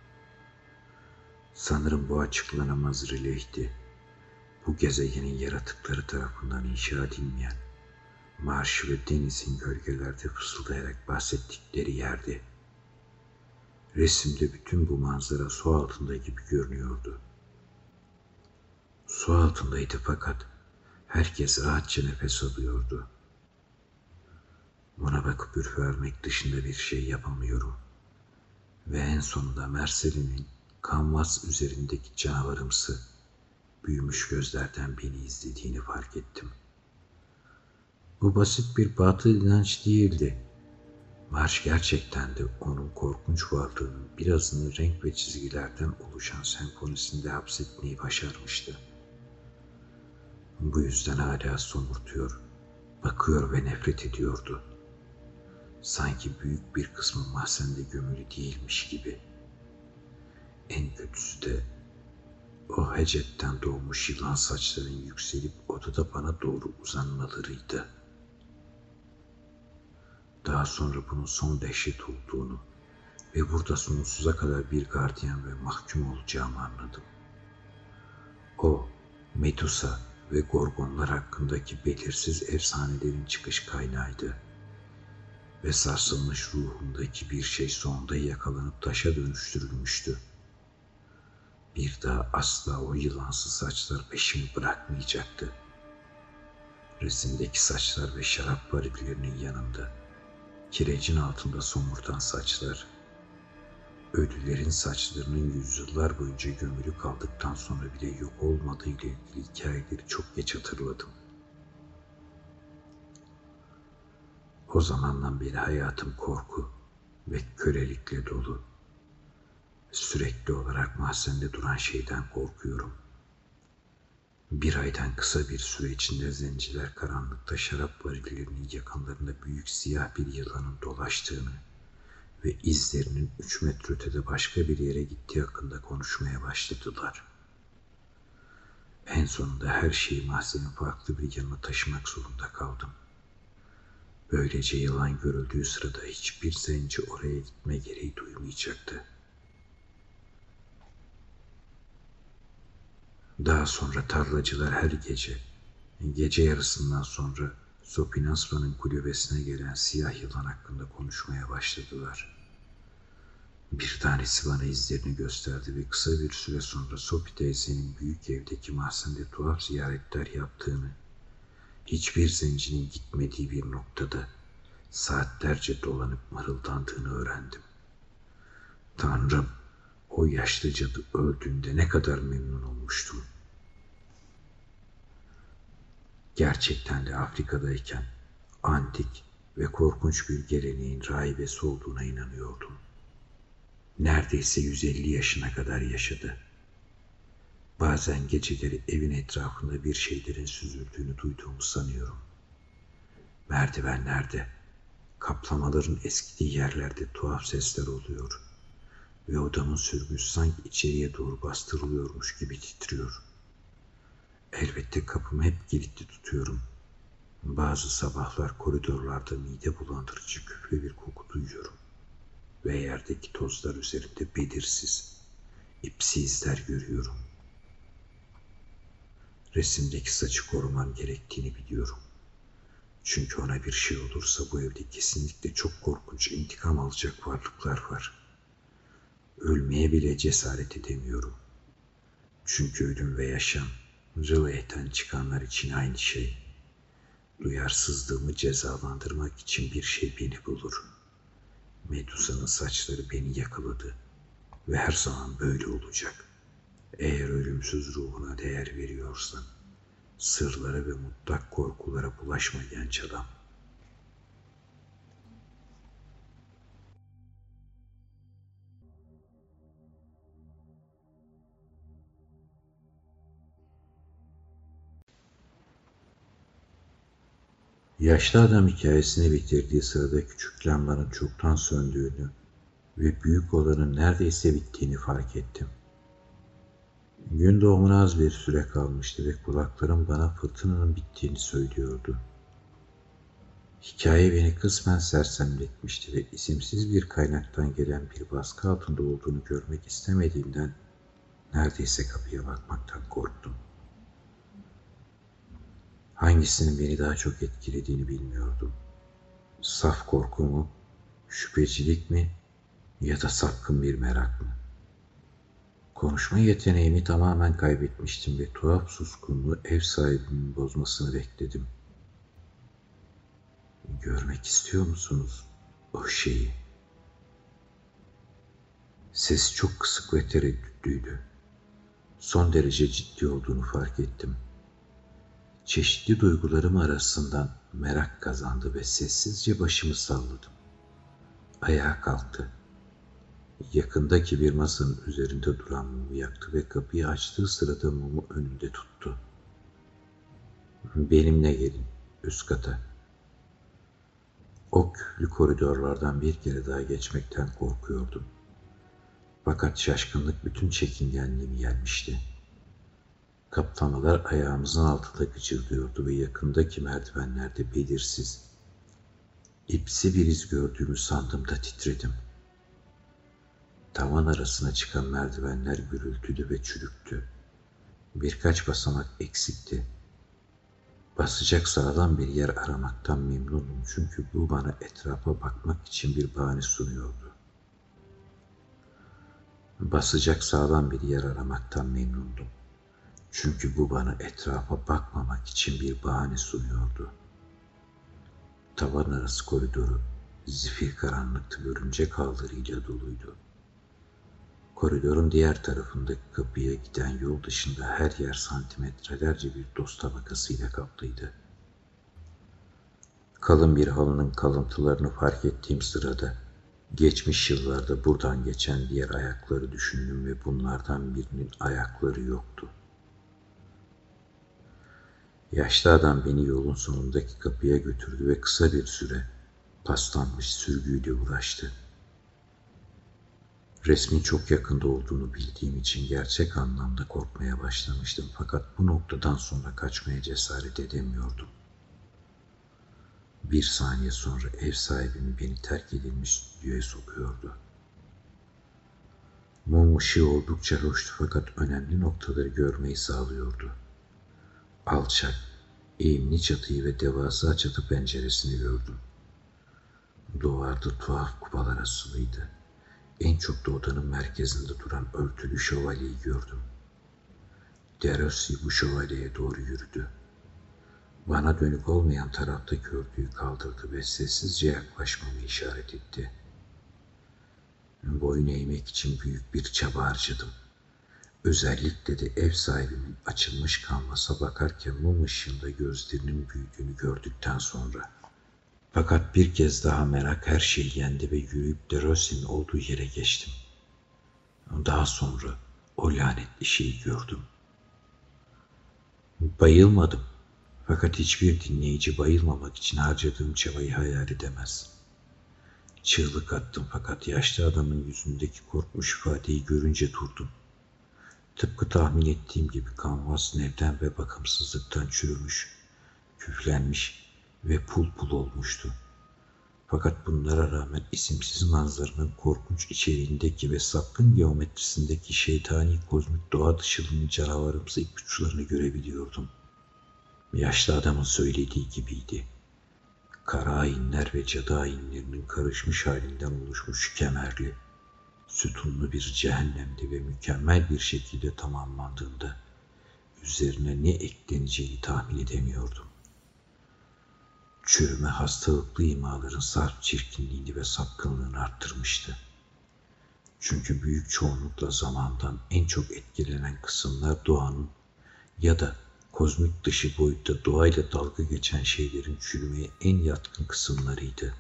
Sanırım bu açıklanamaz relehti. Bu gezegenin yaratıkları tarafından inşa edilmeyen, marş ve denizin gölgelerde fısıldayarak bahsettikleri yerde. Resimde bütün bu manzara su altında gibi görünüyordu. Su altındaydı fakat herkes rahatça nefes alıyordu. Buna bakıp ürpermek dışında bir şey yapamıyorum. Ve en sonunda Mercelin'in kanvas üzerindeki canavarımsı, büyümüş gözlerden beni izlediğini fark ettim. Bu basit bir batıl inanç değildi. Marş gerçekten de onun korkunç varlığının birazını renk ve çizgilerden oluşan senfonisinde hapsetmeyi başarmıştı. Bu yüzden hala somurtuyor, bakıyor ve nefret ediyordu. Sanki büyük bir kısmı mahzende gömülü değilmiş gibi. En kötüsü de o hecetten doğmuş yılan saçların yükselip odada bana doğru uzanmalarıydı. Daha sonra bunun son dehşet olduğunu ve burada sonsuza kadar bir gardiyan ve mahkum olacağımı anladım. O, Medusa ve Gorgonlar hakkındaki belirsiz efsanelerin çıkış kaynağıydı. Ve sarsılmış ruhumdaki bir şey sonunda yakalanıp taşa dönüştürülmüştü. Bir daha asla o yılansı saçlar peşimi bırakmayacaktı. Resimdeki saçlar ve şarap variklerinin yanında, kirecin altında somurtan saçlar, ölülerin saçlarının yüzyıllar boyunca gömülü kaldıktan sonra bile yok olmadığı ile ilgili hikayeleri çok geç hatırladım. O zamandan beri hayatım korku ve kölelikle dolu. Sürekli olarak mahzende duran şeyden korkuyorum. Bir aydan kısa bir süre içinde zenciler karanlıkta şarap varillerinin yakınlarında büyük siyah bir yılanın dolaştığını ve izlerinin üç metre ötede başka bir yere gittiği hakkında konuşmaya başladılar. En sonunda her şeyi mahzenin farklı bir yanına taşımak zorunda kaldım. Böylece yılan görüldüğü sırada hiçbir zenci oraya gitme gereği duymayacaktı. Daha sonra tarlacılar her gece, gece yarısından sonra Sopinasva'nın kulübesine gelen siyah yılan hakkında konuşmaya başladılar. Bir tanesi bana izlerini gösterdi ve kısa bir süre sonra Sopi teyzenin büyük evdeki mahzende tuhaf ziyaretler yaptığını, hiçbir zencinin gitmediği bir noktada saatlerce dolanıp mırıldandığını öğrendim. Tanrım, o yaşlı cadı öldüğünde ne kadar memnun olmuştum. Gerçekten de Afrika'dayken antik ve korkunç bir geleneğin rahibesi olduğuna inanıyordum. Neredeyse 150 yaşına kadar yaşadı. Bazen geceleri evin etrafında bir şeylerin süzüldüğünü duyduğumu sanıyorum. Merdivenlerde, kaplamaların eskidiği yerlerde tuhaf sesler oluyor ve odamın sürgüsü sanki içeriye doğru bastırılıyormuş gibi titriyor. Elbette kapımı hep kilitli tutuyorum. Bazı sabahlar koridorlarda mide bulandırıcı küflü bir koku duyuyorum. Ve yerdeki tozlar üzerinde belirsiz, ipsi izler görüyorum. Resimdeki saçı korumam gerektiğini biliyorum. Çünkü ona bir şey olursa bu evde kesinlikle çok korkunç intikam alacak varlıklar var. Ölmeye bile cesaret edemiyorum. Çünkü ölüm ve yaşam Rıveyh'ten çıkanlar için aynı şey. Duyarsızlığımı cezalandırmak için bir şey beni bulur. Medusa'nın saçları beni yakaladı ve her zaman böyle olacak. Eğer ölümsüz ruhuna değer veriyorsan, sırlara ve mutlak korkulara bulaşma genç adam. Yaşlı adam hikayesini bitirdiği sırada küçük lambanın çoktan söndüğünü ve büyük olanın neredeyse bittiğini fark ettim. Gün doğumuna az bir süre kalmıştı ve kulaklarım bana fırtınanın bittiğini söylüyordu. Hikaye beni kısmen sersemletmişti ve isimsiz bir kaynaktan gelen bir baskı altında olduğunu görmek istemediğimden neredeyse kapıya bakmaktan korktum. Hangisinin beni daha çok etkilediğini bilmiyordum. Saf korku mu, şüphecilik mi ya da sapkın bir merak mı? Konuşma yeteneğimi tamamen kaybetmiştim ve tuhaf suskunluğu ev sahibimin bozmasını bekledim. Görmek istiyor musunuz o şeyi? Ses çok kısık ve tereddütlüydü. Son derece ciddi olduğunu fark ettim. Çeşitli duygularım arasından merak kazandı ve sessizce başımı salladım. Ayağa kalktı. Yakındaki bir masanın üzerinde duran mumu yaktı ve kapıyı açtığı sırada mumu önünde tuttu. Benimle gelin, üst kata. O küllü koridorlardan bir kere daha geçmekten korkuyordum. Fakat şaşkınlık bütün çekingenliğimi yenmişti. Kaplamalar ayağımızın altında gıcırdıyordu ve yakındaki merdivenlerde belirsiz, ipsi bir iz gördüğümü sandım da titredim. Tavan arasına çıkan merdivenler gürültülü ve çürüktü. Birkaç basamak eksikti. Basacak sağlam bir yer aramaktan memnunum çünkü bu bana etrafa bakmak için bir bahane sunuyordu. Basacak sağlam bir yer aramaktan memnundum. Çünkü bu bana etrafa bakmamak için bir bahane sunuyordu. Tavan arası koridoru zifir karanlıktı örümcek ağlarıyla doluydu. Koridorun diğer tarafındaki kapıya giden yol dışında her yer santimetrelerce bir dost tabakasıyla kaplıydı. Kalın bir halının kalıntılarını fark ettiğim sırada geçmiş yıllarda buradan geçen diğer ayakları düşündüm ve bunlardan birinin ayakları yoktu. Yaşlı adam beni yolun sonundaki kapıya götürdü ve kısa bir süre paslanmış sürgüyle uğraştı. Resmin çok yakında olduğunu bildiğim için gerçek anlamda korkmaya başlamıştım fakat bu noktadan sonra kaçmaya cesaret edemiyordum. Bir saniye sonra ev sahibimi beni terk edilmiş stüdyoya sokuyordu. Mum ışığı oldukça hoştu fakat önemli noktaları görmeyi sağlıyordu. Alçak, eğimli çatıyı ve devasa çatı penceresini gördüm. Duvarda tuhaf kupalar asılıydı. En çok da odanın merkezinde duran örtülü şövalyeyi gördüm. Derossi bu şövalyeye doğru yürüdü. Bana dönük olmayan tarafta örtüyü kaldırdı ve sessizce yaklaşmamı işaret etti. Boyun eğmek için büyük bir çaba harcadım. Özellikle de ev sahibimin açılmış kanvasa bakarken mum ışığında gözlerinin büyüdüğünü gördükten sonra. Fakat bir kez daha merak her şeyi yendi ve yürüyüp de Rossi'nin olduğu yere geçtim. Daha sonra o lanetli şeyi gördüm. Bayılmadım. Fakat hiçbir dinleyici bayılmamak için harcadığım çabayı hayal edemez. Çığlık attım fakat yaşlı adamın yüzündeki korkmuş ifadeyi görünce durdum. Tıpkı tahmin ettiğim gibi kanvas nevden ve bakımsızlıktan çürümüş, küflenmiş ve pul pul olmuştu. Fakat bunlara rağmen isimsiz manzaranın korkunç içeriğindeki ve sapkın geometrisindeki şeytani kozmik doğa dışılığının canavarımsı ipuçlarını görebiliyordum. Yaşlı adamın söylediği gibiydi. Kara ayinler ve cadı ayinlerinin karışmış halinden oluşmuş kemerli, sütunlu bir cehennemdi ve mükemmel bir şekilde tamamlandığında üzerine ne ekleneceğini tahmin edemiyordum. Çürüme hastalıklı imaların sarp çirkinliğini ve sapkınlığını arttırmıştı. Çünkü büyük çoğunlukla zamandan en çok etkilenen kısımlar doğanın ya da kozmik dışı boyutta doğayla dalga geçen şeylerin çürümeye en yatkın kısımlarıydı.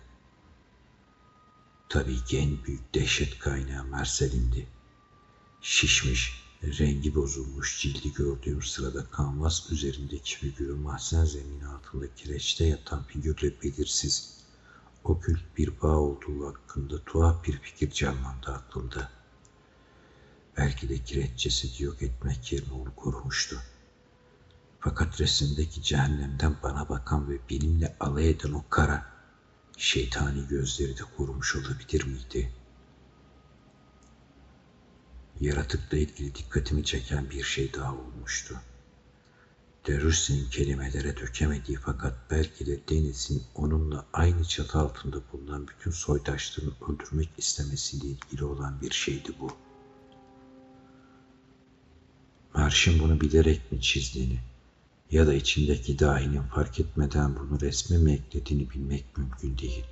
Tabii ki en büyük dehşet kaynağı Marcelin'di. Şişmiş, rengi bozulmuş cildi gördüğüm sırada kanvas üzerindeki figürü mahzen zemini altında kireçte yatan figürle belirsiz, okült bir bağ olduğu hakkında tuhaf bir fikir canlandı aklımda. Belki de kireç cesedi yok etmek yerine onu korumuştu. Fakat resimdeki cehennemden bana bakan ve benimle alay eden o kara, şeytani gözleri de korumuş olabilir miydi? Yaratıkla ilgili dikkatimi çeken bir şey daha olmuştu. Derus'in kelimelere dökemediği fakat belki de Deniz'in onunla aynı çatı altında bulunan bütün soydaşlarını öldürmek istemesiyle ilgili olan bir şeydi bu. Marş'ın bunu bilerek mi çizdiğini ya da içindeki dahinin fark etmeden bunu resme mi eklediğini bilmek mümkün değil.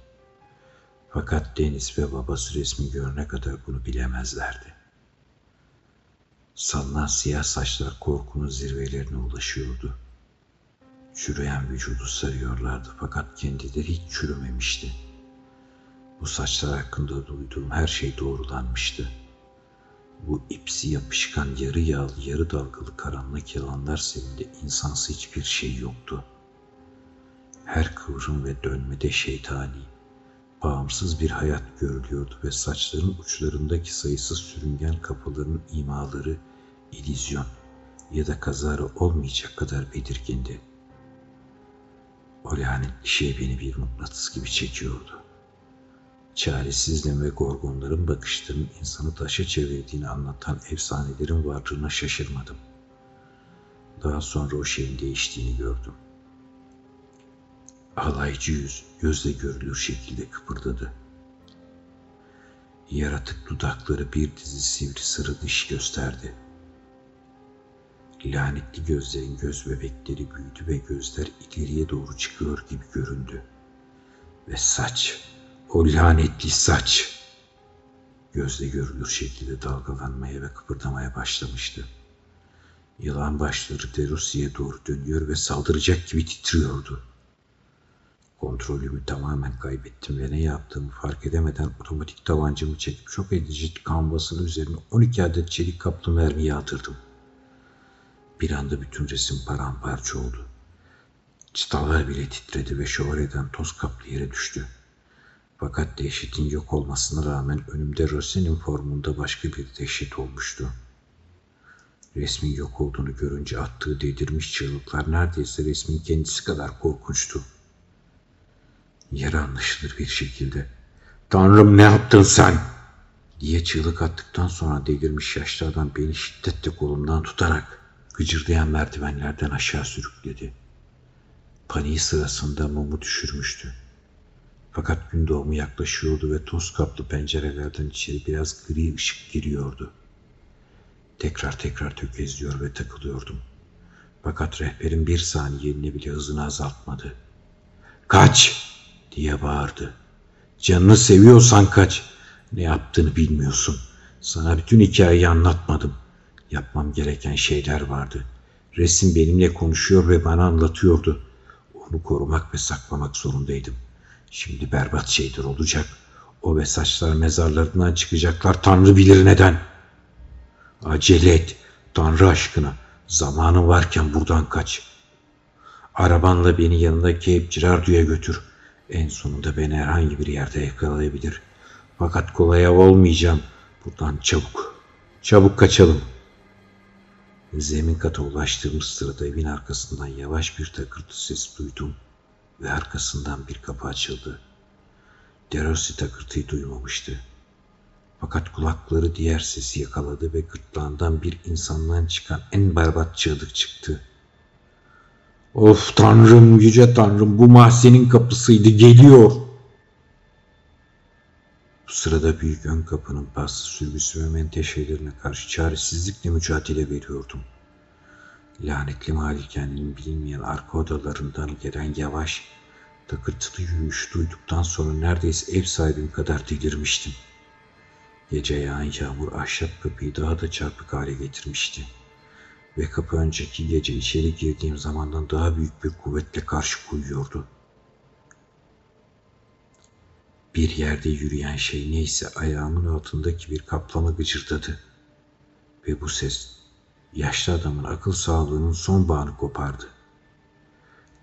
Fakat Deniz ve babası resmi görene kadar bunu bilemezlerdi. Sallanan siyah saçlar korkunun zirvelerine ulaşıyordu. Çürüyen vücudu sarıyorlardı fakat kendileri hiç çürümemişti. Bu saçlar hakkında duyduğum her şey doğrulanmıştı. Bu ipsi yapışkan yarı yağlı yarı dalgalı karanlık yalanlar serinde insansı hiçbir şey yoktu. Her kıvrım ve dönmede şeytani, bağımsız bir hayat görülüyordu ve saçların uçlarındaki sayısız sürüngen kafaların imaları illüzyon ya da kazara olmayacak kadar belirgindi. O lanetli şey beni bir mıknatıs gibi çekiyordu. Çaresizliğin ve gorgonların bakışlarının insanı taşa çevirdiğini anlatan efsanelerin varlığına şaşırmadım. Daha sonra o şeyin değiştiğini gördüm. Alaycı yüz gözle görülür şekilde kıpırdadı. Yaratık dudakları bir dizi sivri sarı diş gösterdi. Lanetli gözlerin göz bebekleri büyüdü ve gözler ileriye doğru çıkıyor gibi göründü. Ve saç, o lanetli saç, gözle görülür şekilde dalgalanmaya ve kıpırdamaya başlamıştı. Yılan başları Derusya'ya doğru dönüyor ve saldıracak gibi titriyordu. Kontrolümü tamamen kaybettim ve ne yaptığımı fark edemeden otomatik tabancamı çekip şok edici kanvasının üzerine 12 adet çelik kaplı mermi yağdırdım. Bir anda bütün resim paramparça oldu. Çıtalar bile titredi ve şövalyeden toz kaplı yere düştü. Fakat dehşetin yok olmasına rağmen önümde Rose'nin formunda başka bir dehşet olmuştu. Resmin yok olduğunu görünce attığı dedirmiş çığlıklar neredeyse resmin kendisi kadar korkunçtu. Yer anlaşılır bir şekilde ''Tanrım ne yaptın sen?'' diye çığlık attıktan sonra delirmiş yaşlı adam beni şiddetle kolumdan tutarak gıcırdayan merdivenlerden aşağı sürükledi. Paniği sırasında mumu düşürmüştü. Fakat gün doğumu yaklaşıyordu ve toz kaplı pencerelerden içeri biraz gri ışık giriyordu. Tekrar tekrar tökezliyor ve takılıyordum. Fakat rehberin bir saniyeliğine bile hızını azaltmadı. Kaç! Diye bağırdı. Canını seviyorsan kaç. Ne yaptığını bilmiyorsun. Sana bütün hikayeyi anlatmadım. Yapmam gereken şeyler vardı. Resim benimle konuşuyor ve bana anlatıyordu. Onu korumak ve saklamak zorundaydım. Şimdi berbat şeyler olacak. O ve saçlar mezarlarından çıkacaklar. Tanrı bilir neden. Acele et. Tanrı aşkına. Zamanın varken buradan kaç. Arabanla beni yanındaki hep Girardo'ya götür. En sonunda beni herhangi bir yerde yakalayabilir. Fakat kolay av olmayacağım. Buradan çabuk. Çabuk kaçalım. Zemin kata ulaştığımız sırada evin arkasından yavaş bir takırtı ses duydum ve arkasından bir kapı açıldı. Derossi takırtıyı duymamıştı. Fakat kulakları diğer sesi yakaladı ve gırtlağından bir insandan çıkan en berbat çığlık çıktı. Of tanrım, yüce tanrım bu mahzenin kapısıydı, geliyor. Bu sırada büyük ön kapının paslı sürgüsü ve menteşelerine karşı çaresizlikle mücadele veriyordum. Lanetli malikanenin bilinmeyen arka odalarından gelen yavaş, takırtılı yürüyüş duyduktan sonra neredeyse ev sahibim kadar delirmiştim. Gece yağan yağmur ahşap kapıyı daha da çarpık hale getirmişti. Ve kapı önceki gece içeri girdiğim zamandan daha büyük bir kuvvetle karşı koyuyordu. Bir yerde yürüyen şey neyse ayağımın altındaki bir kaplama gıcırdadı. Ve bu ses yaşlı adamın akıl sağlığının son bağını kopardı.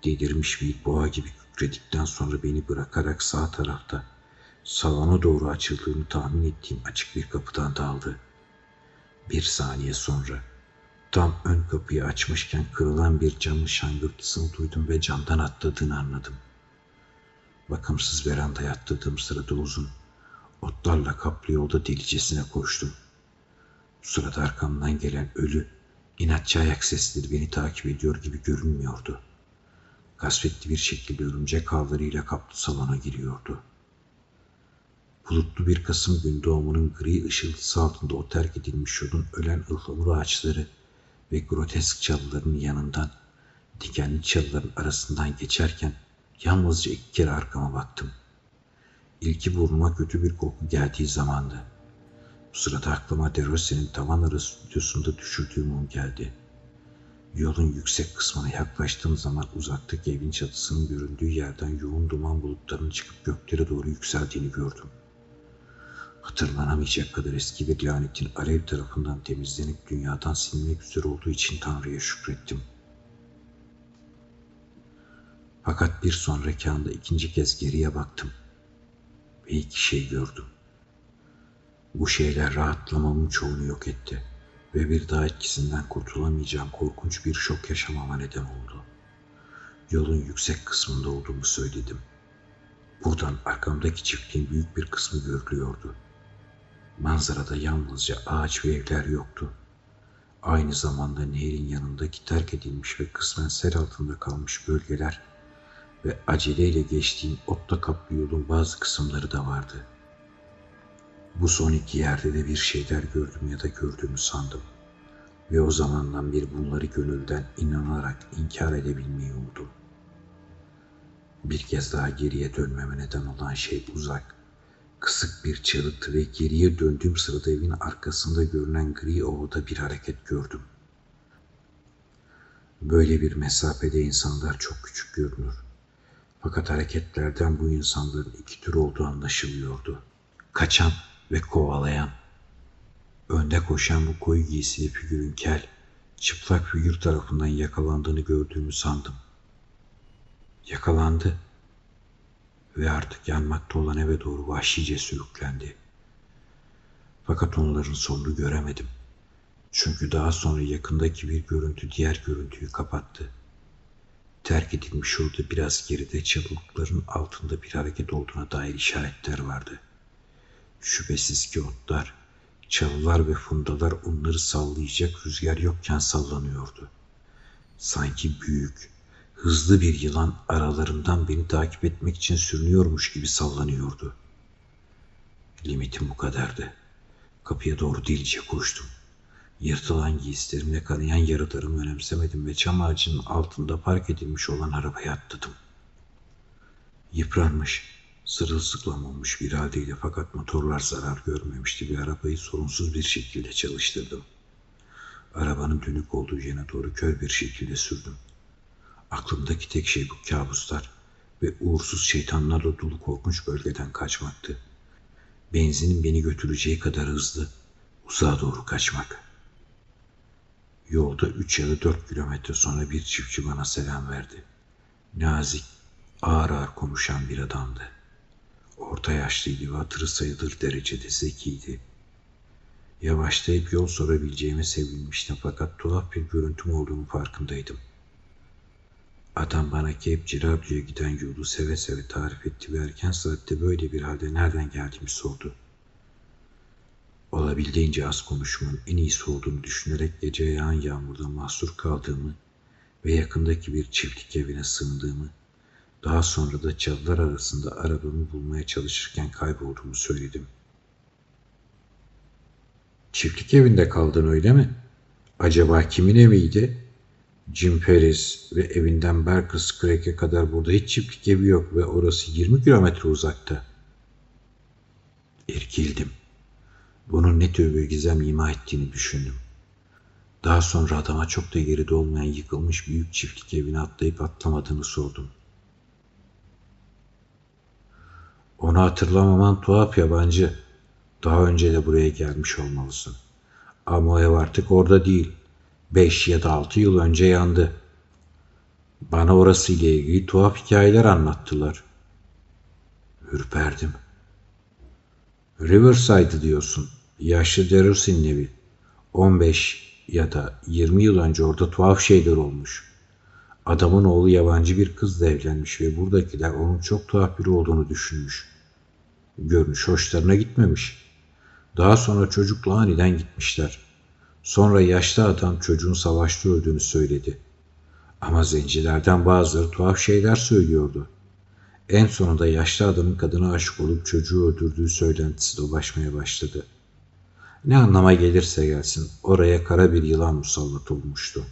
Delirmiş bir boğa gibi kükredikten sonra beni bırakarak sağ tarafta salona doğru açıldığını tahmin ettiğim açık bir kapıdan daldı. Bir saniye sonra tam ön kapıyı açmışken kırılan bir camın şangırtısını duydum ve camdan atladığını anladım. Bakımsız verandaya atladığım sırada uzun, otlarla kaplı yolda delicesine koştum. Bu sırada arkamdan gelen ölü, inatçı ayak sesleri beni takip ediyor gibi görünmüyordu. Kasvetli bir şekilde örümcek ağlarıyla kaplı salona giriyordu. Bulutlu bir Kasım gün doğumunun gri ışıltısı altında o terk edilmiş yolun ölen ıhlamur ağaçları ve grotesk çalıların yanından dikenli çalıların arasından geçerken yalnızca iki kere arkama baktım. İlki burnuma kötü bir koku geldiği zamandı. Bu sırada aklıma De Rossi'nin tavan arası stüdyosunda düşürdüğü mum geldi. Yolun yüksek kısmına yaklaştığım zaman uzaktaki evin çatısının göründüğü yerden yoğun duman bulutlarının çıkıp göklere doğru yükseldiğini gördüm. Hatırlanamayacak kadar eski bir lanetin alev tarafından temizlenip dünyadan silinmek üzere olduğu için Tanrı'ya şükrettim. Fakat bir sonraki anda ikinci kez geriye baktım ve iki şey gördüm. Bu şeyler rahatlamamın çoğunu yok etti ve bir daha etkisinden kurtulamayacağım korkunç bir şok yaşamama neden oldu. Yolun yüksek kısmında olduğumu söyledim. Buradan arkamdaki çiftliğin büyük bir kısmı görülüyordu. Manzarada yalnızca ağaç ve evler yoktu. Aynı zamanda nehrin yanındaki terk edilmiş ve kısmen sel altında kalmış bölgeler ve aceleyle geçtiğim otla kaplı yolun bazı kısımları da vardı. Bu son iki yerde de bir şeyler gördüm ya da gördüğümü sandım. Ve o zamandan bir bunları gönülden inanarak inkar edebilmeyi umdum. Bir kez daha geriye dönmeme neden olan şey uzak, kısık bir çığlıktı ve geriye döndüğüm sırada evin arkasında görünen gri ovada bir hareket gördüm. Böyle bir mesafede insanlar çok küçük görünür. Fakat hareketlerden bu insanların iki tür olduğu anlaşılıyordu. Kaçan ve kovalayan. Önde koşan bu koyu giysili figürün kel, çıplak figür tarafından yakalandığını gördüğümü sandım. Yakalandı ve artık yanmakta olan eve doğru vahşice sürüklendi. Fakat onların sonunu göremedim. Çünkü daha sonra yakındaki bir görüntü diğer görüntüyü kapattı. Terk edilmiş orada biraz geride çalılıkların altında bir hareket olduğuna dair işaretler vardı. Şüphesiz ki otlar, çalılar ve fundalar onları sallayacak rüzgar yokken sallanıyordu. Sanki büyük, hızlı bir yılan aralarından beni takip etmek için sürünüyormuş gibi sallanıyordu. Limitim bu kadardı. Kapıya doğru delice koştum. Yırtılan giysilerimle kanayan yaralarımı önemsemedim ve çam ağacının altında park edilmiş olan arabaya atladım. Yıpranmış, sırılsıklam olmuş bir haldeydi fakat motorlar zarar görmemişti ve arabayı sorunsuz bir şekilde çalıştırdım. Arabanın dönük olduğu yöne doğru kör bir şekilde sürdüm. Aklımdaki tek şey bu kabuslar ve uğursuz şeytanlarla dolu korkunç bölgeden kaçmaktı. Benzinin beni götüreceği kadar hızlı, uzağa doğru kaçmak. Yolda üç ya da dört kilometre sonra bir çiftçi bana selam verdi. Nazik, ağır ağır konuşan bir adamdı. Orta yaşlıydı ve hatırı sayılır derecede zekiydi. Yavaşlayıp yol sorabileceğime sevinmiştim fakat tuhaf bir görüntüm olduğunu farkındaydım. Adam bana Kepçi Radyo'ya giden yolu seve seve tarif etti ve erken saatte böyle bir halde nereden geldiğimi sordu. Olabildiğince az konuşmanın en iyisi olduğunu düşünerek gece yağan yağmurda mahsur kaldığımı ve yakındaki bir çiftlik evine sığındığımı, daha sonra da çalılar arasında arabamı bulmaya çalışırken kaybolduğumu söyledim. Çiftlik evinde kaldın öyle mi? Acaba kimin eviydi? Jim Ferris ve evinden Berkeley Crack'e kadar burada hiç çiftlik evi yok ve orası 20 kilometre uzakta. İrkildim. Bunun ne tür bir gizem ima ettiğini düşündüm. Daha sonra adama çok da geride olmayan yıkılmış büyük çiftlik evine atlayıp atlamadığını sordum. Onu hatırlamaman tuhaf yabancı. Daha önce de buraya gelmiş olmalısın. Ama o ev artık orada değil. Beş ya da altı yıl önce yandı. Bana orası ile ilgili tuhaf hikayeler anlattılar. Ürperdim. Riverside diyorsun. Yaşlı Deros'in evi. 15 ya da 20 yıl önce orada tuhaf şeyler olmuş. Adamın oğlu yabancı bir kızla evlenmiş ve buradakiler onun çok tuhaf biri olduğunu düşünmüş. Görünüş hoşlarına gitmemiş. Daha sonra çocukla aniden gitmişler. Sonra yaşlı adam çocuğun savaşta öldüğünü söyledi. Ama zencilerden bazıları tuhaf şeyler söylüyordu. En sonunda yaşlı adamın kadına aşık olup çocuğu öldürdüğü söylentisi dolaşmaya başladı. Ne anlama gelirse gelsin oraya kara bir yılan musallat olmuştu.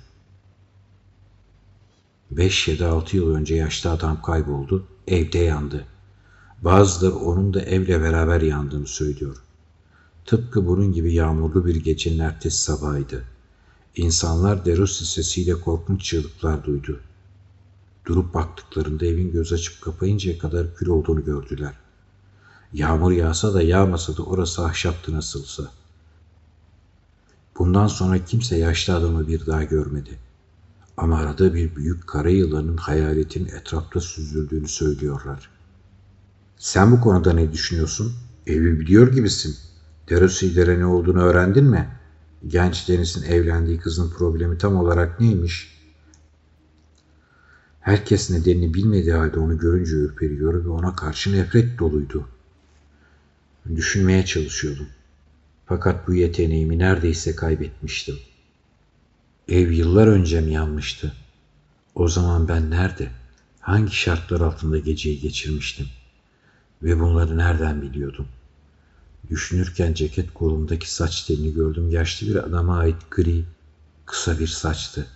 Beş ya da altı yıl önce yaşlı adam kayboldu, evde yandı. Bazıları onun da evle beraber yandığını söylüyor. Tıpkı bunun gibi yağmurlu bir gecenin ertesi sabahıydı. İnsanlar Derossi sesiyle korkunç çığlıklar duydu. Durup baktıklarında evin göz açıp kapayıncaya kadar kül olduğunu gördüler. Yağmur yağsa da yağmasa da orası ahşaptı nasılsa. Bundan sonra kimse yaşlı adamı bir daha görmedi. Ama arada bir büyük kara yılanın hayaletin etrafta süzüldüğünü söylüyorlar. Sen bu konuda ne düşünüyorsun? Evi biliyor gibisin. Derosilere ne olduğunu öğrendin mi? Genç Deniz'in evlendiği kızın problemi tam olarak neymiş? Herkes nedenini bilmediği halde onu görünce ürperiyor ve ona karşı nefret doluydu. Düşünmeye çalışıyordum. Fakat bu yeteneğimi neredeyse kaybetmiştim. Ev yıllar önce mi yanmıştı? O zaman ben nerede, hangi şartlar altında geceyi geçirmiştim? Ve bunları nereden biliyordum? Düşünürken ceket kolumdaki saç telini gördüm. Yaşlı bir adama ait gri, kısa bir saçtı.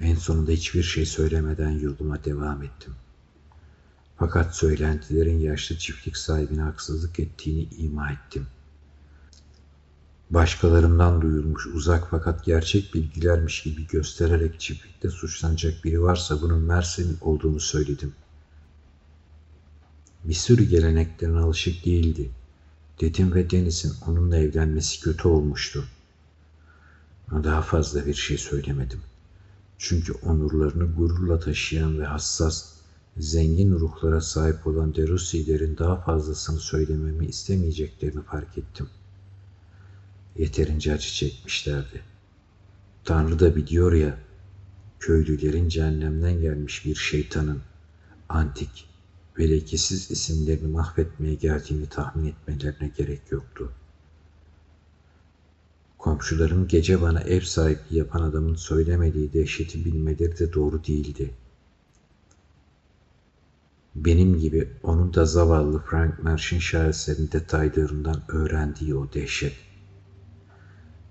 En sonunda hiçbir şey söylemeden yoluma devam ettim. Fakat söylentilerin yaşlı çiftlik sahibine haksızlık ettiğini ima ettim. Başkalarından duyulmuş uzak fakat gerçek bilgilermiş gibi göstererek çiftlikte suçlanacak biri varsa bunun Mersin olduğunu söyledim. Bir sürü geleneklerine alışık değildi. Dedim ve Deniz'in onunla evlenmesi kötü olmuştu. Daha fazla bir şey söylemedim. Çünkü onurlarını gururla taşıyan ve hassas, zengin ruhlara sahip olan Derusilerin daha fazlasını söylememi istemeyeceklerini fark ettim. Yeterince acı çekmişlerdi. Tanrı da biliyor ya, köylülerin cehennemden gelmiş bir şeytanın, antik, ve lekesiz isimlerini mahvetmeye geldiğini tahmin etmelerine gerek yoktu. Komşuların gece bana ev sahipliği yapan adamın söylemediği dehşeti bilmeleri de doğru değildi. Benim gibi onun da zavallı Frank Marsh'in şaheserin detaylarından öğrendiği o dehşet.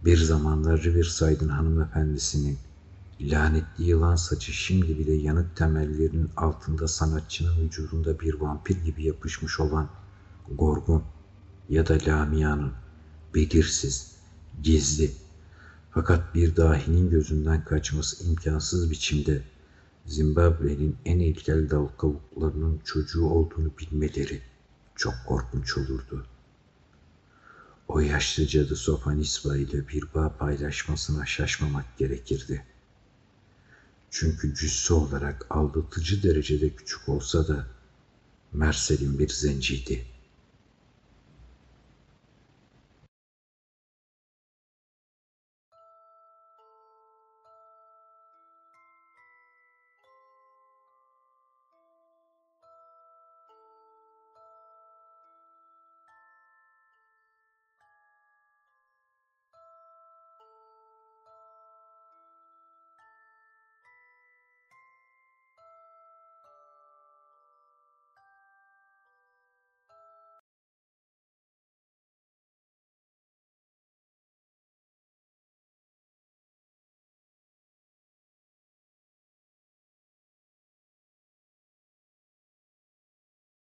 Bir zamanlar Riverside'ın hanımefendisinin Lanetli yılan saçı şimdi bile yanık temellerinin altında sanatçının vücudunda bir vampir gibi yapışmış olan Gorgon ya da Lamia'nın belirsiz, gizli fakat bir dahinin gözünden kaçması imkansız biçimde Zimbabwe'nin en ilkel dal kavuklarının çocuğu olduğunu bilmeleri çok korkunç olurdu. O yaşlı cadı Sofanisba ile bir bağ paylaşmasına şaşmamak gerekirdi.'' Çünkü cüssü olarak aldatıcı derecede küçük olsa da Mersel'in bir zenciydi.